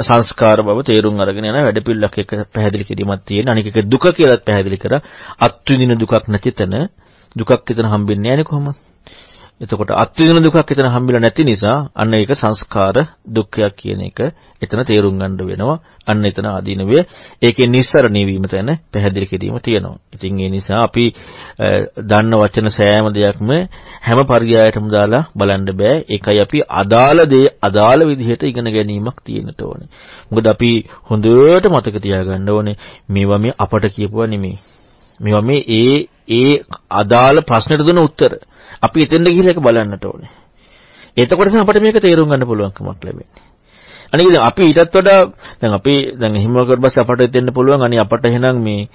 සංස්කාර බව තේරුම් අරගෙන යන වැඩපිළිවෙලක් එක පැහැදිලි කිරීමක් තියෙන. අනික එක දුක කියලාත් පැහැදිලි කරා. අත්විඳින දුකක් නැති තැන දුකක් එතන හම්බෙන්නේ නැහැ කොහොමද? එතකොට අත්විඳින දුකක් එතන හම්බෙලා නැති නිසා අන්න ඒක සංස්කාර දුක්ඛයක් කියන එක එතන තේරුම් ගන්න වෙනවා. අන්න එතන ආදීනවේ ඒකේ නිස්සරණී වීම තැන පැහැදිලි කිරීම තියෙනවා. ඉතින් ඒ නිසා අපි දන්න වචන සෑම දෙයක්ම හැම පරියායටම දාලා බලන්න බෑ. ඒකයි අපි අදාළ දේ අදාළ විදිහට ඉගෙන ගැනීමක් තියෙන්නට ඕනේ. මොකද අපි හොඳට මතක තියාගන්න ඕනේ මේවා මේ අපට කියපුවා නෙමෙයි. මේවා මේ ඒ ඒ අදාළ ප්‍රශ්නෙට දුන්න උත්තර. අපි එතෙන්ද ගිහිල්ලා ඒක බලන්නට ඕනේ. එතකොට තමයි අපිට මේක තේරුම් ගන්න පුළුවන්කමක් ලැබෙන්නේ. අනික දැන් අපි ඊටත් වඩා දැන් අපි දැන් එහෙම කරපස් අපට දෙන්න පුළුවන් අනික අපට එහෙනම් මේ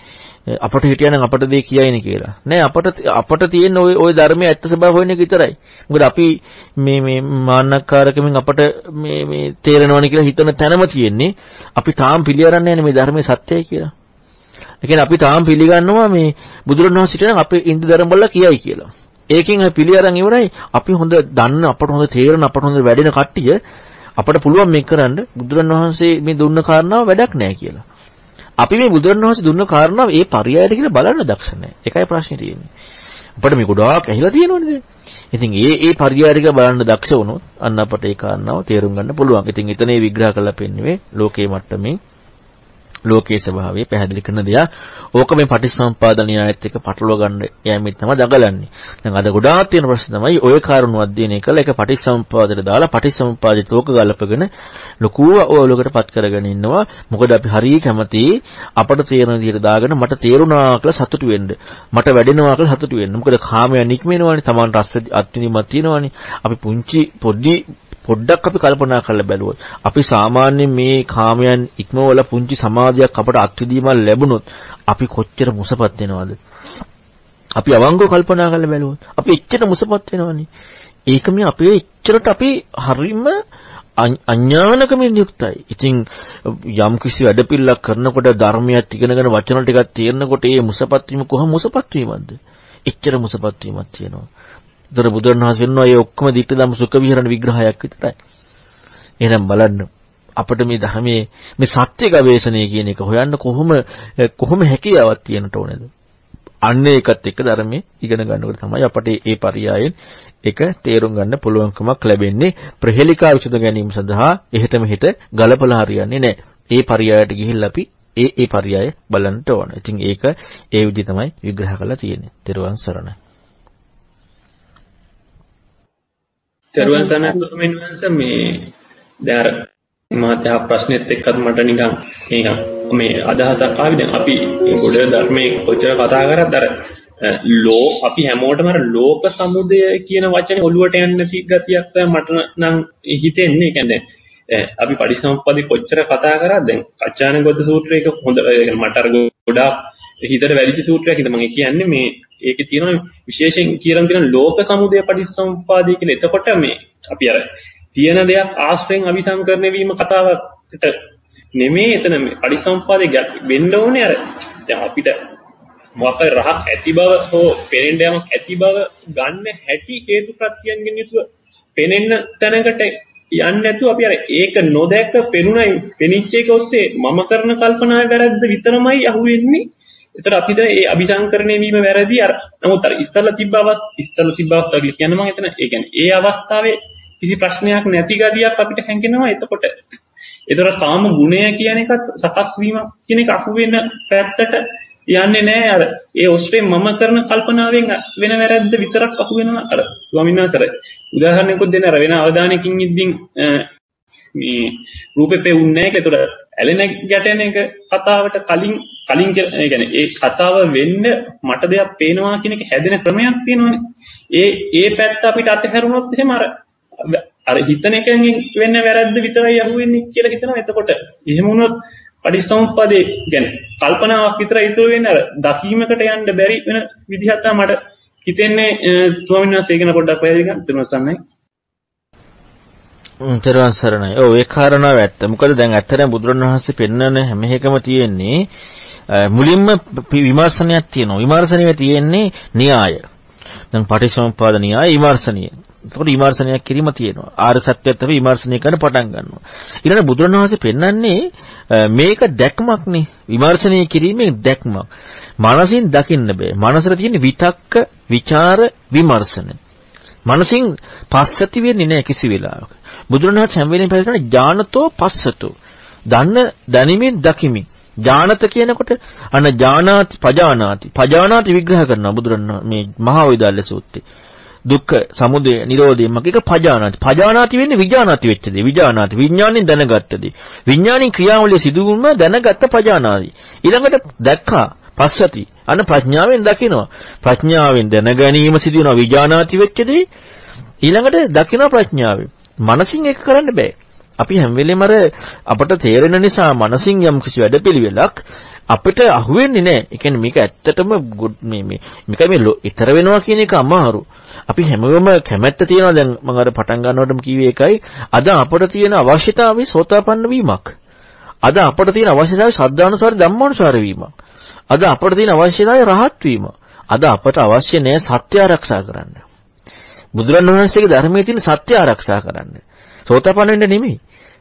අපට හිටියනම් අපට දෙය කියයිනේ කියලා. නෑ අපට අපට තියෙන ওই ওই ධර්මයේ ඇත්ත ස්වභාවය හොයන එක විතරයි. මොකද අපි මේ මේ මාන්නකාරකමින් අපට මේ මේ තේරෙනවනේ කියලා හිතන තැනම තියෙන්නේ අපි තාම පිළිඅරන්නේ නැහැ මේ ධර්මයේ සත්‍යයි කියලා. ඒ කියන්නේ අපි තාම පිළිගන්නවා මේ බුදුරණවහන්සේට නම් අපේ ඉන්ද්‍ර ධර්ම වල කියයි කියලා. ඒකෙන් අපි පිළිඅරන් ඉවරයි. අපි හොඳ දන්න අපට හොඳ තේරෙන අපට හොඳ වැඩෙන කට්ටිය අපට පුළුවන් මේක කරන්න බුදුරණවහන්සේ මේ දුන්න කාරණාව වැඩක් නැහැ කියලා. අපි මේ බුදුරණවහන්සේ දුන්න කාරණාව ඒ පරියායට කියලා බලන්න දක්ෂ නැහැ. ඒකයි ප්‍රශ්නේ තියෙන්නේ. අපිට මේ ගොඩාක් ඇහිලා තියෙනවනේ. ඉතින් ඒ ඒ පරියායට කියලා බලන්න දක්ෂ වුණොත් අන්න අපට ඒ කාරණාව තේරුම් ගන්න පුළුවන්. ඉතින් එතනේ විග්‍රහ කරලා පෙන්නුවේ ලෝකේ මට්ටමින් ලෝකයේ ස්වභාවය පැහැදිලි කරන දෙයක්. ඕක මේ පටිච්චසමුප්පාද න්‍යායත් එක්ක පටලවා ගන්න යෑමෙන් තමයි දඟලන්නේ. දැන් අද ගොඩාක් තියෙන ප්‍රශ්න තමයි ওই කාරණු අධ්‍යයනය කළා ඒක පටිච්චසමුප්පාදයට දාලා පටිච්චසමුප්පාදයට ඕක ගලපගෙන ලොකු ඕලකටපත් කරගෙන ඉන්නවා. මොකද අපි හරිය කැමති අපට තේරෙන විදිහට දාගෙන මට තේරුණා කියලා සතුටු වෙන්න. මට වැඩෙනවා කියලා සතුටු වෙන්න. මොකද කාමයන් නික්මෙනවානේ. Taman රස අත්විඳීමක් තියෙනවානේ. අපි පුංචි පොඩි පොඩ්ඩක් අපි කල්පනා කරලා බැලුවොත් අපි සාමාන්‍යයෙන් මේ කාමයන් ඉක්මවල පුංචි සමාධියක් අපට අත්විඳීමක් ලැබුණොත් අපි කොච්චර මුසපත් වෙනවද? අපි අවංගව කල්පනා කරලා බැලුවොත් අපි එච්චර මුසපත් වෙනවනේ. ඒක මේ අපේ එච්චරට අපි හරිම අඥානකමින් යුක්තයි. ඉතින් යම් කිසි වැඩපිළිවෙලක් කරනකොට ධර්මයක් ඉගෙනගෙන වචන ටිකක් තේරෙනකොට ඒ මුසපත් වීම කොහොම මුසපත් වීමක්ද? එච්චර මුසපත් වීමක් තියෙනවා. ඒතර බුදුරණවහන්සේ වෙනවා මේ ඔක්කොම දිට්ඨ ධම්ම සුඛ විහරණ විග්‍රහයක් විතරයි. එහෙනම් බලන්න අපිට මේ ධර්මයේ මේ සත්‍ය ගවේෂණය කියන එක හොයන්න කොහොම කොහොම හැකියාවක් තියෙනට ඕනේද? අන්න ඒකත් එක්ක ධර්මයේ ඉගෙන ගන්නකොට තමයි අපට ඒ පරියායෙන් ඒක තේරුම් ගන්න පුළුවන්කමක් ලැබෙන්නේ ප්‍රහෙලිකා විසඳ ගැනීම සඳහා එහෙට මෙහෙට ගලපලා හරියන්නේ නැහැ. ඒ පරියායට ගිහිල්ලා අපි ඒ ඒ පරියාය බලන්නට ඕන. ඉතින් ඒක ඒ විදිහ තමයි විග්‍රහ කරලා තියෙන්නේ. ත්‍රිවන් සරණයි. තෙරුවන් සරණයි වහන්ස මේ දැන් අර මාත්‍යා ප්‍රශ්නෙත් එක්කත් මට නිකන් නිකන් මේ අදහසක් ආවි. දැන් අපි ගොඩ ධර්මයේ කොච්චර කතා කරත් අර ලෝ අපි හැමෝටම අර ලෝක සමුදය කියන වචනේ ඔළුවට යන්නේ නැති ගතියක් තමයි මට නම් හිතෙන්නේ. කියන්නේ අපි පරිසම්පදි කොච්චර කතා කරත් දැන් කච්චානගත සූත්‍රයක හොඳ මට අර ගොඩාක් හිතට වැදිච්ච සූත්‍රයක් ඉතින් මම කියන්නේ මේ ඒකේ තියෙන විශේෂයෙන් කියලා තියෙන ලෝක සමුදය පටිච්චසමුපාදය කියලා. එතකොට මේ අපි අර තියෙන දෙයක් ආශ්‍රයෙන් අபிසංකරණය වීම කතාවකට නෙමෙයි එතන මේ පටිච්චසමුපාදේ වෙන්න ඕනේ අර දැන් අපිට මොකක් රහක් ඇති බව හෝ පෙනෙන්න යමක් ඇති බව ගන්න හැටි හේතු ප්‍රත්‍යයන්ගෙන් යුතුව පෙනෙන්න තැනකට යන්නේ නැතුව අපි අර ඒක නොදැක පෙනුනයි පෙනිච්ච එක ඔස්සේ මම කරන කල්පනාවේ වැරද්ද විතරමයි අහුවෙන්නේ එතකොට අපිට ඒ අභිසංකරණය වීම වැරදි. අර නමුත් අර ඉස්සල්ලා තිබ්බ අවස් ඉස්සල්ලා තිබ්බ අවස්ථාව කියලා කියන්නේ මම එතන ඒ කියන්නේ ඒ අවස්ථාවේ කිසි ප්‍රශ්නයක් නැති ගතියක් අපිට හැඟෙනවා. එතකොට ඒතර කාම ගුණය කියන එකත් සකස් වීම කියන එක අහු වෙන පැත්තට යන්නේ නැහැ. අර ඒ ඔස්සේ මම කරන කල්පනාවෙන් වෙන වැරද්ද විතරක් අහු වෙනවා. අර ස්වාමීන් වහන්සේ උදාහරණයක්වත් දෙන්න අර වෙන අවධානයකින් ඉද්දින් මේ රූපේ පෙවුන්නේ නැහැ කියලා. ඒතකොට ඇලෙන ගැටෙන එක කතාවට කලින් කලින් ඒ කියන්නේ ඒ කතාව වෙන්න මට දෙයක් පේනවා කියන එක හැදෙන ක්‍රමයක් තියෙනවනේ. ඒ ඒ පැත්ත අපිට අතහැරුණොත් එහෙම අර අර හිතන එකෙන් වෙන්න වැරද්ද විතරයි අහුවෙන්නේ කියලා හිතනවා. එතකොට එහෙම වුණොත් පටිච්චසමුප්පාදේ කියන්නේ කල්පනාවක් විතරයි ඉතුරු වෙන්නේ අර දකීමකට යන්න බැරි වෙන විදිහක් තමයි මට හිතෙන්නේ ස්වාමීන් වහන්සේ කියන පොඩ්ඩක් පැහැදිලි කරන්න තුනසන්නයි. තෙරුවන් සරණයි. ඔව් ඒ කාරණාව ඇත්ත. මොකද දැන් ඇත්තටම බුදුරණවහන්සේ පෙන්වන හැම එකම තියෙන්නේ මුලින්ම විමර්ශනයක් තියෙනවා. විමර්ශනයේ තියෙන්නේ න්‍යාය. දැන් පටිච්චසමුප්පාද න්‍යාය විමර්ශනීය. එතකොට විමර්ශනයක් කිරීම තියෙනවා. ආර්ය සත්‍යයත් අපි විමර්ශනය කරන්න පටන් ගන්නවා. ඊළඟ බුදුරණවහන්සේ පෙන්වන්නේ මේක දැක්මක්නේ. විමර්ශනය කිරීමේ දැක්මක්. මනසින් දකින්න බෑ. මනසට තියෙන විතක්ක, ਵਿਚාර, විමර්ශන. මනසින් පස්සති වෙන්නේ නැහැ කිසි වෙලාවක. බුදුරණවහන්සේ හැම වෙලේම පැහැදිලි කරන ඥානතෝ පස්සතෝ. දන්න දැනීමෙන් දකිමින්. ඥානත කියනකොට අන ඥානාති පජානාති. පජානාති විග්‍රහ කරනවා බුදුරණවහන්සේ මේ මහා වේදාල්ල සූත්‍රයේ. දුක්ඛ සමුදය නිරෝධය මක එක පජානාති. පජානාති වෙන්නේ විජානාති වෙච්ච දේ. විජානාති විඥාණයෙන් දැනගත්ත දේ. විඥාණයෙන් ක්‍රියාවලිය සිදු වුණා දැනගත්ත පජානාති. ඊළඟට දැක්කා පස්සති. අන්න ප්‍රඥාවෙන් දකිනවා. ප්‍රඥාවෙන් දැන ගැනීම සිදු වෙනවා විජානාති වෙච්ච දේ. ඊළඟට දකිනවා ප්‍රඥාවෙන්. මනසින් ඒක කරන්න බෑ. අපි හැම වෙලේම අර අපට තේරෙන නිසා මනසින් යම් කිසි වැඩපිළිවෙලක් අපිට අහුවෙන්නේ නැහැ. ඒ කියන්නේ මේක ඇත්තටම මේ මේ මේක මේ ඊතර වෙනවා කියන එක අමාරු. අපි හැමෝම කැමැත්ත තියනවා දැන් මම අර පටන් ගන්නකොටම කිව්වේ එකයි. අද අපට තියෙන අවශ්‍යතාවය සෝතාපන්න වීමක්. අද අපට තියෙන අවශ්‍යතාවය සද්ධානුසාර ධම්මානුසාර වීමක්. අද අපට තියෙන අවශ්‍යතාවය රහත් වීම. අද අපට අවශ්‍ය නැහැ සත්‍ය ආරක්ෂා කරන්න. බුදුරණවහන්සේගේ ධර්මයේ තියෙන සත්‍ය ආරක්ෂා කරන්න. සෝතාපන්න වෙන්න නෙමෙයි.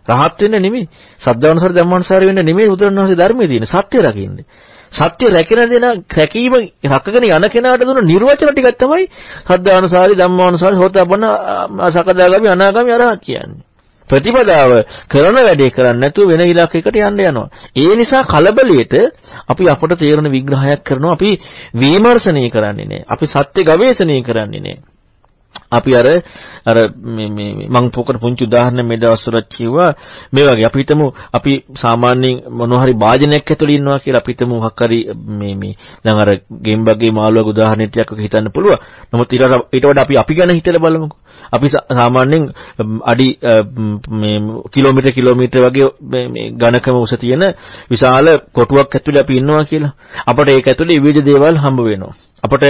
රහත් වෙන්න නෙමෙයි. සද්ධානුසාර ධම්මානුසාර වෙන්න නෙමෙයි බුදුරණවහන්සේ ධර්මයේ තියෙන සත්‍ය රකින්නේ. සත්‍ය රැකෙන දෙන රැකීම රැකගෙන යන කෙනාට දුන්න නිර්වචන ටිකක් තමයි සද්ධානුසාරි ධම්මානුසාරි සෝතාපන්න සකදාගාමි අනාගාමි අරහත් කියන්නේ. ප්‍රතිපදාව කරන වැඩේ කරන්නේ නැතුව වෙන ඉලක්කයකට යන්න යනවා. ඒ නිසා කලබලයට අපි අපට තේරෙන විග්‍රහයක් කරනවා අපි විමර්ශනය කරන්නේ නැහැ. අපි සත්‍ය ගවේෂණය කරන්නේ නැහැ. අපි අර අර මේ මේ මම පොකට පුංචි උදාහරණ මේ දවස්වල කිව්වා මේ වගේ අපි හිතමු අපි සාමාන්‍යයෙන් මොනවා හරි වාදනයක් ඇතුළේ ඉන්නවා කියලා අපි හිතමු මොකක් හරි මේ මේ දැන් අර ගේම් බග්ගේ මාළුවක උදාහරණයක් ටිකක් හිතන්න පුළුවන්. නමුත් ඊට වඩා අපි අපි ගැන හිතලා බලමුකෝ. අපි සාමාන්‍යයෙන් අඩි මේ කිලෝමීටර කිලෝමීටර වගේ මේ ඝනකම උස තියෙන විශාල කොටුවක් ඇතුලේ අපි ඉන්නවා කියලා. අපට ඒක ඇතුලේ විවිධ දේවල් හම්බ වෙනවා. අපට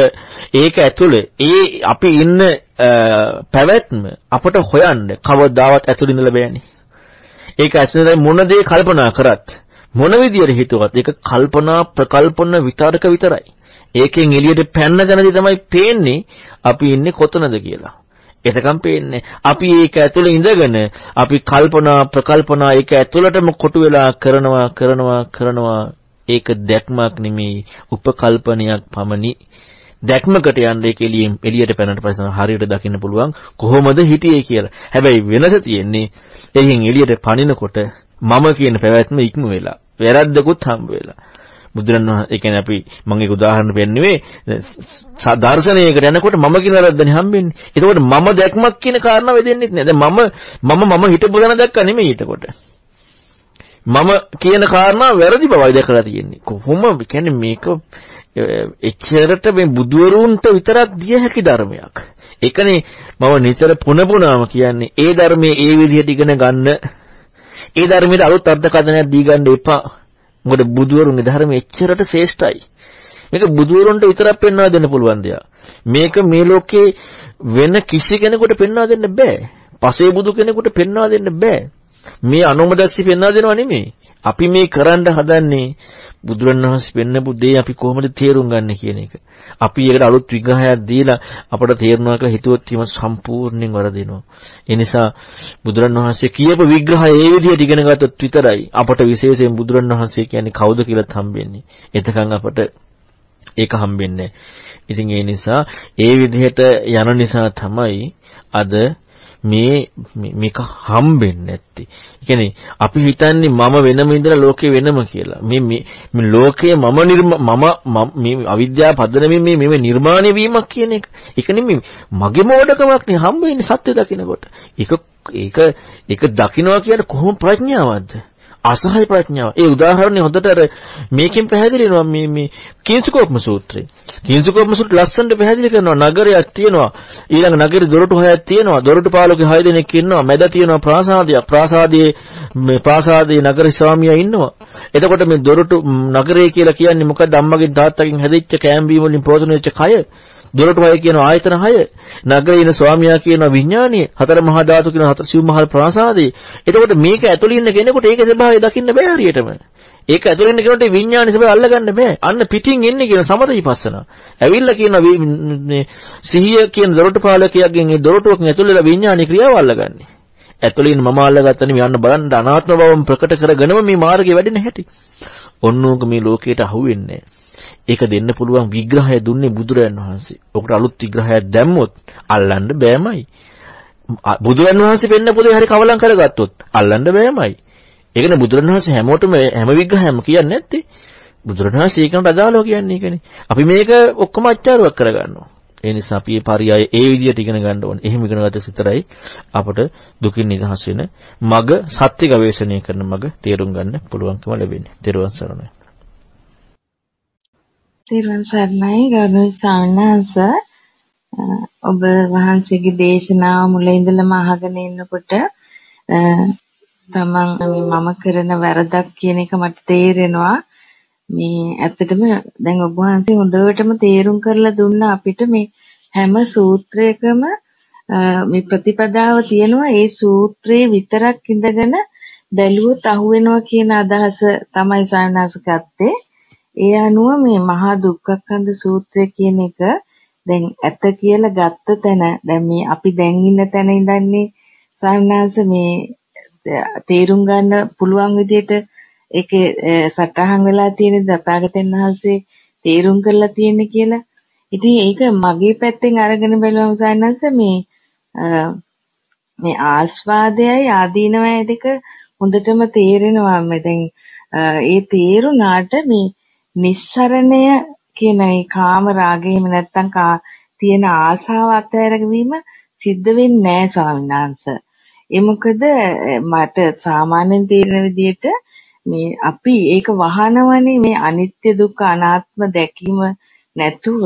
ඒක ඇතුලේ ඒ අපි ඉන්න පැවැත්ම අපට හොයන්න කවදාවත් ඇතුළේ ඉඳලා බෑනේ. ඒක ඇතුලේ මොන දේ කල්පනා කරත් මොන විදියට හිතුවත් ඒක කල්පනා ප්‍රකල්පන විතරක විතරයි. ඒකෙන් එළියට පැන්න දැනදී තමයි පේන්නේ අපි ඉන්නේ කොතනද කියලා. එතකම් පේන්නේ. අපි ඒක ඇතුළේ ඉඳගෙන අපි කල්පනා ප්‍රකල්පනා ඒක ඇතුළටම කොටු වෙලා කරනවා කරනවා කරනවා ඒක දැක්මක් නෙමෙයි උපකල්පනයක් පමණි. දැක්මකට යන්න ඒක එළියෙන් එළියට පැනනට පස්සේ හරියට දකින්න පුළුවන් කොහොමද හිටියේ කියලා. හැබැයි වෙනස තියෙන්නේ එයින් එළියට පනිනකොට මම කියන පැවැත්ම ඉක්ම වෙලා. වැරද්දකුත් හම්බ වෙලා. බුදුරණවහන්සේ ඒ කියන්නේ අපි මම ඒක උදාහරණ පෙන්නුවේ දර්ශනයකට යනකොට මම කියන වැරද්දනේ හම්බෙන්නේ. ඒකෝට මම දැක්මක් කියන කාරණාව වෙදෙන්නේ නැහැ. දැන් මම මම මම හිතපු දන දැක්කා නෙමෙයි ඒකෝට. මම කියන කාරණාව වැරදි බවයි දැකලා තියෙන්නේ. කොහොම කියන්නේ මේක එච්චරට මේ බුදුවරුන්ට විතරක් දිය හැකි ධර්මයක්. ඒකනේ මම නිතර පුන පුනාම කියන්නේ ඒ ධර්මයේ ඒ විදිහට ඉගෙන ගන්න ඒ ධර්මයේ අලුත් අර්ථකථනයක් දී ගන්න එපා. මොකද බුදුවරුන්ගේ ධර්මයේ එච්චරට ශ්‍රේෂ්ඨයි. මේක බුදුවරුන්ට විතරක් පෙන්වා දෙන්න පුළුවන් දෙයක්. මේක මේ ලෝකේ වෙන කිසි කෙනෙකුට පෙන්වා දෙන්න බෑ. පසේ බුදු කෙනෙකුට පෙන්වා දෙන්න බෑ. මේ අනුමදස්සි පෙන්වා දෙනවා නෙමෙයි. අපි මේ කරන්න හදන්නේ බුදුරණවහන්සේ පෙන්නපු දේ අපි කොහොමද තේරුම් ගන්න කියන එක. අපි ඒකට අලුත් විග්‍රහයක් දීලා අපට තේරෙනවා කියලා හිතුවොත් එහෙම සම්පූර්ණයෙන් වරදිනවා. ඒ නිසා බුදුරණවහන්සේ කියපු විග්‍රහය ඒ විදිහට ඉගෙන ගත්තොත් විතරයි අපට විශේෂයෙන් බුදුරණවහන්සේ කියන්නේ කවුද කියලාත් හම්බෙන්නේ. එතකන් අපට ඒක හම්බෙන්නේ ඉතින් ඒ නිසා ඒ විදිහට යන නිසා තමයි අද මේ මේක හම්බෙන්නේ නැත්තේ. ඒ කියන්නේ අපි හිතන්නේ මම වෙනම ඉඳලා ලෝකේ වෙනම කියලා. මේ මේ ලෝකයේ මම මම මේ අවිද්‍යාව පදනමින් මේ මේ නිර්මාණය වීමක් කියන එක. ඒක නෙමෙයි මගේ මෝඩකමක් නේ හම්බෙන්නේ සත්‍ය දකිනකොට. ඒක ඒක ඒක දකින්නවා කියන්නේ කොහොම ප්‍රඥාවක්ද? අසහාය ප්‍රඥාව. ඒ උදාහරණේ හොඳට අර මේකෙන් පැහැදිලි වෙනවා මේ මේ කීංසුකෝපම සූත්‍රය. කීංසුකෝපම සූත්‍රය ලස්සනට පැහැදිලි කරනවා නගරයක් තියෙනවා. ඊළඟ නගරේ දොරටු හයක් තියෙනවා. දොරටු පාලකේ හය දෙනෙක් ඉන්නවා. මැද තියෙනවා ප්‍රාසාදයක්. ප්‍රාසාදයේ මේ ප්‍රාසාදයේ නගර ස්වාමියා ඉන්නවා. එතකොට මේ දොරටු නගරය කියලා කියන්නේ මොකද අම්මගෙන් තාත්තගෙන් හැදිච්ච කෑම බීම වලින් පෝෂණය වෙච්ච කය. දොරටු හය කියන ආයතන හය. නගරේ ඉන ස්වාමියා කියන විඥානීය. හතර මහා ධාතු කියන හතර සිව් මහල් ප්‍රාසාදේ. එතකොට මේක ඇතුළේ ඉන්න කෙනෙකුට ඒකේ ස්වභාවය දකින්න බෑ හරියටම. ඒක ඇතුළේ ඉන්න කෙනෙකුට විඥානි ස්වභාවය අල්ලගන්න බෑ. අන්න පිටින් එන්නේ කියන සමත විපස්සනා. ඇවිල්ලා කියන මේ සිහිය කියන දොරටු පාලකයාගෙන් ඒ දොරටුවකින් ඇතුළේලා විඥානි ක්‍රියාව අල්ලගන්නේ. ඇතුළින් මම අල්ලගත්තනේ යන්න බලන්න අනාත්ම බවම ප්‍රකට කරගෙනම මේ මාර්ගේ වැඩෙන හැටි. ඔන්නෝක මේ ලෝකයට අහුවෙන්නේ ඒක දෙන්න පුළුවන් විග්‍රහය දුන්නේ බුදුරයන් වහන්සේ. ඔකට අලුත් විග්‍රහයක් දැම්මොත් අල්ලන්න බෑමයි. බුදුරන් වහන්සේ පෙන්න පොදේ හරි කවලම් කරගත්තොත් අල්ලන්න බෑමයි. ඒකනේ බුදුරන් වහන්සේ හැමෝටම හැම විග්‍රහයක්ම කියන්නේ නැත්තේ. බුදුරන් වහන්සේ ඒකට අදාළව කියන්නේ ඒකනේ. අපි මේක ඔක්කොම අච්චාරුවක් කරගන්නවා. ඒ නිසා අපි මේ පරියය ඒ විදිහට ඉගෙන ගන්න ඕනේ. එහෙම ඉගෙන ගත්තොත් විතරයි අපට දුකින් නිදහස් වෙන මග සත්‍ය ගවේෂණය කරන මග තේරුම් ගන්න පුළුවන්කම ලැබෙන්නේ. ත්වන් සරණයි. ත්වන් සරණයි. ගෞරවනීය සාමණේරස ඔබ වහන්සේගේ දේශනාව මුල ඉඳලම අහගෙන ඉන්නකොට තමන් මම කරන වැරදක් කියන එක මට තේරෙනවා. මේ ඇත්තටම දැන් ඔබ වහන්සේ හොඳටම තේරුම් කරලා දුන්නා අපිට මේ හැම සූත්‍රයකම මේ ප්‍රතිපදාව තියෙනවා. ඒ සූත්‍රේ විතරක් ඉඳගෙන බැලුවොත් අහුවෙනවා කියන අදහස තමයි සායනාස ගත්තේ. ඒ අනුව මේ මහා දුක්ඛකන්ද සූත්‍රය කියන එක දැන් ඇත කියලා ගත්ත තැන දැන් මේ අපි දැන් ඉන්න තැන ඉඳන්නේ සායනාස මේ තේරුම් ගන්න පුළුවන් විදිහට ඒකේ සටහන් වෙලා තියෙන දතාගතයන් වහන්සේ තේරුම් කරලා තියෙන්නේ කියලා. ඉතින් ඒක මගේ පැත්තෙන් අරගෙන බැලුවම සයන්ස මේ මේ ආස්වාදයයි ආදීනවයි දෙක හොඳටම තේරෙනවා මම දැන් ඒ තේරුණාට මේ නිස්සරණය කියන ඒ කාම රාගයම නැත්තම් තියෙන ආශාව අත්හැරගීම සිද්ධ වෙන්නේ නැහැ ස්වාමීන් වහන්සේ. ඒ මොකද මට සාමාන්‍යයෙන් තේරෙන විදිහට මේ අපි ඒක වහනවනේ මේ අනිත්‍ය දුක්ඛ අනාත්ම දැකීම නැතුව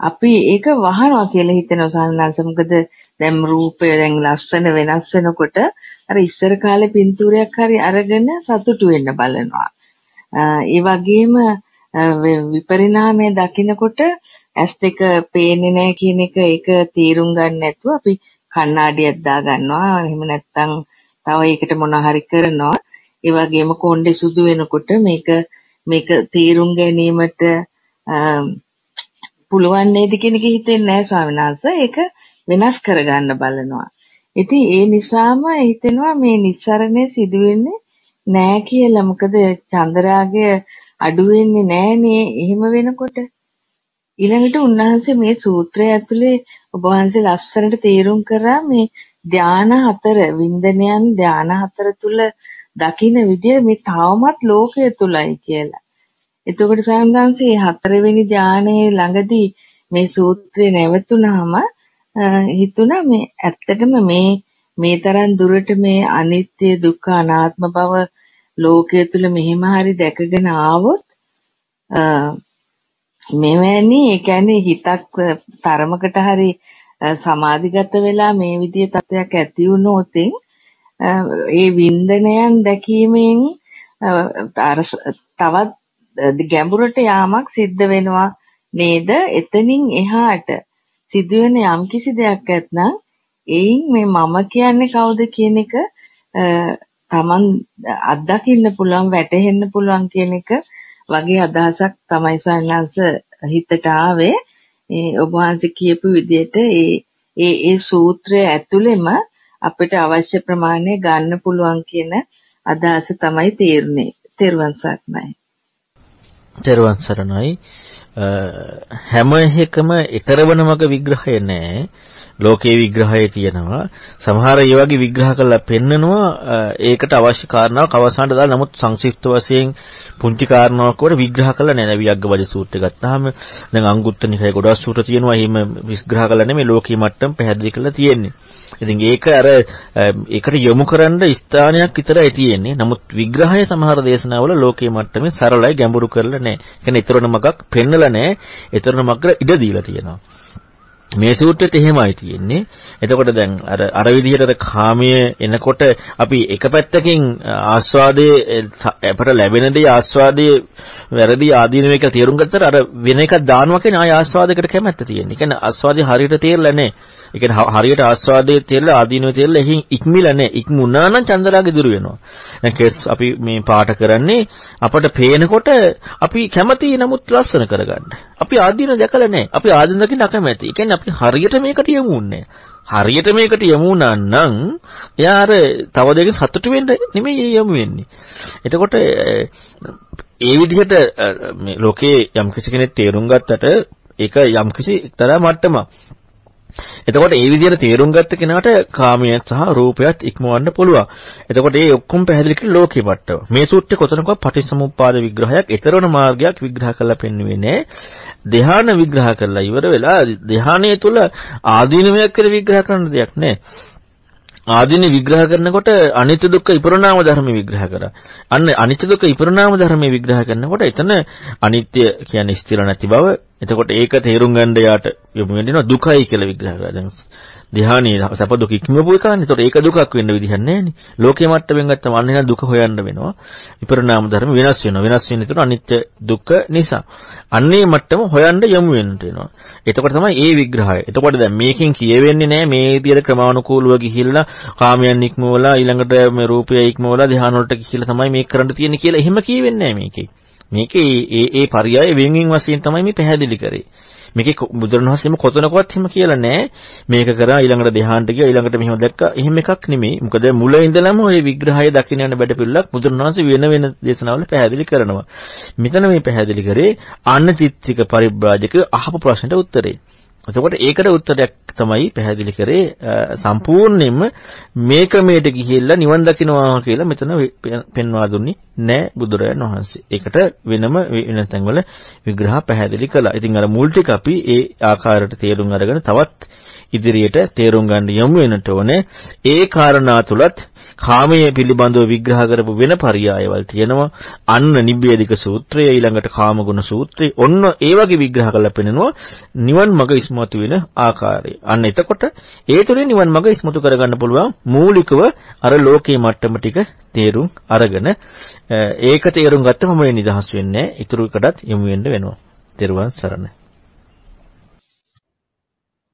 අපි ඒක වහනවා කියලා හිතනවා සාමාන්‍යස මොකද දැන් රූපය දැන් ලස්සන වෙනස් වෙනකොට අර ඉස්සර කාලේ පින්තූරයක් හරි අරගෙන සතුටු වෙන්න බලනවා. ඒ වගේම විපරිණාමය දකිනකොට ඇස් දෙක පේන්නේ නැහැ කියන එක ඒක තීරුම් ගන්න නැතුව අපි කණ්ණාඩියක් දා ගන්නවා. එහෙම නැත්නම් තව ඒකට මොන හරි කරනවා. ඒ වගේම කොණ්ඩේ සුදු වෙනකොට මේක මේක තීරුම් ගැනීමට පුළුවන් නේද කියන එක හිතෙන්නේ නැහැ ස්වාමීන් වහන්සේ. ඒක වෙනස් කරගන්න බලනවා. ඉතින් ඒ නිසාම හිතෙනවා මේ නිස්සරණය සිදු වෙන්නේ නෑ කියලා. මොකද චන්දරාගය අඩු වෙන්නේ නෑනේ එහෙම වෙනකොට. ඊළඟට උන්වහන්සේ මේ සූත්‍රය ඇතුලේ ඔබ වහන්සේ ලස්සනට තේරුම් කරා මේ ධානා හතර වින්දනයන් ධානා හතර තුල දකින්න විදිය මේ තවමත් ලෝකය තුලයි කියලා. එතකොට සයන්දාංශේ හතරවෙනි ධානයේ ළඟදී මේ සූත්‍රය නැවතුනහම හිතුණා මේ ඇත්තටම මේ මේ තරම් දුරට මේ අනිත්‍ය දුක්ඛ අනාත්ම බව ලෝකය තුල මෙහෙම හරි දැකගෙන ආවොත් මෙවැනි ඒ කියන්නේ හිතක් තරමකට හරි සමාධිගත වෙලා මේ විදිහේ තත්වයක් ඇති වුණොත් ඒ වින්දනයන් දැකීමෙන් අර තවත් ගැඹුරට යාමක් සිද්ධ වෙනවා නේද? එතනින් එහාට සිදුවෙන යම්කිසි දෙයක් ඇත්නම් එයින් මේ මම කියන්නේ කවුද කියන එක තමන් අත්දකින්න පුළුවන් වැටහෙන්න පුළුවන් කියන එක වගේ අදහසක් තමයි සයන්ස් හිතට ආවේ. ඒ ඔබ වහන්සේ කියපු විදිහට ඒ ඒ ඒ සූත්‍රය ඇතුළෙම අපිට අවශ්‍ය ප්‍රමාණය ගන්න පුළුවන් කියන අදහස තමයි තීරණේ. තෙරුවන් සරණයි. තෙරුවන් සරණයි. හැම එකම ඊතරවන මග විග්‍රහය නැහැ. ලෝකේ විග්‍රහය තියෙනවා. සමහර ඒ වගේ විග්‍රහ කරලා පෙන්නනවා ඒකට අවශ්‍ය කාරණාවක් අවසානට දාලා නමුත් සංක්ෂිප්ත වශයෙන් පුංචි කාරණාවක් වල විග්‍රහ කරලා නැහැ. වියග්ගවජ සූත්‍රය ගත්තාම දැන් අංගුත්තර නිකායේ ගොඩාක් සූත්‍ර තියෙනවා. එහෙම විග්‍රහ කරලා නෙමෙයි ලෝකී මට්ටම පැහැදිලි කරලා තියෙන්නේ. ඉතින් ඒක අර ඒකට යොමු කරන්න ස්ථානයක් විතරයි තියෙන්නේ. නමුත් විග්‍රහය සමහර දේශනාවල ලෝකී මට්ටමේ සරලයි ගැඹුරු කරලා නැහැ. ඒ කියන්නේ ඊතරණ මගක් පෙන්නලා නැහැ. ඊතරණ මගට ඉඩ දීලා තියෙනවා. මේ සූත්‍රෙත් එහෙමයි තියෙන්නේ. එතකොට දැන් අර අර විදිහට කාමයේ එනකොට අපි එක පැත්තකින් ආස්වාදයේ අපට ලැබෙන දේ ආස්වාදයේ වැරදි ආදීනව එක තේරුම් ගත්තට අර වෙන එකක් දානවා කියන්නේ ආය ආස්වාදයකට කැමැත්ත තියෙන්නේ. ඒ කියන්නේ ආස්වාදේ හරියට තේරෙලා නැහැ. ඒ කියන්නේ හරියට ආස්වාදයේ තේරෙලා ආදීනව තේරෙලා එහි ඉක්මිලා නැහැ. ඉක්මුණා නම් චන්දරාගේ දුර වෙනවා. දැන් කේස් අපි මේ පාට කරන්නේ අපට පේනකොට අපි කැමති නමුත් ලස්සන කරගන්න. අපි ආදීන දැකලා නැහැ. අපි ආදීන දකින්න අකමැති. ඒ කියන්නේ අපි හරියට මේකට යමු හරියට මේකට යමු නම් එයා අර තව දෙයකින් සතුටු වෙන්න නෙමෙයි යමු වෙන්නේ. එතකොට ඒ විදිහට මේ ලෝකේ යම්කිසි කෙනෙක් තේරුම් ගත්තට ඒක යම්කිසි එක්තරා මට්ටමක්. එතකොට ඒ විදිහට තේරුම් ගත්ත කෙනාට කාමයේ සහ රූපයත් ඉක්මවන්න පුළුවන්. එතකොට මේ ඔක්කොම පැහැදිලි කරලා ලෝකේ මට්ටම. මේ සූත්‍රයේ කොතනකවත් පටිච්චසමුප්පාද විග්‍රහයක්, ඊතරවන මාර්ගයක් විග්‍රහ කරලා පෙන්වන්නේ නැහැ. ධ්‍යාන විග්‍රහ කරලා ඉවර වෙලා ධ්‍යානයේ තුල ආදීනමයක් කියලා විග්‍රහ කරන්න දෙයක් නැහැ. ආදීන විග්‍රහ කරනකොට අනිත්‍ය දුක්ඛ විපරණාම ධර්ම විග්‍රහ කරා. අන්න අනිත්‍ය දුක්ඛ විපරණාම ධර්ම විග්‍රහ කරනකොට එතන අනිත්‍ය කියන්නේ ස්ථිර නැති බව. එතකොට ඒක තේරුම් ගන්න යාට යොමු වෙනවා දුකයි කියලා විග්‍රහ කරා. දැන් ධ්‍යානීය සැප දුක ඉක්මවපු එකනේ. ඒතකොට ඒක දුකක් වෙන්න විදිහක් නැහැ ලෝකයේ මට්ටමින් ගත්තම අන්න එන දුක හොයන්න වෙනවා. විපරණාම ධර්ම වෙනස් වෙනවා. වෙනස් වෙන විතර අනිත්‍ය දුක්ඛ නිසා. අන්නේ මට්ටම හොයන්න යමු වෙන්නට වෙනවා. එතකොට තමයි ඒ විග්‍රහය. එතකොට දැන් මේකෙන් කියවෙන්නේ නැහැ මේ විදියට ක්‍රමානුකූලව ගිහිල්ලා කාමයන් ඉක්මවලා ඊළඟට මේ රූපය ඉක්මවලා ධ්‍යාන වලට ගිහිල්ලා තමයි මේක කරන්න තියෙන්නේ කියලා එහෙම කියවෙන්නේ නැහැ මේකේ. මේකේ ඒ ඒ පරයය වෙන් වෙන් වශයෙන් තමයි මේ පැහැදිලි කරේ. මේකේ බුදුරණවහන්සේම කොතනකවත් එහෙම කියලා නැහැ. මේක කරා ඊළඟට ධ්‍යානට ගියා ඊළඟට මෙහෙම දැක්කා. එහෙම එකක් නෙමෙයි. මොකද මුල ඉඳලම ওই විග්‍රහය දකින්න යන බඩපිල්ලක් බුදුරණවහන්සේ වෙන වෙන දේශනාවල පැහැදිලි කරනවා. මෙතන මේ පැහැදිලි කරේ අන්න තිත්තික පරිබ්‍රාජක අහපු ප්‍රශ්නට උත්තරේ. එතකොට ඒකට උත්තරයක් තමයි පැහැදිලි කරේ සම්පූර්ණයෙන්ම මේක මේට ගිහිල්ලා නිවන් දකින්නවා කියලා මෙතන පෙන්වා දුන්නේ නෑ බුදුරජාණන් වහන්සේ. ඒකට වෙනම වෙන තැන්වල විග්‍රහ පැහැදිලි කළා. ඉතින් අර මුල් ටික අපි ඒ ආකාරයට තේරුම් අරගෙන තවත් ඉදිරියට තේරුම් ගන්න යමු වෙනට ඕනේ. ඒ කාරණා තුලත් කාමයේ පිළිබඳව විග්‍රහ කරපු වෙන පරයයවල් තියෙනවා. අන්න නිබ්බේධික සූත්‍රය ඊළඟට කාමගුණ සූත්‍රය ඔන්න ඒ වගේ විග්‍රහ කරලා පෙන්නනවා නිවන් මඟ ඉස්මතු වෙන ආකාරය. අන්න එතකොට ඒ තුලින් නිවන් මඟ ඉස්මතු කරගන්න පුළුවන් මූලිකව අර ලෝකේ මට්ටම ටික තේරුම් අරගෙන ඒක තේරුම් ගත්තම මේ නිදහස් වෙන්නේ. ඊටු එකටත් යමු වෙන්න වෙනවා. තෙරුවන් සරණයි.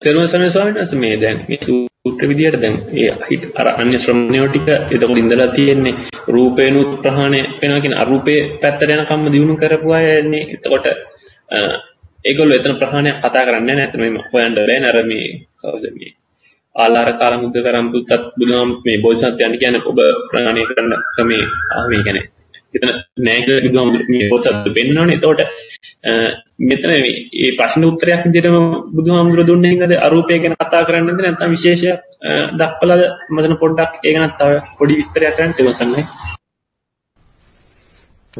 තෙරුවන් සරණයි ස්වාමීන් වහන්සේ මේ දැන් මේ සූත්‍ර විදියට දැන් ඒ හිට අර අන්‍ය ශ්‍රමණයෝ ටික එතකොට ඉඳලා තියෙන්නේ රූපේනුත් ප්‍රහාණය වෙනවා කියන අරූපේ පැත්තට යනකම්ම දිනු කරපු අය එන්නේ. එතකොට ඒගොල්ලෝ එතන ප්‍රහාණයක් කතා කරන්නේ නැහැ. නැත්නම් මේ හොයන්න බෑ. නේද මේ කවුද මේ? ආලාර කාලමුද්ද කරම් පුත්තත් බුදුහාම මේ බෝසත්යන් කියන්නේ ඔබ ප්‍රහාණය කරන්න ක්‍රමේ ආ මේ කියන්නේ එතන නෑ කියලා බුදුහාමුදුරු මේ පොත්සත් පෙන්නනවනේ. එතකොට මෙතන මේ ප්‍රශ්න උත්තරයක් විදිහටම බුදුහාමුදුරු දුන්නේ හින්දාද අරූපය ගැන කතා කරන්නේ නැද්ද නැත්නම් විශේෂයක් දක්වලාද මදන පොඩ්ඩක් ඒ ගැන තව පොඩි විස්තරයක් කරන්න තේමසන්නයි.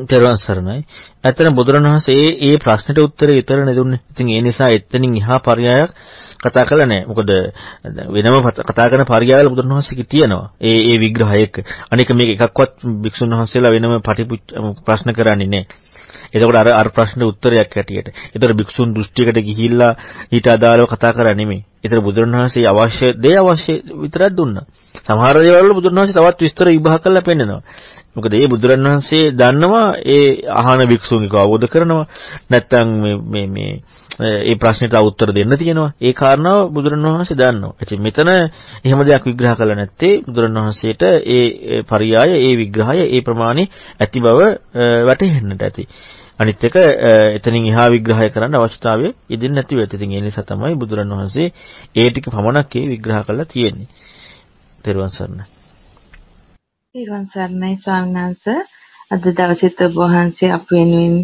තෙරුවන් සරණයි. ඇත්තට බුදුරණවහන්සේ ඒ ඒ ප්‍රශ්නෙට උත්තරේ විතරනේ දුන්නේ. ඉතින් ඒ නිසා එතනින් එහා පරයයක් කතා කළා නෑ. මොකද වෙනම කතා කරන පරියාවල බුදුරණවහන්සේගේ තියෙනවා. ඒ ඒ විග්‍රහය එක්ක. අනික මේක එකක්වත් භික්ෂුන් වහන්සේලා වෙනම පටිපුච්ච ප්‍රශ්න කරන්නේ නෑ. එතකොට අර අර ප්‍රශ්නේ උත්තරයක් ඇටියට. ඒතර භික්ෂුන් දෘෂ්ටියකට ගිහිල්ලා ඊට අදාළව කතා කරා නෙමෙයි. ඒතර බුදුරණවහන්සේ අවශ්‍ය දේ අවශ්‍ය විතරක් දුන්නා. සමහර දේවල් වල බුදුරණවහන්සේ තවත් විස්තර විභාග කරලා පෙන්නනවා. මොකද මේ බුදුරණවහන්සේ දන්නවා ඒ අහන භික්ෂුන්ගේ අවබෝධ කරනවා. නැත්තම් මේ මේ මේ ඒ ප්‍රශ්නෙට උත්තර දෙන්න තියෙනවා. ඒ කාරණාව බුදුරණවහන්සේ දන්නවා. ඉතින් මෙතන එහෙම දෙයක් විග්‍රහ කළා නැත්තේ බුදුරණවහන්සේට ඒ පරියාය, ඒ විග්‍රහය, ඒ ප්‍රමාණي ඇති බව වැටහෙන්නට ඇති. අනිත් එක එතනින් එහා විග්‍රහය කරන්න අවශ්‍යතාවය ඉදින් නැතිව ඇති. ඉතින් ඒ නිසා තමයි බුදුරණවහන්සේ ඒ ටික පමණක් ඒ විග්‍රහ කරලා තියෙන්නේ. තෙරුවන් සරණයි. තෙරුවන් සරණයි ස්වාමීන් වහන්සේ. අද දවසේත් ඔබ වහන්සේ අප වෙනුවෙන්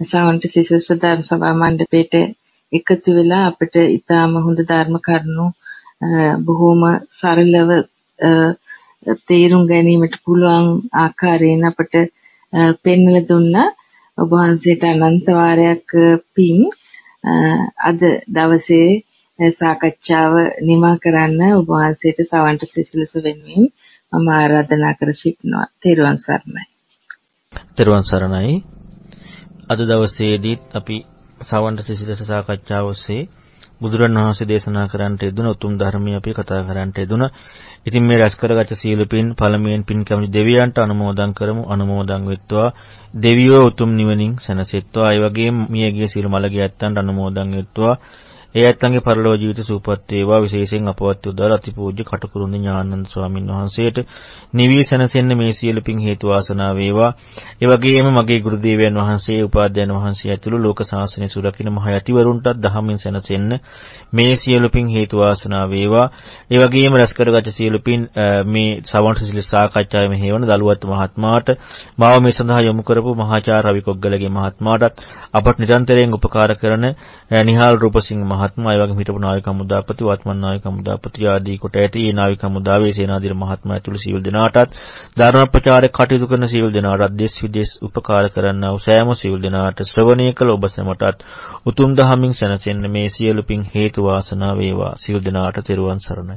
ශාන්ති සිසිල්ස ධර්ම සභා මණ්ඩපයට එකතු වෙලා අපිට ඊටාම හොඳ ධර්ම කරුණු බොහොම සරලව තේරුම් ගැනීමට පුළුවන් ආකාරයෙන් අපට පෙන්වලා දුන්නා ඔබ වහන්සේට අනන්ත වාරයක් පින් අද දවසේ සාකච්ඡාව නිමා කරන්න ඔබ වහන්සේට සවන්ට සිසිලස වෙනුවෙන් මම ආරාධනා කර සිටිනවා. තෙරුවන් සරණයි. තෙරුවන් සරණයි. අද දවසේදීත් අපි සවන්ට සිසිලස සාකච්ඡාව ඔස්සේ බුදුරන් වහන්සේ දේශනා කරන්නට යෙදුන උතුම් ධර්මය අපි කතා කරන්නට යෙදුන. ඉතින් මේ රැස් කරගත සීල පින් පළමුවෙන් පින් කැමති දෙවියන්ට අනුමෝදන් කරමු. අනුමෝදන් වෙත්වා. දෙවියෝ උතුම් නිවනින් සැනසෙත්වා. ඒ වගේම මියගිය සීල මළගේ ඇත්තන්ට අනුමෝදන් වෙත්වා. ඒ ඇත්තන්ගේ පරලෝක ජීවිත සූපත් වේවා විශේෂයෙන් අපවත් උදාර අතිපූජ්‍ය කටුකුරුන්දි ඥානන්ද ස්වාමින් වහන්සේට නිවී සැනසෙන්න මේ සියලු පින් හේතු වාසනා වේවා. ඒ වගේම මගේ ගුරු දේවයන් වහන්සේ උපාධ්‍යයන් වහන්සේ ඇතුළු ලෝක ශාසනය සුරකින්න මහ යතිවරුන්ටත් දහමින් සැනසෙන්න මේ සියලු පින් හේතු වාසනා වේවා. ඒ වගේම රැස් කරගත සියලු පින් මේ සවන්ත සිල් සාකච්ඡාවේ මෙහෙවන දලුවත් මහත්මයාට මාව මේ සඳහා යොමු කරපු මහාචාර්ය රවි කොග්ගලගේ මහත්මයාටත් අපට නිරන්තරයෙන් උපකාර කරන නිහාල් රූපසිංහ මහත්මයා ඒ වගේම හිටපු නාවික හමුදාපති වත්මන් නාවික හමුදාපති ආදී කොට ඇති ඒ නාවික හමුදාවේ සේනාධිර මහත්මයා ඇතුළු සියලු දෙනාටත් ධර්ම ප්‍රචාරක කටයුතු කරන සියලු දෙනාටත් දේශ විදේශ උපකාර කරන්නා වූ සෑම සියලු දෙනාට ශ්‍රවණය කළ ඔබ සැමටත් උතුම් දහමින් සැනසෙන්න මේ සියලු පින් හේතු වාසනා වේවා. සියලු දෙනාට තෙරුවන් සරණයි.